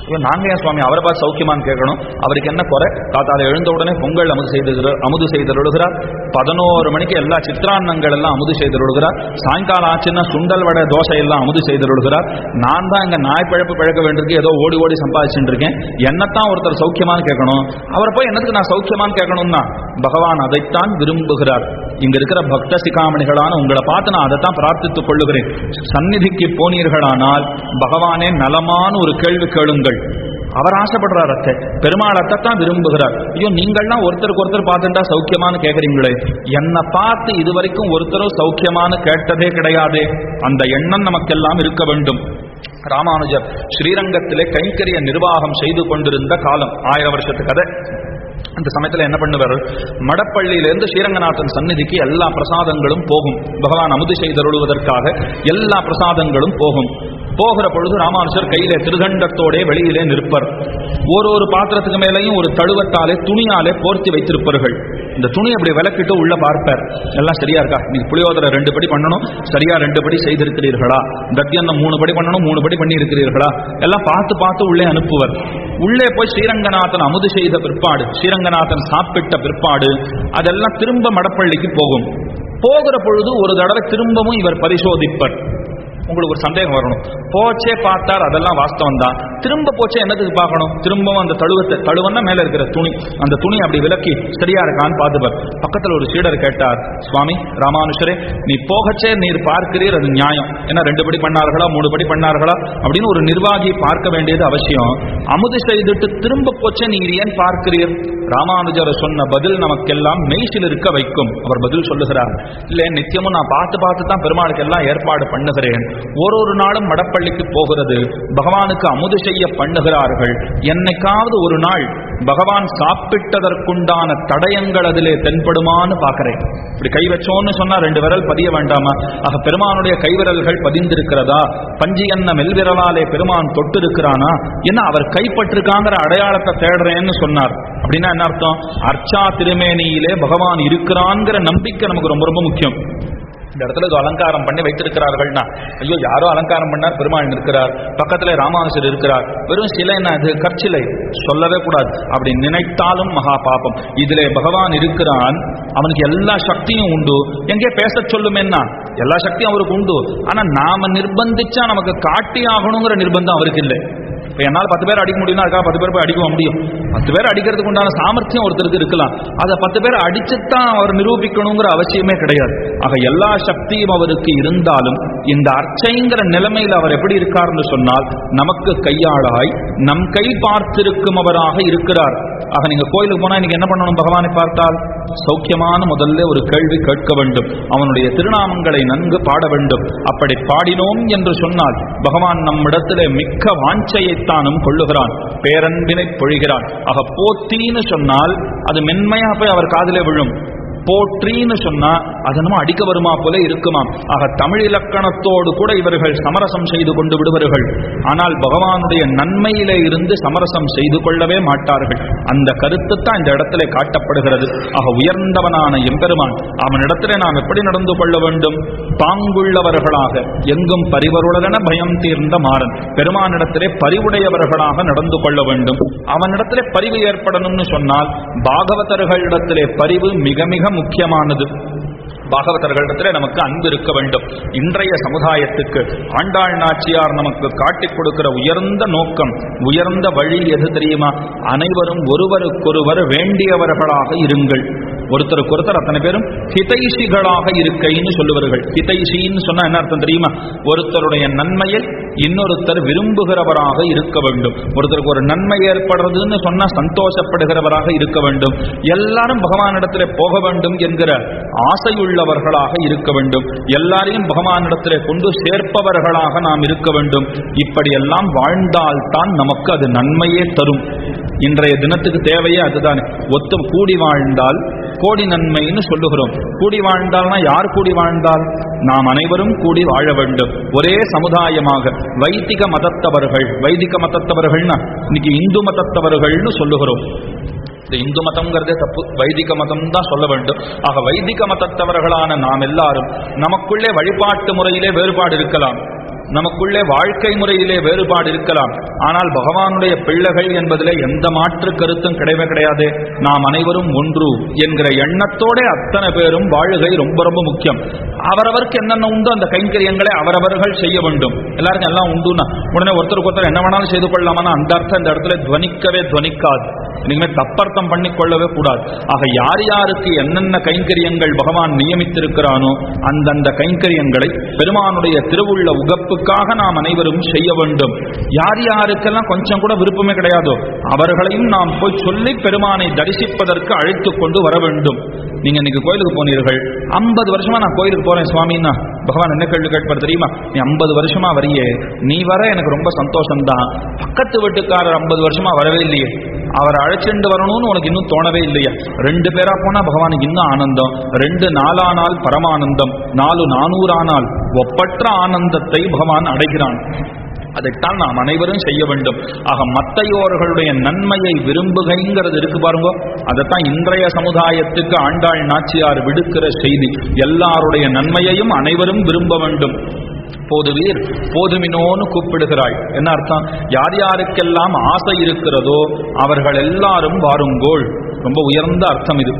இப்போ நாங்கள் ஏன் சுவாமி அவரை பார்த்து சௌக்கியமான்னு கேட்கணும்? அவருக்கு என்ன குறை? காத்தால எழுந்த உடனே பொங்கல் அமுது செய்து அமுது செய்தருளுகிறார் பதினோரு மணிக்கு எல்லா சித்திரான்னங்கள் எல்லாம் அமுது செய்தருளுகிறார் சாயங்காலம் ஆச்சுன்னா சுண்டல் வடை தோசை எல்லாம் அமுது செய்தருளுகிறார் நான் தான் இங்கே நாய் பழப்பு பழக்க வேண்டியிருக்கு ஏதோ ஓடி ஓடி சம்பாதிச்சுட்டு இருக்கேன். என்னத்தான் ஒருத்தர் சௌக்கியமான்னு கேட்கணும்? அவரை போய் என்னத்துக்கு நான் சௌக்கியமான்னு கேட்கணும்னா? பகவான் அதைத்தான் விரும்புகிறார். இங்க இருக்கிற பக்த சிகாமணிகளான உங்களை பார்த்து நான் அதைத்தான் பிரார்த்தித்துக் கொள்ளுகிறேன். சந்நிதிக்கு போனீர்களானால் பகவானே நலமான ஒரு கேள்வி கேளுங்கள். அவர் ஆசைப்படுறார் அத்தை. பெருமாள் அத்தைத்தான் விரும்புகிறார். ஐயோ நீங்கள்லாம் ஒருத்தருக்கு ஒருத்தர் பார்த்துட்டா சௌக்கியமானு கேட்குறீங்களே. என்னை பார்த்து இதுவரைக்கும் ஒருத்தரும் சௌக்கியமானு கேட்டதே கிடையாதே. அந்த எண்ணம் நமக்கெல்லாம் இருக்க வேண்டும். ராமானுஜர் ஸ்ரீரங்கத்திலே கைங்கரிய நிர்வாகம் செய்து கொண்டிருந்த காலம். ஆயிரம் வருஷத்து கதை. அந்த சமயத்தில் என்ன பண்ணுவார்? மடப்பள்ளியிலிருந்து ஸ்ரீரங்கநாதன் சந்நிதிக்கு எல்லா பிரசாதங்களும் போகும். பகவான் அமுது செய்தருள்வதற்காக எல்லா பிரசாதங்களும் போகும். போகிற பொழுது ராமானுஜர் கையிலே திருதண்டத்தோடே வெளியிலே நிற்பர். ஒரு ஒரு பாத்திரத்துக்கு மேலேயும் ஒரு தழுவத்தாலே துணியாலே போர்த்தி வைத்திருப்பார்கள். இந்த துணி அப்படி விளக்கிட்டு உள்ள பார்ப்பார். எல்லாம் சரியா இருக்கா? நீங்க புளியோதரை ரெண்டு படி பண்ணணும் சரியா ரெண்டு படி செய்திருக்கிறீர்களா? தத்தியந்தம் மூணு படி பண்ணணும் மூணு படி பண்ணி இருக்கிறீர்களா எல்லாம் பார்த்து பார்த்து உள்ளே அனுப்புவர். உள்ளே போய் ஸ்ரீரங்கநாதன் அமுது செய்த பிற்பாடு ஸ்ரீரங்கநாதன் சாப்பிட்ட பிற்பாடு அதெல்லாம் திரும்ப மடப்பள்ளிக்கு போகும். போகிற பொழுது ஒரு தடவை திரும்பவும் இவர் பரிசோதிப்பர். உங்களுக்கு ஒரு சந்தேகம் வரணும். போச்சே பார்த்தார் அதெல்லாம் வாஸ்தவம் தான். திரும்ப போச்சே என்னதுக்கு பார்க்கணும்? திரும்பவும் அந்த தழுவத்தை தழுவன்னா மேல இருக்கிற துணி. அந்த துணி அப்படி விலக்கி சரியா இருக்கான்னு பார்த்துப்பார். பக்கத்தில் ஒரு சீடர் கேட்டார் சுவாமி ராமானுஷரே நீ போகச்சே நீர் பார்க்கிறீர் அது நியாயம். ஏன்னா ரெண்டு படி பண்ணார்களா மூணு படி பண்ணார்களா? அப்படின்னு ஒரு நிர்வாகி பார்க்க வேண்டியது அவசியம். அமுது செய்துட்டு திரும்ப போச்சே நீர் ஏன் பார்க்கிறீர்? ராமானுஜர் சொன்ன பதில் நமக்கெல்லாம் மெய்சில் இருக்க வைக்கும். அவர் பதில் சொல்லுகிறார் இல்லை நித்தியமும் நான் பார்த்து பார்த்து தான் பெருமாளுக்கு எல்லாம் ஏற்பாடு பண்ணுகிறேன். ஒரு ஒரு நாளும் மடப்பள்ளிக்கு போகிறது. பகவானுக்கு அமுது செய்ய பண்ணுகிறார்கள். என்னைக்காவது ஒரு நாள் பகவான் சாப்பிட்டதற்குண்டான தடயங்கள் அதிலே தென்படுமான்னு பார்க்கிறேன். இப்படி கை வச்சோன்னு சொன்னா ரெண்டு விரல் பதிய வேண்டாமா? ஆக பெருமானுடைய கைவிரல்கள் பதிந்திருக்கிறதா? பஞ்சி என்ன மெல்விரலாலே பெருமான் தொட்டு இருக்கிறானா என்ன அவர் கைப்பற்றிருக்காங்கிற அடையாளத்தை தேடுறேன்னு சொன்னார். அப்படின்னா என்ன அர்த்தம்? அர்ச்சா திருமேனியிலே பகவான் இருக்கிறான்ங்கிற நம்பிக்கை நமக்கு ரொம்ப ரொம்ப முக்கியம். இந்த இடத்துல இது அலங்காரம் பண்ணி வைத்திருக்கிறார்கள்னா ஐயோ யாரோ அலங்காரம் பண்ணார் பெருமாள் இருக்கிறார் பக்கத்தில் ராமானுஜர் இருக்கிறார் வெறும் சிலை என்ன அது கற்சிலை. சொல்லவே கூடாது. அப்படி நினைத்தாலும் மகா பாபம். இதிலே பகவான் இருக்கிறான் அவனுக்கு எல்லா சக்தியும் உண்டு. எங்கே பேச சொல்லுமேன்னா எல்லா சக்தியும் அவருக்கு உண்டு. ஆனா நாம நிர்பந்திச்சா நமக்கு காட்டி ஆகணுங்கிற நிர்பந்தம் அவருக்கு இல்லை. இப்ப என்னால் பத்து பேர் அடிக்க முடியும்னா அதுக்காக பத்து பேர் போய் அடிக்க முடியும்? பத்து பேர் அடிக்கிறதுக்கு உண்டான சாமர்த்தியம் ஒருத்தருக்கு இருக்கலாம். அதை பத்து பேர் அடிச்சுத்தான் அவர் நிரூபிக்கணுங்கிற அவசியமே கிடையாது. ஆக எல்லா சக்தியும் அவருக்கு இருந்தாலும் இந்த அர்ச்சைங்கிற நிலைமையில் அவர் எப்படி இருக்கார்னு சொன்னால் நமக்கு கையாளாய் நம் கை பார்த்திருக்கும் அவராக இருக்கிறார். ஆக நீங்க கோயிலுக்கு போனா இன்னைக்கு என்ன பண்ணணும்? பகவானை பார்த்தால் சௌக்கியமான முதல்ல ஒரு கேள்வி கேட்க வேண்டும். அவனுடைய திருநாமங்களை நன்கு பாட வேண்டும். அப்படி பாடினோம் என்று சொன்னால் பகவான் நம்மிடத்திலே மிக்க வாஞ்சையைத்தானும் கொள்ளுகிறான். பேரன்பினை பொழிகிறான். ஆக போத்தின்னு சொன்னால் அது மென்மையா போய் அவர் காதிலே விழும். போற்றின்னு சொன்னா அது அடிக்க வருமா போல இருக்குமாம் ஆக தமிழ் இலக்கணத்தோடு கூட இவர்கள் சமரசம் செய்து கொண்டு விடுவார்கள் ஆனால் பகவானுடைய நன்மையிலே இருந்து சமரசம் செய்து கொள்ளவே மாட்டார்கள். அந்த கருத்து தான் இந்த இடத்துல காட்டப்படுகிறது. ஆக உயர்ந்தவனான எம்பெருமான் அவனிடத்திலே நாம் எப்படி நடந்து கொள்ள வேண்டும்? பாங்குள்ளவர்களாக எங்கும் பரிவருடன பயம் தீர்ந்த மாறன் பெருமானிடத்திலே பரிவுடையவர்களாக நடந்து கொள்ள வேண்டும். அவனிடத்திலே பரிவு ஏற்படணும்னு சொன்னால் பாகவதர்களிடத்திலே பரிவு மிக மிக முக்கியமானது. பாகவதர்களிடத்திலே நமக்கு அன்பு இருக்க வேண்டும். இன்றைய சமுதாயத்துக்கு ஆண்டாள் நாச்சியார் நமக்கு காட்டிக் கொடுக்கிற உயர்ந்த நோக்கம் உயர்ந்த வழி எது தெரியுமா? அனைவரும் ஒருவருக்கொருவர் வேண்டியவர்களாக இருங்கள். ஒருத்தருக்கு ஒருத்தர் அத்தனை பேரும் ஹிதைஷிகளாக இருக்கைன்னு சொல்லுவார்கள். ஹிதைஷின்னு சொன்னா என்ன அர்த்தம் தெரியுமா? ஒருத்தருடைய நன்மையை இன்னொருத்தர் விரும்புகிறவராக இருக்க வேண்டும். ஒருத்தருக்கு ஒரு நன்மை ஏற்படுறதுன்னு சொன்னா சந்தோஷப்படுகிறவராக இருக்க வேண்டும். எல்லாரும் பகவானிடத்திலே போக வேண்டும் என்கிற ஆசையுள்ளவர்களாக இருக்க வேண்டும். எல்லாரையும் பகவானிடத்திலே கொண்டு சேர்ப்பவர்களாக நாம் இருக்க வேண்டும். இப்படியெல்லாம் வாழ்ந்தால்தான் நமக்கு அது நன்மையே தரும். இன்றைய தினத்துக்கு தேவையே அதுதான். ஒத்து கூடி வாழ்ந்தால் கோடி நன்மைன்னு சொல்லுகிறோம். கூடி வாழ்ந்தால்னா யார் கூடி வாழ்ந்தால்? நாம் அனைவரும் கூடி வாழ வேண்டும். ஒரே சமுதாயமாக. வைதிக மதத்தவர்கள். வைதிக மதத்தவர்கள்னா இன்னைக்கு இந்து மதத்தவர்கள்னு சொல்லுகிறோம். இந்த இந்து மதம்ங்கிறதே தப்பு. வைதிக மதம் தான் சொல்ல வேண்டும். ஆக வைதிக மதத்தவர்களான நாம் எல்லாரும் நமக்குள்ளே வழிபாட்டு முறையிலே வேறுபாடு இருக்கலாம். நமக்குள்ளே வாழ்க்கை முறையிலே வேறுபாடு இருக்கலாம். ஆனால் பகவானுடைய பிள்ளைகள் என்பதிலே எந்த மாற்று கருத்தும் கிடையவே கிடையாது. நாம் அனைவரும் ஒன்று என்கிற எண்ணத்தோட அத்தனை பேரும் வாழுகை ரொம்ப ரொம்ப முக்கியம். அவரவருக்கு என்னென்ன உண்டோ அந்த கைங்கரியங்களை அவரவர்கள் செய்ய வேண்டும். எல்லாருக்கும் எல்லாம் உண்டுன்னா உடனே ஒருத்தருக்கு ஒருத்தர் என்ன வேணாலும் செய்து கொள்ளலாமா அந்த அர்த்தம் இந்த இடத்துல துவனிக்கவே துவனிக்காது. இனிமே தப்பர்த்தம் பண்ணி கொள்ளவே கூடாது. ஆக யார் யாருக்கு என்னென்ன கைங்கரியங்கள் பகவான் நியமித்திருக்கிறானோ அந்தந்த கைங்கரியங்களை பெருமானுடைய திருவுள்ள சிறப்புக்காக நாம் அனைவரும் செய்ய வேண்டும். யார் யாருக்கெல்லாம் கொஞ்சம் கூட விருப்பமே கிடையாதோ அவர்களையும் நாம் போய் சொல்லி பெருமானை தரிசிப்பதற்கு அழைத்து கொண்டு வர வேண்டும். நீங்க இன்னைக்கு கோயிலுக்கு போனீர்கள். ஐம்பது வருஷமா நான் கோயிலுக்கு போறேன் சுவாமின்னா. பகவான் என்ன கேள்வி கேட்பார் தெரியுமா? நீ ஐம்பது வருஷமா வரியே. நீ வர எனக்கு ரொம்ப சந்தோஷம்தான். பக்கத்து வீட்டுக்காரர் ஐம்பது வருஷமா வரவே இல்லையே. அவர் அழைச்சிட்டு வரணும்னு உனக்கு இன்னும் தோணவே இல்லையா. ரெண்டு பேரா போனா பகவானுக்கு இன்னும் ஆனந்தம். ரெண்டு நாலானால் பரமானந்தம். நாலு நானூறானால் ஒப்பற்ற ஆனந்தத்தை பகவான் அடைகிறான். அதைத்தான் நாம் அனைவரும் செய்ய வேண்டும். ஆக மத்தையோர்களுடைய நன்மையை விரும்புகைங்கிறது இருக்கு பாருங்க. அதைத்தான் இன்றைய சமுதாயத்துக்கு ஆண்டாள் நாச்சியார் விடுக்கிற செய்தி. எல்லாருடைய நன்மையையும் அனைவரும் விரும்ப வேண்டும். போதுவீர் போதுமினோன்னு கூப்பிடுகிறாள். என்ன அர்த்தம்? யார் யாருக்கெல்லாம் ஆசை இருக்கிறதோ அவர்கள் எல்லாரும் வாருங்கோள். ரொம்ப உயர்ந்த அர்த்தம் இது.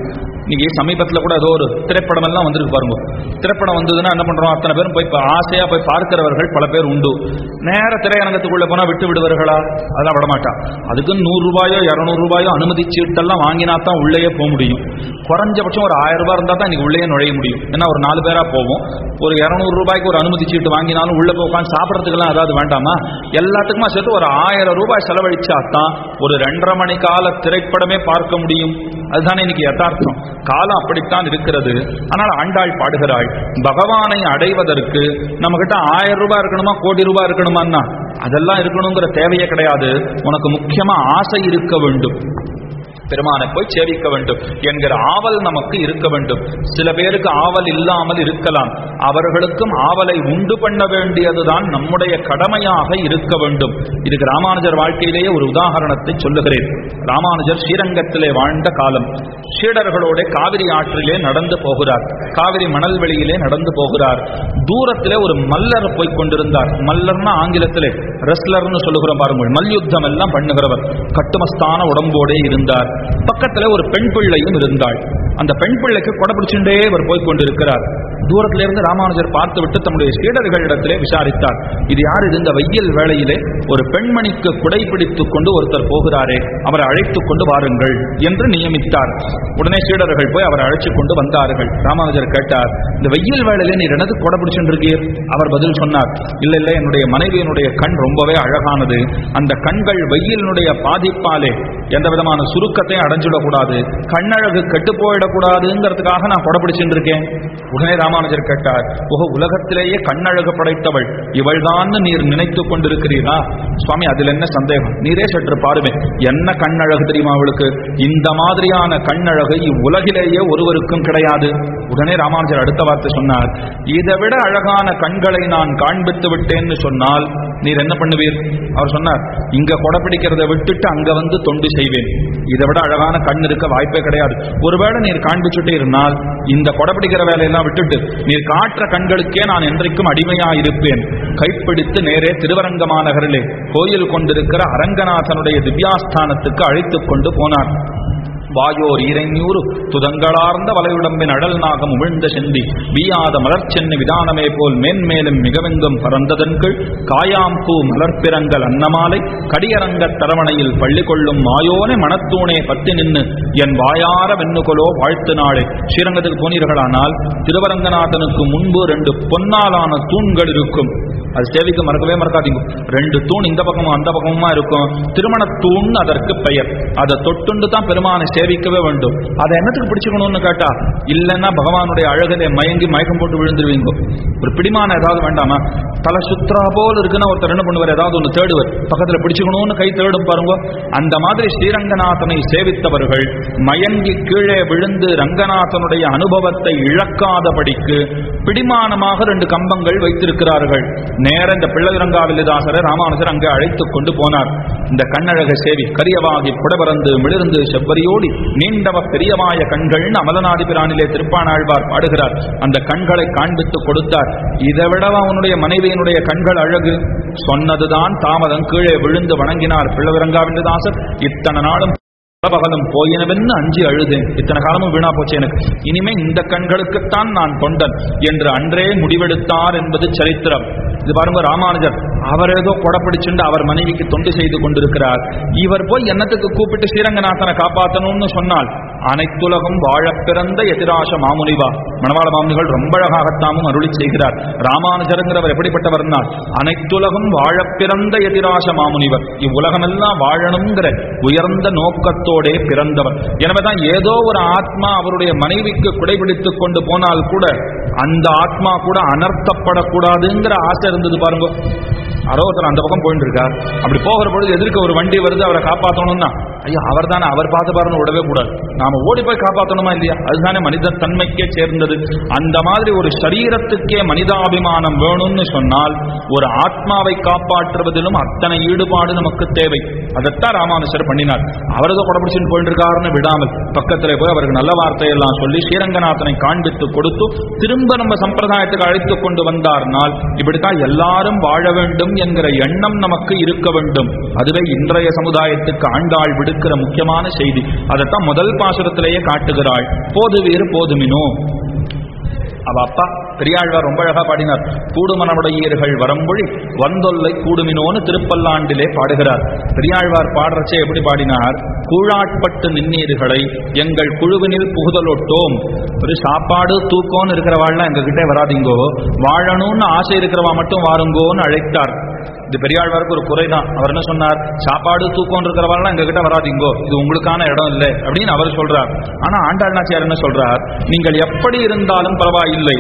இன்னைக்கு சமீபத்தில் கூட ஏதோ ஒரு திரைப்படம் எல்லாம் வந்திருக்கு பாருங்க. திரைப்படம் வந்ததுன்னா என்ன பண்றோம்? அத்தனை பேரும் போய் ஆசையா போய் பார்க்கிறவர்கள் பல பேர் உண்டு. நேர திரையரங்கத்துக்குள்ள போனா விட்டு விடுவார்களா? அதெல்லாம் விடமாட்டான் அதுக்கு நூறு ரூபாயோ இரநூறு ரூபாயோ அனுமதி சீட்டெல்லாம் வாங்கினா தான் உள்ளேயே போக முடியும். குறைஞ்சபட்சம் ஒரு ஆயிரம் ரூபாய் இருந்தா தான் இன்னைக்கு உள்ளேயே நுழைய முடியும். ஏன்னா ஒரு நாலு பேரா போவோம். ஒரு இரநூறு ரூபாய்க்கு ஒரு அனுமதி சீட்டு வாங்கினாலும் உள்ள போய் உட்காந்து சாப்பிட்றதுக்கெல்லாம் ஏதாவது வேண்டாமா? எல்லாத்துக்குமா சேர்த்து ஒரு ஆயிரம் ரூபாய் செலவழிச்சா தான் ஒரு ரெண்டரை மணி கால திரைப்படமே பார்க்க முடியும். அதுதானே இன்னைக்கு யதார்த்தம். காலம் அப்படித்தான் இருக்கிறது. ஆனால் ஆண்டாள் பாடுகிறாள் பகவானை அடைவதற்கு நம்ம கிட்ட ஆயிரம் ரூபாய் இருக்கணுமா கோடி ரூபாய் இருக்கணுமான்னா? அதெல்லாம் இருக்கணுங்கிற தேவையே கிடையாது. உனக்கு முக்கியமா ஆசை இருக்க வேண்டும். பெருமானை போய் சேவிக்க வேண்டும் என்கிற ஆவல் நமக்கு இருக்க வேண்டும். சில பேருக்கு ஆவல் இல்லாமல் இருக்கலாம். அவர்களுக்கும் ஆவலை உண்டு பண்ண வேண்டியதுதான் நம்முடைய கடமையாக இருக்க வேண்டும். இதுக்கு ராமானுஜர் வாழ்க்கையிலேயே ஒரு உதாரணத்தை சொல்லுகிறேன். ராமானுஜர் ஸ்ரீரங்கத்திலே வாழ்ந்த காலம். சீடர்களோட காவிரி ஆற்றிலே நடந்து போகிறார். காவிரி மணல் வெளியிலே நடந்து போகிறார். தூரத்திலே ஒரு மல்லர் போய் கொண்டிருந்தார். மல்லர்னா ஆங்கிலத்திலே ரெஸ்லர்னு சொல்லுகிறோம் பாருங்கள். மல்யுத்தம் எல்லாம் பண்ணுகிறவர். கட்டுமஸ்தான உடம்போடே இருந்தார். பக்கத்துல ஒரு பெண் பிள்ளையும் இருந்தாள். அந்த பெண் பிள்ளைக்கு கொடை பிடிச்சுட்டே அவர் போய் கொண்டிருக்கிறார். தூரத்திலிருந்து இருந்து ராமானுஜர் பார்த்துவிட்டு தம்முடைய சீடர்களிடத்திலே விசாரித்தார். இது யார் இது? இந்த வெயில் வேளையிலே ஒரு பெண்மணிக்கு குடை பிடித்துக் கொண்டு ஒருத்தர் போகிறாரே அவரை அழைத்துக் கொண்டு வாருங்கள் என்று நியமித்தார். உடனே சீடர்கள் போய் அவரை அழைச்சு கொண்டு வந்தார்கள். ராமானுஜர் கேட்டார் இந்த வெயில் வேளையிலே நீர் எனது கொடை பிடிச்சுருக்கீர் அவர் பதில் சொன்னார் இல்லை இல்லை என்னுடைய மனைவியினுடைய கண் ரொம்பவே அழகானது. அந்த கண்கள் வெயிலினுடைய பாதிப்பாலே எந்த விதமான சுருக்கத்தையும் அடைஞ்சிடக்கூடாது. கண்ணழகு கெட்டு போயிடக்கூடாதுங்கிறதுக்காக நான் கொடை பிடிச்சுட்டு இருக்கேன் உடனே ராமானுஜர் கேட்டார் ஓஹோ உலகத்திலேயே கண்ணழகு படைத்தவள். இவள்தான் நீர் நினைத்துக் கொண்டிருக்கிறீரா? சுவாமி அதில் என்ன சந்தேகம்? நீரே சற்று பாருமே. என்ன கண்ணழகு தெரியுமா அவளுக்கு? இந்த மாதிரியான கண்ணழகு இவ்வுலகிலேயே ஒருவருக்கும் கிடையாது. உடனே ராமானுஜர் அடுத்த வார்த்தை சொன்னார் இதை விட அழகான கண்களை நான் காண்பித்து விட்டேன்னு சொன்னால் நீர் என்ன பண்ணுவீர்? அவர் சொன்னார் இங்க கொடை பிடிக்கிறதை விட்டுட்டு அங்க வந்து தொண்டு செய்வேன். இதை விட அழகான கண் இருக்க வாய்ப்பே கிடையாது. ஒருவேளை நீர் காண்பிச்சுட்டே இருந்தால் இந்த கொடை பிடிக்கிற வேலையெல்லாம் விட்டுட்டு நீர் காற்ற கண்களுக்கே நான் என்றைக்கும் அடிமையா இருப்பேன். கைப்பிடித்து நேரே திருவரங்க மாநகரிலே கோயில் கொண்டிருக்கிற அரங்கநாதனுடைய திவ்யாஸ்தானத்துக்கு அழைத்துக் கொண்டு போனார். வாயோர் இறைநூறு துதங்களார்ந்த வலையுடம்பின் அடல் நாகம் உமிழ்ந்த செந்தி. வீயாத மலர்ச்சென்னு விதானமே போல் மேன்மேலும் மிகவெங்கும் பறந்ததன்கள் காயாம்பூ மலர்பிறங்கள் அன்னமாலை. கடியரங்க தரவணையில் பள்ளி கொள்ளும் மாயோனே மனத்தூணே பத்தி நின்னு என் வாயார வெண்ணுகொலோ வாழ்த்து நாளே. ஸ்ரீரங்கத்துக்கு போனீர்களானால் திருவரங்கநாதனுக்கு முன்பு ரெண்டு பொன்னாலான தூண்கள் இருக்கும். அது சேவிக்க மறக்கவே மறக்காதீங்க. ரெண்டு தூண் இந்த பக்கமும் அந்த பக்கமுமா இருக்கும். திருமண தூண் அதற்கு பெயர். அதை தொட்டுண்டு தான் பெருமானை சேவிக்கவே வேண்டும். அதை என்னத்துக்கு பிடிச்சுக்கணும்னு கேட்டா இல்லைன்னா பகவானுடைய அழகதை மயங்கி மயக்கம் போட்டு விழுந்துருவீங்க. ஒரு பிடிமான ஏதாவது வேண்டாமா? தலை சுத்ரா போல் இருக்குன்னா ஒருத்தர் என்ன பண்ணுவார்? ஏதாவது ஒன்று தேடுவர். பக்கத்துல பிடிச்சுக்கணும்னு கை தேடும் பாருங்க. அந்த மாதிரி ஸ்ரீரங்கநாதனை சேவித்தவர்கள் மயங்கி கீழே விழுந்து ரங்கநாதனுடைய அனுபவத்தை இழக்காதபடிக்கு பிடிமானமாக ரெண்டு கம்பங்கள் வைத்திருக்கிறார்கள். நேர இந்த பிள்ளைரங்காவிலிதாசரை ராமானுஜர் அங்கே அழைத்துக் கொண்டு போனார். இந்த கண்ணழக சேவி கரியவாகி புடபரந்து மிளிர்ந்து செவ்வரியோடி நீண்டவ பெரியமாய கண்கள்னு அமலநாதிபிரானிலே திருப்பானாழ்வார் பாடுகிறார். அந்த கண்களை காண்பித்து கொடுத்தார். இதை விடவா அவனுடைய மனைவியினுடைய கண்கள் அழகு? சொன்னதுதான் தாமதம். கீழே விழுந்து வணங்கினார் பிள்ளவிரங்காவிலிதாசர் இத்தனை நாளும் பகலும் போயினவென்னு அஞ்சு அழுதேன். இத்தனை காலமும் வீணா போச்சு எனக்கு. இனிமே இந்த கண்களுக்குத்தான் நான் தொண்டன் என்று அன்றே முடிவெடுத்தார் என்பது சரித்திரம். இது பாருங்க ராமானுஜர். அவர் ஏதோ கொடப்பிடிச்சுண்டு அவர் மனைவிக்கு தொண்டு செய்து கொண்டிருக்கிறார். இவர் போய் என்னத்துக்கு கூப்பிட்டு ஸ்ரீரங்கநாதனை காப்பாற்றணும்னு சொன்னால் அனைத்துலகம் வாழப்பிறந்த எதிராச மாமுனிவா. மணவாள மாமுனிகள் ரொம்ப அழகாகத்தாமும் அருளி செய்கிறார். ராமானுஜருங்கிறவர் எப்படிப்பட்டவர்னா அனைத்துலகம் வாழப்பிறந்த எதிராச மாமுனிவர். இவ்வுலகமெல்லாம் வாழணுங்கிற உயர்ந்த நோக்கத்தோடே பிறந்தவர். எனவேதான் ஏதோ ஒரு ஆத்மா அவருடைய மனைவிக்கு குடைபிடித்துக் கொண்டு போனால் கூட அந்த ஆத்மா கூட அனர்த்தப்படக்கூடாதுங்கிற ஆசை இருந்தது பாருங்க. யாரோ ஒருத்தர் அந்த பக்கம் போயிட்டு இருக்கார் அப்படி போகிற பொழுது எதிர்க்க ஒரு வண்டி வருது அவரை காப்பாற்றணும்னா ஐயா அவர் தானே அவர் பார்த்து பாருன்னு விடவே கூடாது. நாம ஓடி போய் காப்பாற்றணுமா இல்லையா? அதுதானே மனித தன்மைக்கே சேர்ந்தது. அந்த மாதிரி ஒரு சரீரத்துக்கே மனிதாபிமானம் வேணும்னு சொன்னால் ஒரு ஆத்மாவை காப்பாற்றுவதிலும் அத்தனை ஈடுபாடு நமக்கு தேவை. அதைத்தான் ராமானுஷர் பண்ணினார். அவரது கொடபிடிச்சுன்னு போயிட்டு இருக்காருன்னு விடாமல் பக்கத்தில் போய் அவருக்கு நல்ல வார்த்தையெல்லாம் சொல்லி ஸ்ரீரங்கநாதனை காண்பித்து கொடுத்து திரும்ப நம்ம சம்பிரதாயத்துக்கு அழைத்து கொண்டு வந்தார்னால் இப்படித்தான் எல்லாரும் வாழ வேண்டும் என்கிற எண்ணம் நமக்கு இருக்க வேண்டும். அதுவே இன்றைய சமுதாயத்துக்கு ஆண்டாள் விடுக்கிற முக்கியமான செய்தி. அதைத்தான் முதல் பாசுரத்திலேயே காட்டுகிறாள். போதுவீர் போதுமினோ. அவ அப்பா பெரியாழ்வார் ரொம்ப அழகா பாடினார். கூடுமனமுடையீர்கள் வரம்பொழி வந்தொல்லை கூடுமினோன்னு திருப்பல்லாண்டிலே பாடுகிறார். பெரியாழ்வார் பாடுறச்சே எப்படி பாடினார்? கூழாட்பட்டு நின்னீர்களை எங்கள் குழுவினில் புகுதலொட்டோம் ஒரு சாப்பாடு தூக்கம்னு இருக்கிறவாள்லாம் எங்க கிட்டே வராதிங்கோ. வாழணும்னு ஆசை இருக்கிறவா மட்டும் வாருங்கோன்னு அழைத்தார். இது பெரியாழ்வாருக்கு ஒரு குறைதான் அவர் என்ன சொன்னார்? சாப்பாடு தூக்கம் இருக்கிறவாள்லாம் எங்க கிட்ட வராதிங்கோ இது உங்களுக்கான இடம் இல்லை அப்படின்னு அவர் சொல்றார். ஆனா ஆண்டாள் நாச்சியார் என்ன சொல்றார்? நீங்கள் எப்படி இருந்தாலும் பரவாயில்லை.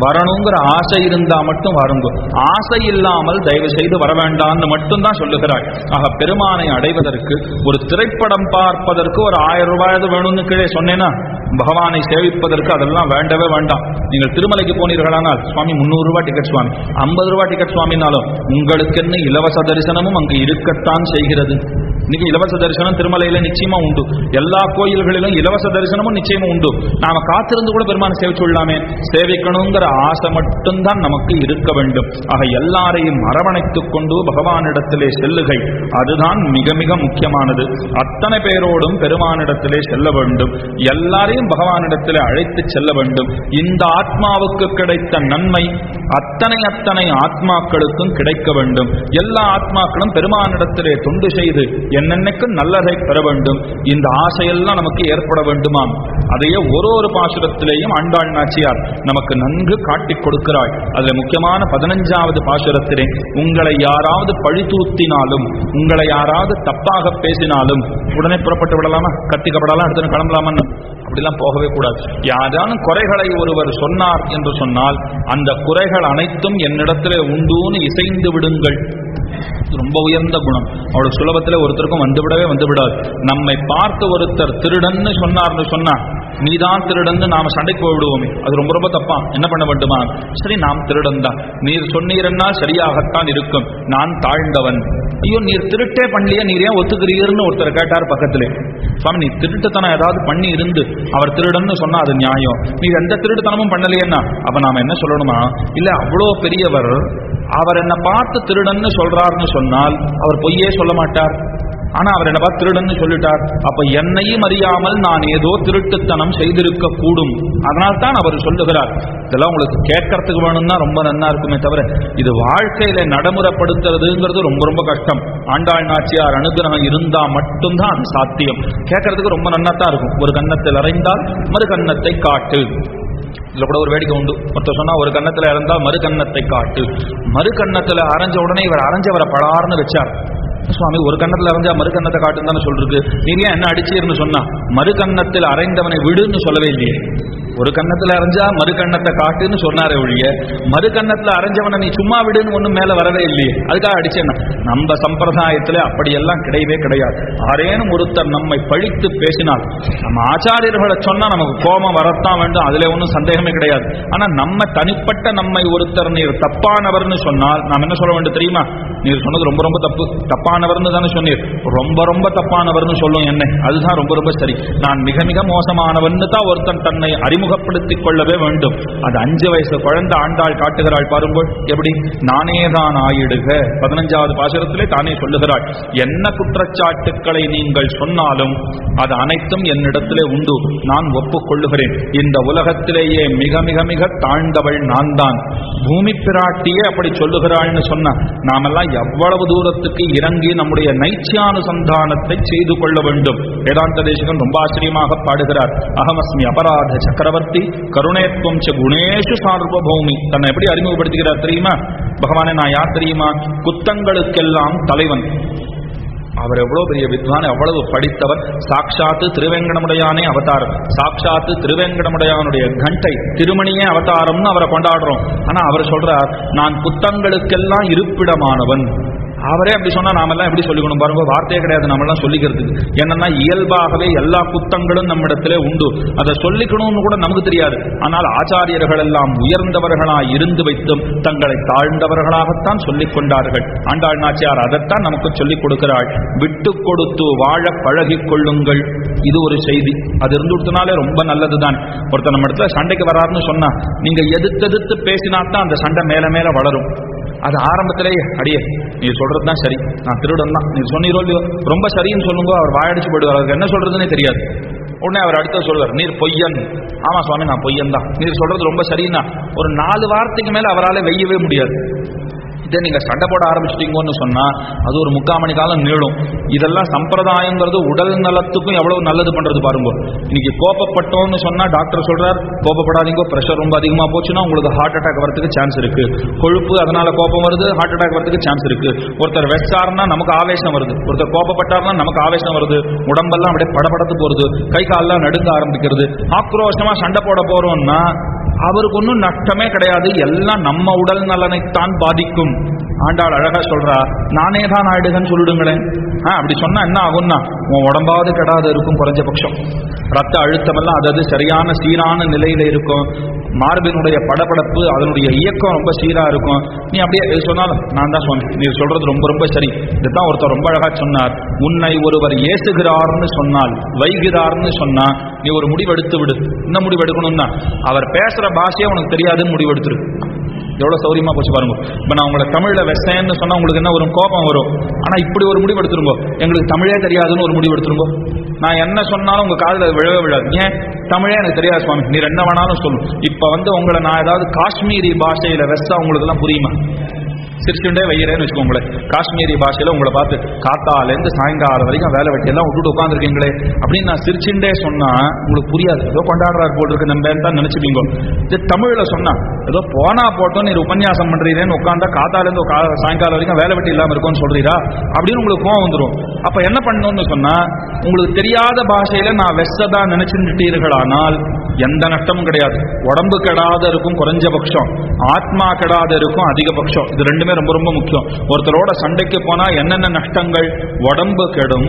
வரணுங்கிற ஆசை இருந்தா மட்டும் வருங்க. ஆசை இல்லாமல் தயவு செய்து வர வேண்டாம்னு மட்டும்தான் சொல்லுகிறாள். ஆக பெருமானை அடைவதற்கு ஒரு திரைப்படம் பார்ப்பதற்கு ஒரு ஆயிரம் ரூபாயாவது வேணும்னு கீழே சொன்னேன்னா பகவானை சேவிப்பதற்கு அதெல்லாம் வேண்டவே வேண்டாம். நீங்கள் திருமலைக்கு போனீர்களானால் சுவாமி முந்நூறு ரூபாய் டிக்கெட் சுவாமி. ஐம்பது ரூபாய் டிக்கெட் சுவாமினாலும் உங்களுக்கென்ன இலவச தரிசனமும் அங்கு இருக்கத்தான் செய்கிறது. இன்னைக்கு இலவச தரிசனம் திருமலையில நிச்சயமா உண்டு. எல்லா கோயில்களிலும் இலவச தரிசனமும் நிச்சயமா உண்டு. நாம காத்திருந்து கூட பெருமானை சேவிச்சு விடலாமே சேவிக்கணுங்கிற ஆசை மட்டும்தான் நமக்கு இருக்க வேண்டும். ஆக எல்லாரையும் அரவணைத்துக் கொண்டு பகவானிடத்திலே செல்லுகை. அதுதான் மிக மிக முக்கியமானது. அத்தனை பேரோடும் பெருமானிடத்திலே செல்ல வேண்டும். எல்லாரையும் பகவானிடத்தில் அழைத்து செல்ல வேண்டும். இந்த ஆத்மாவுக்கு கிடைத்த நன்மை அத்தனை அத்தனை ஆத்மாக்களுக்கும் கிடைக்க வேண்டும். எல்லா ஆத்மாக்களும் பெருமானிடத்திலே தொண்டு செய்து என்னென்னைக்கும் நல்லதை பெற வேண்டும். இந்த ஆசையெல்லாம் நமக்கு ஏற்பட வேண்டுமாம். அதையே ஒரு ஒரு பாசுரத்திலேயும் ஆண்டாள் நாச்சியார் நமக்கு நன்கு காட்டிக் கொடுக்கிறாள். அதுல முக்கியமான பதினஞ்சாவது பாசுரத்திலே உங்களை யாராவது பழி தூத்தினாலும் உங்களை யாராவது தப்பாக பேசினாலும் உடனே புறப்பட்டு விடலாமா? கத்திக்கப்படலாம் எடுத்து கிளம்பலாமான்னு? அப்படிலாம் போகவே கூடாது. யாரானும் குறைகளை ஒருவர் சொன்னார் என்று சொன்னால் அந்த குறைகள் அனைத்தும் என்னிடத்தில் உண்டுன்னு இசைந்து விடுங்கள். ரொம்ப உயர்ந்த குணம். அவ்வளவு சுலபத்தில் ஒருத்தருக்கும் வந்துவிடவே வந்துவிடாது. நம்மை பார்த்து ஒருத்தர் திருடன்னு சொன்னார்னு சொன்னா நீதான் திருடன்னு நாம சண்டைக்கு போய்விடுவோமே. அது ரொம்ப ரொம்ப தப்பா. என்ன பண்ண வேண்டுமா? சரி நாம் திருடன் தான். நீர் சொன்னீரன்னா சரியாகத்தான் இருக்கும். நான் தாழ்ந்தவன். ஐயோ நீர் திருட்டே பண்ணலையே. நீர் ஏன் ஒத்துக்கிறீர்னு ஒருத்தர் கேட்டார் பக்கத்திலே. சுவாமி நீ திருட்டுத்தனம் ஏதாவது பண்ணி இருந்து அவர் திருடன்னு சொன்னா அது நியாயம். நீ எந்த திருடுத்தனமும் பண்ணலையேன்னா அப்ப நாம என்ன சொல்லணுமா? இல்ல அவ்வளோ பெரியவர் அவர் என்ன பார்த்து திருடன்னு சொல்றாருன்னு சொன்னால் அவர் பொய்யே சொல்ல மாட்டார். ஆனா அவர் என்ன திருடன் சொல்லிட்டார். அப்ப என்னையும் அறியாமல் நான் ஏதோ திருட்டுத்தனம் செய்திருக்க கூடும் அதனால் தான் அவர் சொல்லுகிறார் இதெல்லாம் உங்களுக்கு கேட்கறதுக்கு வேணும்னா ரொம்ப நன்னா இருக்குமே தவிர இது வாழ்க்கையில நடைமுறைப்படுத்துறதுங்கிறது ரொம்ப ரொம்ப கஷ்டம். ஆண்டாள் நாச்சியார் அனுகிரகம் இருந்தா மட்டும்தான் அது சாத்தியம். கேட்கறதுக்கு ரொம்ப நன்னா இருக்கும். ஒரு கன்னத்தில் அறைந்தால் மறு கன்னத்தை காட்டு. இதுல கூட ஒரு வேடிக்கை உண்டு. ஒருத்தர் சொன்னா ஒரு கன்னத்துல இறந்தால் மறு கன்னத்தை காட்டு. மறு கன்னத்துல அரைஞ்ச உடனே இவர் அரைஞ்சவரை படார்னு வச்சார். சுவாமி ஒரு கன்னத்துல அரைஞ்சா மறு கன்னத்தை காட்டுன்னு தானே சொல்றது. நீங்க ஏன் என்ன அடிச்சீர்னு சொன்னா மறு கன்னத்தில் அரைந்தவனை விடுன்னு சொல்லவே இல்லையே. ஒரு கன்னத்துல அரைஞ்சா மறு கன்னத்தை காட்டுன்னு சொன்னாரே ஒழிய மறு கன்னத்துல அரைஞ்சவனை நீ சும்மா விடுன்னு ஒண்ணும் மேல வரவே இல்லையே. அதுக்காக அடிச்சேன் நம்ம சம்பிரதாயத்துல அப்படியெல்லாம் கிடையவே கிடையாது. ஆரேனும் ஒருத்தர் நம்மை பழித்து பேசினால் நம்ம ஆச்சாரியர்களை சொன்னா நமக்கு கோபம் வரத்தான் வேண்டும் அதுல ஒன்றும் சந்தேகமே கிடையாது. ஆனா நம்ம தனிப்பட்ட நம்மை ஒருத்தர் நீர் தப்பானவர்னு சொன்னால் நாம் என்ன சொல்ல வேண்டும் தெரியுமா? நீர் சொன்னது ரொம்ப ரொம்ப தப்பு. தப்பானவர்னு தானே சொன்னீர். ரொம்ப ரொம்ப தப்பானவர்னு சொல்லும் என்ன. அதுதான் ரொம்ப ரொம்ப சரி. நான் மிக மிக மோசமானவன்னு தான் ஒருத்தன் தன்னை அறிமுக அறிமுகப்படுத்திக் கொள்ளவே வேண்டும். அது அஞ்சு வயசு குழந்தை ஆண்டாள் காட்டுகிறாள் பாருங்கள். எப்படி? நானே தான் ஆயிடுக. பதினஞ்சாவது பாசுரத்திலே தானே சொல்லுகிறாள். என்ன குற்றச்சாட்டுக்களை நீங்கள் சொன்னாலும் அது அனைத்தும் என்னிடத்திலே உண்டு. நான் ஒப்புக்கொள்ளுகிறேன். இந்த உலகத்திலேயே மிக மிக மிக தாழ்ந்தவள் நான் தான் பூமி பிராட்டியே அப்படி சொல்லுகிறாள்னு சொன்ன நாமெல்லாம் எவ்வளவு தூரத்துக்கு இறங்கி நம்முடைய நைச்சியானுசந்தானத்தை செய்து கொள்ள வேண்டும். வேதாந்த தேசகன் ரொம்ப ஆச்சரியமாக பாடுகிறார். அகமஸ்மி அபராத சக்கரவர்த்தி கருணேத்வம் ச குணேஷு சார்வபௌமி. தன்னை எப்படி அறிமுகப்படுத்துகிறார் தெரியுமா? பகவானே நான் யார் தெரியுமா? குத்தங்களுக்கெல்லாம் தலைவன். அவர் எவ்வளவு பெரிய வித்வான் எவ்வளவு படித்தவர். சாட்சாத்து திருவேங்கடமுடையானே அவதாரம். சாட்சாத்து திருவேங்கடமுடையானுடைய கண்டை திருமணியே அவதாரம்னு அவரை கொண்டாடுறோம். ஆனா அவர் சொல்றார் நான் புத்தங்களுக்கெல்லாம் இருப்பிடமானவன். அவரே அப்படி சொன்னா நாமெல்லாம் எப்படி சொல்லிக்கணும் பாருங்க? வார்த்தையே கிடையாது நம்மளாம் சொல்லிக்கிறதுக்கு. என்னன்னா இயல்பாகவே எல்லா குத்தங்களும் நம்மிடத்திலே உண்டு. அதை சொல்லிக்கணும்னு கூட நமக்கு தெரியாது. ஆனால் ஆச்சாரியர்கள் எல்லாம் உயர்ந்தவர்களாய் இருந்து வைத்தும் தங்களை தாழ்ந்தவர்களாகத்தான் சொல்லிக் கொண்டார்கள். ஆண்டாள் நாச்சியார் அதைத்தான் நமக்கு சொல்லிக் கொடுக்கிறாள். விட்டு கொடுத்து வாழ பழகிக் கொள்ளுங்கள். இது ஒரு செய்தி. அது இருந்துட்டனாலே ரொம்ப நல்லதுதான். ஒருத்தர் நம்ம இடத்துல சண்டைக்கு வராருன்னு சொன்னா நீங்க எதிர்த்து எதிர்த்து பேசினா தான் அந்த சண்டை மேல மேல வளரும். அது ஆரம்பத்திலேயே அடியே. நீ சொல்றது தான் சரி. நான் திருடன் தான் நீ சொன்னீரோ ரொம்ப சரின்னு சொல்லுங்க அவர் வாயடிச்சு போயிடுவார். அவருக்கு என்ன சொல்றதுன்னே தெரியாது. உடனே அவர் அடுத்த சொல்வார் நீர் பொய்யன். ஆமா சுவாமி நான் பொய்யன் தான். நீர் சொல்றது ரொம்ப சரின்னா ஒரு நாலு வார்த்தைக்கு மேல அவரால் வெய்யவே முடியாது. இதே நீங்க சண்டை போட ஆரம்பிச்சிட்டீங்கன்னு சொன்னா அது ஒரு முக்கால் மணி காலம் நீளும். இதெல்லாம் சம்பிரதாயங்கிறது உடல் நலத்துக்கும் எவ்வளவு நல்லது பண்றது பாருங்க. இன்னைக்கு கோபப்பட்டோம்னு சொன்னா டாக்டர் சொல்றார் கோபப்படாதீங்க பிரஷர் ரொம்ப அதிகமா போச்சுன்னா உங்களுக்கு ஹார்ட் அட்டாக் வரதுக்கு சான்ஸ் இருக்கு. கொழுப்பு அதனால கோபம் வருது ஹார்ட் அட்டாக் வரதுக்கு சான்ஸ் இருக்கு. ஒருத்தர் வெச்சார்னா நமக்கு ஆவேசம் வருது. ஒருத்தர் கோபப்பட்டாருன்னா நமக்கு ஆவேசம் வருது. உடம்பெல்லாம் அப்படியே படபடத்து போறது. கை காலெல்லாம் நடுங்க ஆரம்பிக்கிறது. ஆக்ரோஷமா சண்டை போட போறோம்னா அவருக்கு ஒன்றும் நஷ்டமே கிடையாது. எல்லாம் நம்ம உடல் நலனைத்தான் பாதிக்கும். ஆண்டாள் அழகா சொல்றா நானே தான் ஆயிடுகன்னு சொல்லிடுங்களேன். ஆ, அப்படி சொன்னா என்ன ஆகும்னா உன் உடம்பாவது கெடாது இருக்கும் குறைஞ்சபட்சம். ரத்த அழுத்தமெல்லாம் அதாவது சரியான சீரான நிலையில இருக்கும். மார்பினுடைய படபடப்பு அதனுடைய இயக்கம் ரொம்ப சீராக இருக்கும். நீ அப்படியே சொன்னாலும் நான் தான் சொன்னேன் நீ சொல்றது ரொம்ப ரொம்ப சரி. இதுதான் ஒருத்தர் ரொம்ப அழகாக சொன்னார். உன்னை ஒருவர் ஏசுகிறார்னு சொன்னால் வைகிறார்னு சொன்னா நீ ஒரு முடிவெடுத்து விடு. என்ன முடிவெடுக்கணும்னா அவர் பேசுகிற பாஷையே உனக்கு தெரியாதுன்னு முடிவெடுத்துரு. எவ்வளவு சௌரியமா போச்சு பாருங்க. இப்ப நான் உங்களை தமிழ்ல வெசேன்னு சொன்னா உங்களுக்கு என்ன வரும்? கோபம் வரும். ஆனா இப்படி ஒரு முடிவு எடுத்துருங்க. எங்களுக்கு தமிழே தெரியாதுன்னு ஒரு முடிவு எடுத்துருங்க. நான் என்ன சொன்னாலும் உங்க காதில் விழவே விழாது. ஏன்? தமிழே எனக்கு தெரியாது சுவாமி. நீர் என்ன வேணாலும் சொல்லும் இப்ப வந்து உங்களை நான் ஏதாவது காஷ்மீரி பாஷையில வெஸ்ஸா உங்களுக்கு எல்லாம் புரியுமா? சிரிச்சுண்டே வைக்கிறேன்னு வச்சுக்கோங்களேன் காஷ்மீரி பாஷையில் உங்களை பார்த்து காத்தாலேருந்து சாயங்காலம் வரைக்கும் வேலை வெட்டி எல்லாம் விட்டுட்டு உட்காந்துருக்கீங்களே அப்படின்னு நான் சிரிச்சுண்டே சொன்னால் உங்களுக்கு புரியாது. ஏதோ கொண்டாடுறாரு போல் இருக்கு நம்ம தான் நினச்சிப்பீங்க. இது தமிழில் சொன்னால் ஏதோ போனா போட்டோம் நீர் உபன்யாசம் பண்ணுறீங்கன்னு உட்காந்தா காத்தாலேருந்து கா- சாயங்காலம் வரைக்கும் வேலை வெட்டி இல்லாமல் இருக்கும்னு சொல்கிறீரா அப்படின்னு உங்களுக்கு கோவம் வந்துடும் அப்போ என்ன பண்ணணும்னு சொன்னால் உங்களுக்கு தெரியாத பாஷையில் நான் வெஸ்ஸதா நினச்சிருந்துட்டீர்களானால் எந்த நஷ்டமும் கிடையாது. உடம்பு கெடாத இருக்கும் குறைஞ்சபட்சம். ஆத்மா கெடாத இருக்கும் அதிகபட்சம். இது ரெண்டுமே ரொம்ப ரொம்ப முக்கியம். ஒருத்தரோட சண்டைக்கு போனா என்னென்ன நஷ்டங்கள்? உடம்பு கெடும்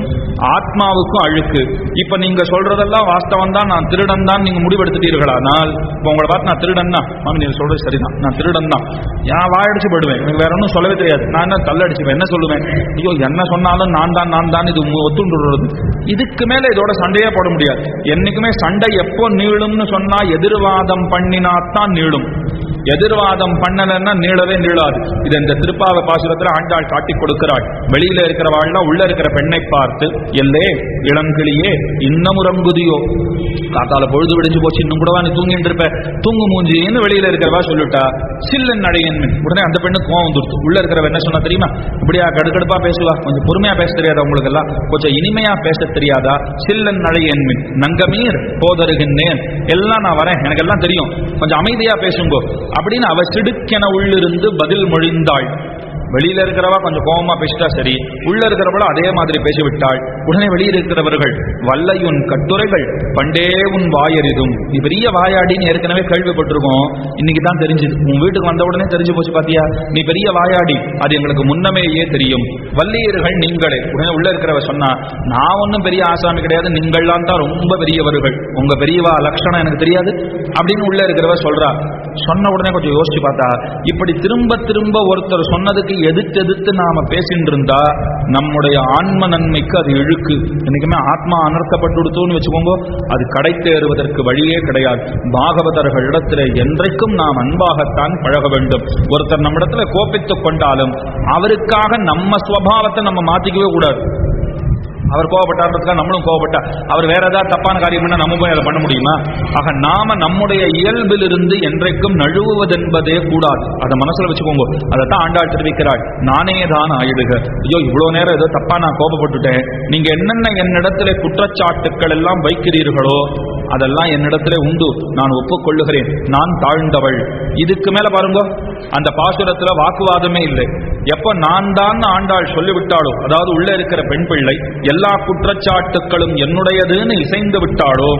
ஆத்மாவுக்கும் அழுக்கு. இப்ப நீங்க சொல்றதெல்லாம் வாஸ்தவம் தான் நான் திருடன் தான் நீங்க முடிவெடுத்துட்டீர்களானால் இப்ப உங்களை பார்த்து நான் திருடன் தான். மாமி நீங்க சொல்றது சரிதான். நான் திருடன் தான். நான் வாயடிச்சு போயிடுவேன். வேற ஒன்றும் சொல்லவே தெரியாது. நான் என்ன தள்ளடிச்சுப்பேன் என்ன சொல்லுவேன்? ஐயோ என்ன சொன்னாலும் நான் தான் நான் தான் இது ஒத்துண்டுறது இதுக்கு மேல இதோட சண்டையே போட முடியாது. என்னைக்குமே சண்டை எப்போ நீளும்னு சொன்னா எதிர்வாதம் பண்ணினாத்தான் நீளும். எதிர்வாதம் பண்ணலன்னா நீளவே நீளாது. இதன் இந்த திருப்பாவ பாசுரத்தில் ஆண்டாள் காட்டி கொடுக்கிறாள். வெளியில இருக்கிறவாள்னா உள்ள இருக்கிற பெண்ணை பார்த்து எல்லே இளங்கிளியே இன்னமும் ரங்குதியோ காத்தால பொழுது விடிஞ்சு போச்சு இன்னும் கூடவா நீ தூங்கிட்டு இருப்ப? தூங்கு மூஞ்சின்னு வெளியில இருக்கிறவா சொல்லிட்டா. சில்லன் நடையன் உடனே அந்த பெண்ணு கோவம் வந்துருத்து உள்ள இருக்கிறவ என்ன சொன்னா தெரியுமா? இப்படியா கடுக்கடுப்பா பேசுவா? கொஞ்சம் பொறுமையா பேச தெரியாதா உங்களுக்கு எல்லாம் கொஞ்சம் இனிமையா பேச தெரியாதா? சில்லன் நடையன் நங்கமீர் போதருகின்றேன். எல்லாம் நான் வரேன். எனக்கு எல்லாம் தெரியும். கொஞ்சம் அமைதியா பேசுங்கோ. அப்படின்னு அவ சிடுக்கென உள்ளிருந்து பதில் மொழிந்தாள். died வெளியில இருக்கிறவா கொஞ்சம் கோபமா பேசிட்டா சரி. உள்ள இருக்கிறவளும் அதே மாதிரி பேசிவிட்டாள் உடனே வெளியில் இருக்கிறவர்கள் வல்லையுன் கட்டுரைகள் பண்டே உன் வாயறிதும். நீ பெரிய வாயாடின்னு ஏற்கனவே கேள்விப்பட்டிருக்கோம். இன்னைக்கு தான் தெரிஞ்சது. உன் வீட்டுக்கு வந்த உடனே தெரிஞ்சு போச்சு பாத்தியா? நீ பெரிய வாயாடி. அது எங்களுக்கு முன்னமேயே தெரியும். வல்லியர்கள் நீங்களே. உடனே உள்ள இருக்கிறவ சொன்னா நான் ஒன்றும் பெரிய ஆசாமி கிடையாது. நீங்கள்லாம் தான் ரொம்ப பெரியவர்கள். உங்க பெரியவா லட்சணம் எனக்கு தெரியாது. அப்படின்னு உள்ள இருக்கிறவ சொல்றா. சொன்ன உடனே கொஞ்சம் யோசிச்சு பார்த்தா இப்படி திரும்ப திரும்ப ஒருத்தர் சொன்னதுக்கு எதிர்த்து எதிர்த்து நாம பேசிட்டு இருந்தா நம்முடைய ஆன்ம நன்மைக்கு அது இழுக்கு. என்னைக்குமே ஆத்மா அனர்த்தப்பட்டுடுத்தோன்னு வச்சுக்கோங்க அது கடை தேறுவதற்கு வழியே கிடையாது. பாகவதர்களிடத்துல என்றைக்கும் நாம் அன்பாகத்தான் பழக வேண்டும். ஒருத்தர் நம்மிடத்துல கோபித்துக் கொண்டாலும் அவருக்காக நம்ம ஸ்வபாவத்தை நம்ம மாத்திக்கவே கூடாது. அவர் கோவப்பட்டாருக்காக நம்மளும் கோவப்பட்டா அவர் வேற ஏதாவது தப்பான காரியம் பண்ணா நம்ம போய் அதை பண்ண முடியுமா? ஆக நாம நம்முடைய இயல்பிலிருந்து என்றைக்கும் நழுவுவதென்பதே கூடாது. அதை மனசுல வச்சுக்கோங்க. அதைத்தான் ஆண்டாள் தெரிவிக்கிறாள். நானே தான் ஆயிடுக. ஐயோ இவ்வளவு நேரம் ஏதோ தப்பா நான் கோபப்பட்டுட்டேன். நீங்க என்னென்ன என்னிடத்துல குற்றச்சாட்டுக்கள் எல்லாம் வைக்கிறீர்களோ அதெல்லாம் என்னிடத்துல உண்டு. நான் ஒப்புக்கொள்ளுகிறேன். நான் தாழ்ந்தவள். இதுக்கு மேல பாருங்க. அந்த பாசுரத்துல வாக்குவாதமே இல்லை. எப்ப நான் தான் ஆண்டாள் சொல்லிவிட்டாளோ அதாவது உள்ள இருக்கிற பெண் பிள்ளை எல்லா குற்றச்சாட்டுக்களும் என்னுடையதுன்னு இசைந்து விட்டாளோ?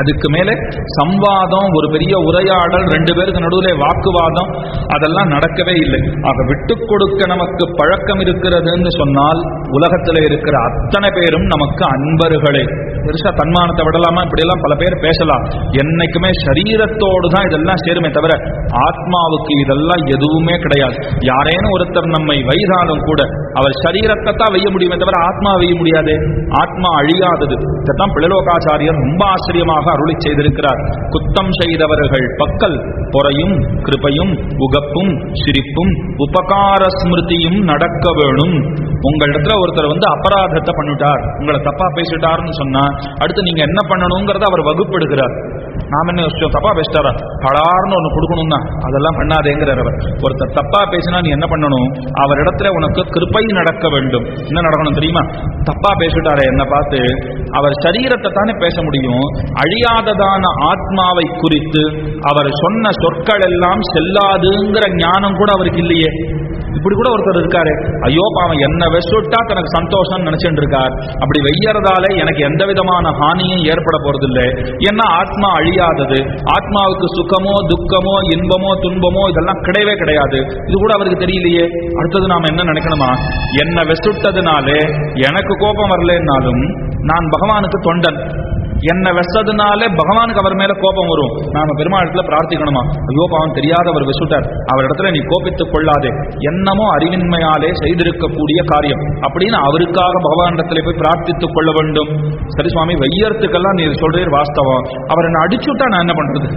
அதுக்கு மேலே சம்வாதம் ஒரு பெரிய உரையாடல் ரெண்டு பேருக்கு நடுவில் வாக்குவாதம் அதெல்லாம் நடக்கவே இல்லை. ஆக விட்டு கொடுக்க நமக்கு பழக்கம் இருக்கிறதுன்னு சொன்னால் உலகத்தில் இருக்கிற அத்தனை பேரும் நமக்கு அன்பர்களே. பெருசா தன்மானத்தை விடலாமா? இப்படியெல்லாம் பல பேர் பேசலாம். என்னைக்குமே சரீரத்தோடு தான் இதெல்லாம் சேருமே தவிர ஆத்மாவுக்கு இதெல்லாம் எதுவுமே கிடையாது. யாரேனும் ஒருத்தர் நம்மை வைதாலும் கூட அவர் சரீரத்தை தான் வைய முடியுமே தவிர ஆத்மா வைய முடியாது. ஆத்மா அழியாதது. இதைத்தான் பிளலோகாச்சாரியர் ரொம்ப ஆச்சரியமாக அருளி செய்திருக்கிறார். குத்தம் செய்தவர்கள் பக்கல் பொறையும் கிருபையும் உகப்பும் சிரிப்பும் உபகார ஸ்மிருதியும் நடக்க வேணும். உங்களிடத்துல ஒருத்தர் வந்து அபராதத்தை பண்ணிட்டார். உங்களை தப்பா பேசிட்டாருன்னு சொன்னா அடுத்து நீங்க என்ன பண்ணணுங்கிறத அவர் வகுப்படுகிறார். நாம என்ன யோசிச்சோம்? தப்பா பேசிட்டாரா? படார்னு கொடுக்கணும் தான் அதெல்லாம் பண்ணாதேங்கிறார் அவர். ஒருத்தர் தப்பா பேசினா நீ என்ன பண்ணணும்? அவரிடத்துல உனக்கு கிருப்பை நடக்க வேண்டும். என்ன நடக்கணும் தெரியுமா? தப்பா பேசிட்டாரே என்ன பார்த்து. அவர் சரீரத்தை தானே பேச முடியும். அழியாததான ஆத்மாவை குறித்து அவர் சொன்ன சொற்கள் எல்லாம் செல்லாதுங்கிற ஞானம் கூட அவருக்கு இல்லையே. இப்படி கூட ஒருத்தர் இருக்காரு. ஐயோ பாவம் என்ன வெசுட்டா தனக்கு சந்தோஷம் நினைச்சுட்டு இருக்கார் அப்படி வெய்யறதால எனக்கு எந்த விதமான ஹானியும் ஏற்பட போறதில்லை. என்ன ஆத்மா அழியாதது. ஆத்மாவுக்கு சுகமோ துக்கமோ இன்பமோ துன்பமோ இதெல்லாம் கிடையவே கிடையாது. இது கூட அவருக்கு தெரியலையே. அடுத்தது நாம என்ன நினைக்கணுமா? என்ன வெசுட்டதுனாலே எனக்கு கோபம் வரலன்னாலும் நான் பகவானுக்கு தொண்டன். என்ன வெசதுனாலே பகவானுக்கு அவர் மேல கோபம் வரும். நாம பெருமாளத்துல பிரார்த்திக்கணுமா? ஐயோ பாவம் தெரியாத அவர் விசுட்டார் அவர் இடத்துல நீ கோபித்துக் கொள்ளாதே. என்னமோ அறிவின்மையாலே செய்திருக்கக்கூடிய காரியம். அப்படின்னு அவருக்காக பகவானிடத்துல போய் பிரார்த்தித்துக் கொள்ள வேண்டும். சரி சுவாமி வையறதுக்கெல்லாம் நீ சொல்றீர் வாஸ்தவம். அவர் என்ன அடிச்சுட்டா நான் என்ன பண்றது?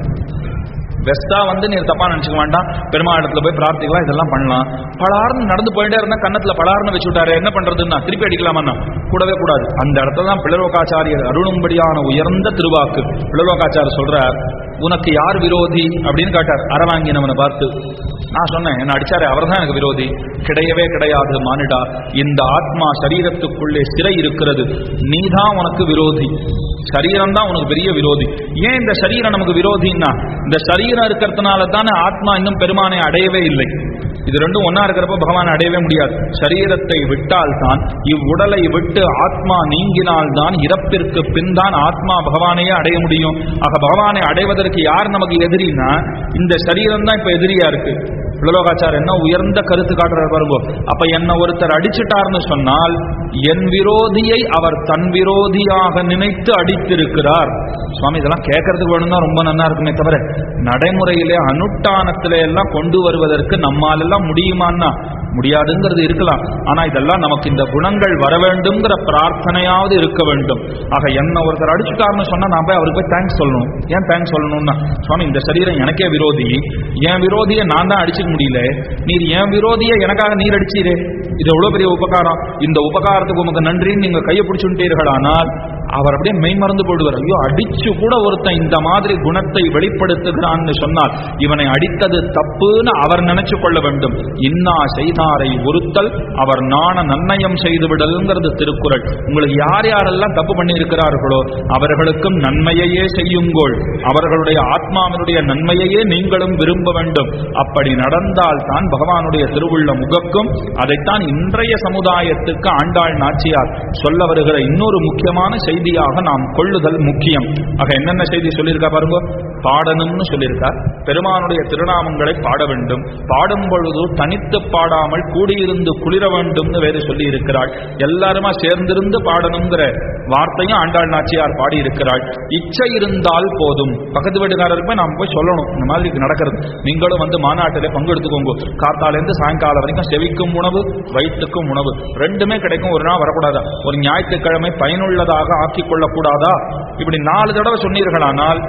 பெஸ்டா வந்து நீ தப்பா நினைச்சுக்க வேண்டாம். பெருமாள் இடத்துல போய் பிரார்த்திக்கலாம் இதெல்லாம் பண்ணலாம். பலார்னு நடந்து போயிட்டே இருந்தா கன்னத்துல பலார்னு வச்சு விட்டாரு என்ன பண்றதுன்னா? திருப்பி அடிக்கலாமா கூடவே கூடாது. அந்த இடத்துல தான் பிளலோகாச்சாரியர் அருளும்படியான உயர்ந்த திருவாக்கு. பிளலோகாச்சாரியர் சொல்றார் உனக்கு யார் விரோதி? அப்படின்னு கேட்டார். அறவாங்கினவனை பார்த்து நான் சொன்னேன் என்ன அடிச்சாரு அவர் தான் எனக்கு விரோதி. கிடையவே கிடையாது மானிடா. இந்த ஆத்மா சரீரத்துக்குள்ளே சிறை இருக்கிறது. நீதான் உனக்கு விரோதி. சரீரம் தான் உனக்கு பெரிய விரோதி. ஏன் இந்த சரீரம் நமக்கு விரோதின்னா இந்த சரீரம் இருக்கிறதுனால தானே ஆத்மா இன்னும் பெருமானை அடையவே இல்லை. இது ரெண்டும் ஒன்னா இருக்கிறப்ப பகவான் அடையவே முடியாது. சரீரத்தை விட்டால் தான் இவ்வுடலை விட்டு ஆத்மா நீங்கினால் தான் இறப்பிற்கு பின் தான் ஆத்மா பகவானையே அடைய முடியும். ஆக பகவானை அடைவதற்கு யார் நமக்கு எதிரின்னா இந்த சரீரம் தான் இப்ப எதிரியா இருக்கு. பிளலோகாச்சார் என்ன உயர்ந்த கருத்து காட்டுறாரு பாருங்க. அப்ப என்ன ஒருத்தர் அடிச்சிட்டார்னு சொன்னால் என் விரோதியை அவர் தன் விரோதியாக நினைத்து அடித்திருக்கிறார். சுவாமி இதெல்லாம் கேட்கறதுக்கு வேணும்னா ரொம்ப நல்லா இருக்குமே தவிர நடைமுறையிலே அனுட்டானத்திலே எல்லாம் கொண்டு வருவதற்கு நம்மால் எல்லாம் முடியுமான்னா முடியாதுங்கிறது இருக்கலாம். ஆனா இதெல்லாம் நமக்கு இந்த குணங்கள் வர வேண்டும்ங்கிற பிரார்த்தனையாவது இருக்க வேண்டும். ஆக என்ன ஒருத்தர் அடிச்சுட்டாருன்னு சொன்னா நான் போய் அவருக்கு போய் தேங்க்ஸ் சொல்லணும். ஏன் தேங்க்ஸ் சொல்லணும்னா சுவாமி இந்த சரீரம் எனக்கே விரோதி. என் விரோதியை நான் தான் அடிச்சுக்க முடியல. நீர் என் விரோதியை எனக்காக நீர் அடிச்சீரே. இது எவ்வளவு பெரிய உபகாரம். இந்த உபகாரத்துக்கு உமக்கு நன்றின்னு நீங்க கையை பிடிச்சுட்டீர்களானால் அவர் அப்படியே மெய்மறந்து போடுவார் ஐயோ அடிச்சு கூட ஒருத்தன் இந்த மாதிரி குணத்தை வெளிப்படுத்துகிறான்னு சொன்னால் இவனை அடித்தது தப்புன்னு அவர் நினைச்சு கொள்ள வேண்டும். இன்னா செய்தாரை ஒருத்தல் அவர் நாண நன்னயம் செய்துவிடல்ங்கிறது திருக்குறள். உங்களுக்கு யார் யாரெல்லாம் தப்பு பண்ணியிருக்கிறார்களோ அவர்களுக்கும் நன்மையையே செய்யுங்கோள். அவர்களுடைய ஆத்மாவினுடைய நன்மையையே நீங்களும் விரும்ப வேண்டும். அப்படி நடந்தால் தான் பகவானுடைய திருவுள்ள முகக்கும் அதைத்தான் இன்றைய சமுதாயத்துக்கு ஆண்டாள் நாச்சியார் சொல்ல வருகிற இன்னொரு முக்கியமான செய்தியாக நாம் கொள்ளுதல் முக்கியம். ஆக என்னென்ன செய்தி சொல்லியிருக்கா பாருங்க? பாடணும்னு சொல்லியிருக்கார். பெருமானுடைய திருநாமங்களை பாட வேண்டும். பாடும் பொழுது தனித்து பாடாமல் கூடியிருந்து குளிர வேண்டும்னு வேறு சொல்லி இருக்கிறாள் எல்லாருமா சேர்ந்திருந்து பாடணுங்கிற வார்த்தையும் ஆண்டாள் நாச்சியார் பாடி இருக்கிறாள் இச்சை இருந்தால் போதும். பக்கத்து வீட்டுக்காரருக்குமே நாம் போய் சொல்லணும். இந்த மாதிரி நடக்கிறது. நீங்களும் வந்து மாநாட்டிலே பங்கெடுத்துக்கோங்க. காத்தாலேருந்து சாயங்காலம் வரைக்கும் செவிக்கும் உணவு வயிற்றுக்கும் உணவு. ரெண்டுமே கிடைக்கும். ஒரு நாள் வரக்கூடாதா? ஒரு ஞாயிற்றுக்கிழமை பயனுள்ளதாக ஆக்கிக் கொள்ளக்கூடாதா இப்படி நாலு தடவை சொன்னீர்களானால்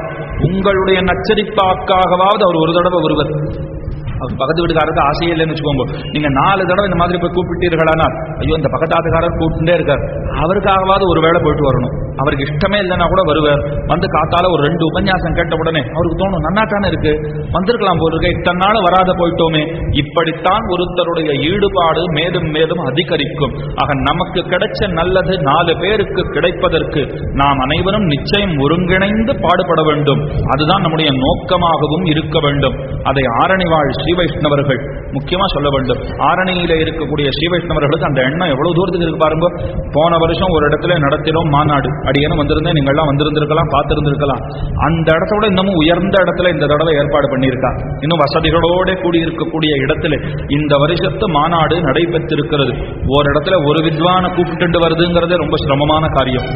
உங்களுடைய நச்சரிப்பாக்காகவாவது அவர் ஒரு தடவை வருவர் அவர் பக்கத்து வீட்டுக்காரருக்கு ஆசையே இல்லைன்னு வச்சுக்கோங்க. நீங்க நாலு தடவை இந்த மாதிரி போய் கூப்பிட்டீர்களானால் ஐயோ இந்த பக்கத்தாத்துக்காரர் கூப்பிட்டுட்டே இருக்கார். அவருக்காகவாவது ஒரு வேளை போயிட்டு வரணும். அவருக்கு இஷ்டமே இல்லைன்னா கூட வருவார். வந்து காத்தால ஒரு ரெண்டு உபன்யாசம் கேட்ட உடனே அவருக்கு தோணும் நன்னா தானே இருக்கு. வந்திருக்கலாம் போல் இருக்க. இத்தனை நாள் வராத போயிட்டோமே. இப்படித்தான் ஒருத்தருடைய ஈடுபாடு மேலும் மேலும் அதிகரிக்கும். ஆக நமக்கு கிடைச்ச நல்லது நாலு பேருக்கு கிடைப்பதற்கு நாம் அனைவரும் நிச்சயம் ஒருங்கிணைந்து பாடுபட வேண்டும். அதுதான் நம்முடைய நோக்கமாகவும் இருக்க வேண்டும். அதை ஆரணிவாழ் ஸ்ரீ வைஷ்ணவர்கள் முக்கியமா சொல்ல வேண்டும். ஆரணியில இருக்கக்கூடிய ஸ்ரீ வைஷ்ணவர்களுக்கு அந்த எண்ணம் எவ்வளவு தூரத்துக்கு இருக்கு பாருங்க. போன வருஷம் ஒரு இடத்துல நடத்தினோம் மாநாடு. அடியேனும் வந்திருந்தேன் நீங்கள்லாம் வந்திருந்திருக்கலாம் பார்த்துருந்துருக்கலாம். அந்த இடத்தோட இன்னமும் உயர்ந்த இடத்துல இந்த தடவை ஏற்பாடு பண்ணியிருக்கா. இன்னும் வசதிகளோட கூடி இருக்கக்கூடிய இடத்துல இந்த வருஷத்து மாநாடு நடைபெற்றிருக்கிறது. ஒரு இடத்துல ஒரு வித்வானை கூப்பிட்டு வருதுங்கிறதே ரொம்ப சிரமமான காரியம்.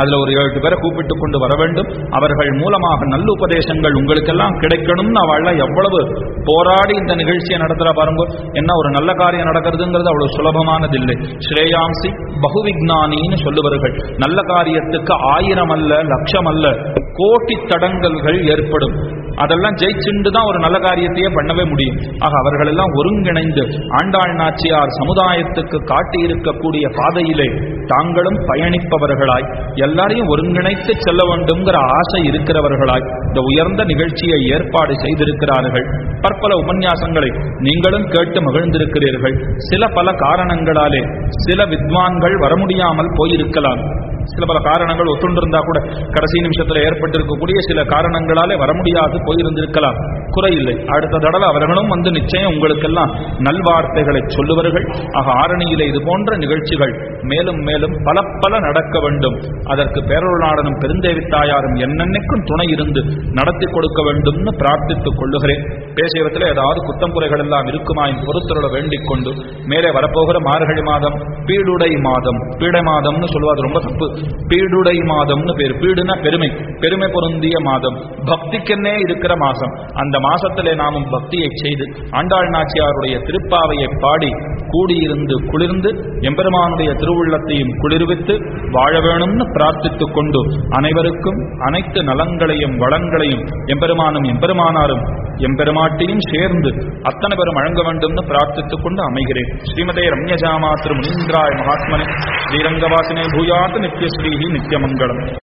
அதுல ஒரு ஏழு பேரை கூப்பிட்டு கொண்டு வர வேண்டும். அவர்கள் மூலமாக நல்ல உபதேசங்கள் உங்களுக்கெல்லாம் கிடைக்கணும்னு அவள் எவ்வளவு போராடி இந்த நிகழ்ச்சியை நடத்துறா பாருங்க. என்ன ஒரு நல்ல காரியம் நடக்கிறதுங்கிறது அவ்வளவு சுலபமானதில்லை. ஸ்ரேயாம்சி பகுவிக்னானின்னு சொல்லுவார்கள். நல்ல காரியத்துக்கு ஆயிரம் அல்ல லட்சம் அல்ல. கோட்டி தடங்கல்கள் ஏற்படும். அதெல்லாம் ஜெயிச்சுண்டு தான் ஒரு நல்ல காரியத்தையே பண்ணவே முடியும். ஆக அவர்கள் எல்லாம் ஒருங்கிணைந்து ஆண்டாள் நாச்சியார் சமுதாயத்துக்கு காட்டி இருக்கக்கூடிய பாதையிலே தாங்களும் பயணிப்பவர்களாய் எல்லாரையும் ஒருங்கிணைத்து செல்ல வேண்டும்ங்கிற ஆசை இருக்கிறவர்களாய் இந்த உயர்ந்த நிகழ்ச்சியை ஏற்பாடு செய்திருக்கிறார்கள். பற்பல உபன்யாசங்களை நீங்களும் கேட்டு மகிழ்ந்திருக்கிறீர்கள். சில பல காரணங்களாலே சில வித்வான்கள் வர முடியாமல் போயிருக்கலாம். சில பல காரணங்கள் ஒத்துண்டிருந்தா கூட கடைசி நிமிஷத்தில் ஏற்பட்டிருக்கக்கூடிய சில காரணங்களாலே வர முடியாது போயிருந்திருக்கலாம். குறையில்லை. அடுத்த தடவை அவர்களும் வந்து நிச்சயம் உங்களுக்கெல்லாம் நல்வார்த்தைகளை சொல்லுவார்கள். ஆக ஆரணியிலே இது போன்ற நிகழ்ச்சிகள் மேலும் மேலும் பல பல நடக்க வேண்டும். அதற்கு பேரொருளாளனும் பெருந்தேவி தாயாரும் என்னென்னைக்கும் துணை இருந்து நடத்தி கொடுக்க வேண்டும்னு பிரார்த்தித்துக் கொள்ளுகிறேன். பேசியவத்தில் ஏதாவது குத்தம் குறைகள் எல்லாம் இருக்குமாயின் பொறுத்தருட வேண்டிக் கொண்டு மேலே வரப்போகிற மார்கழி மாதம் பீடுடை மாதம் பீடை மாதம்னு சொல்வது ரொம்ப தப்பு. பீடுடை மாதம்னு பேர். பீடுனா பெருமை. பெருமை பொருந்திய மாதம். பக்திக்கென்னே இருக்கிற மாசம். அந்த மாசத்திலே நாமும் பக்தியை செய்து ஆண்டாள் நாச்சியாருடைய திருப்பாவையை பாடி கூடியிருந்து குளிர்ந்து எம்பெருமானுடைய திருவுள்ளத்தையும் குளிர்வித்து வாழ வேணும்னு பிரார்த்தித்துக் கொண்டு அனைவருக்கும் அனைத்து நலங்களையும் வளங்களையும் எம்பெருமானும் எம்பெருமானாரும் எம்பெருமாட்டையும் சேர்ந்து அத்தனை பேரும் வழங்க வேண்டும்னு பிரார்த்தித்துக் கொண்டு அமைகிறேன். ஸ்ரீமதே ரம்யஜாமா திரு முனீந்திராய மகாத்மனே ஸ்ரீரங்கவாசினே பூயாத் நித்யஸ்ரீஹி நித்யமங்கலம்.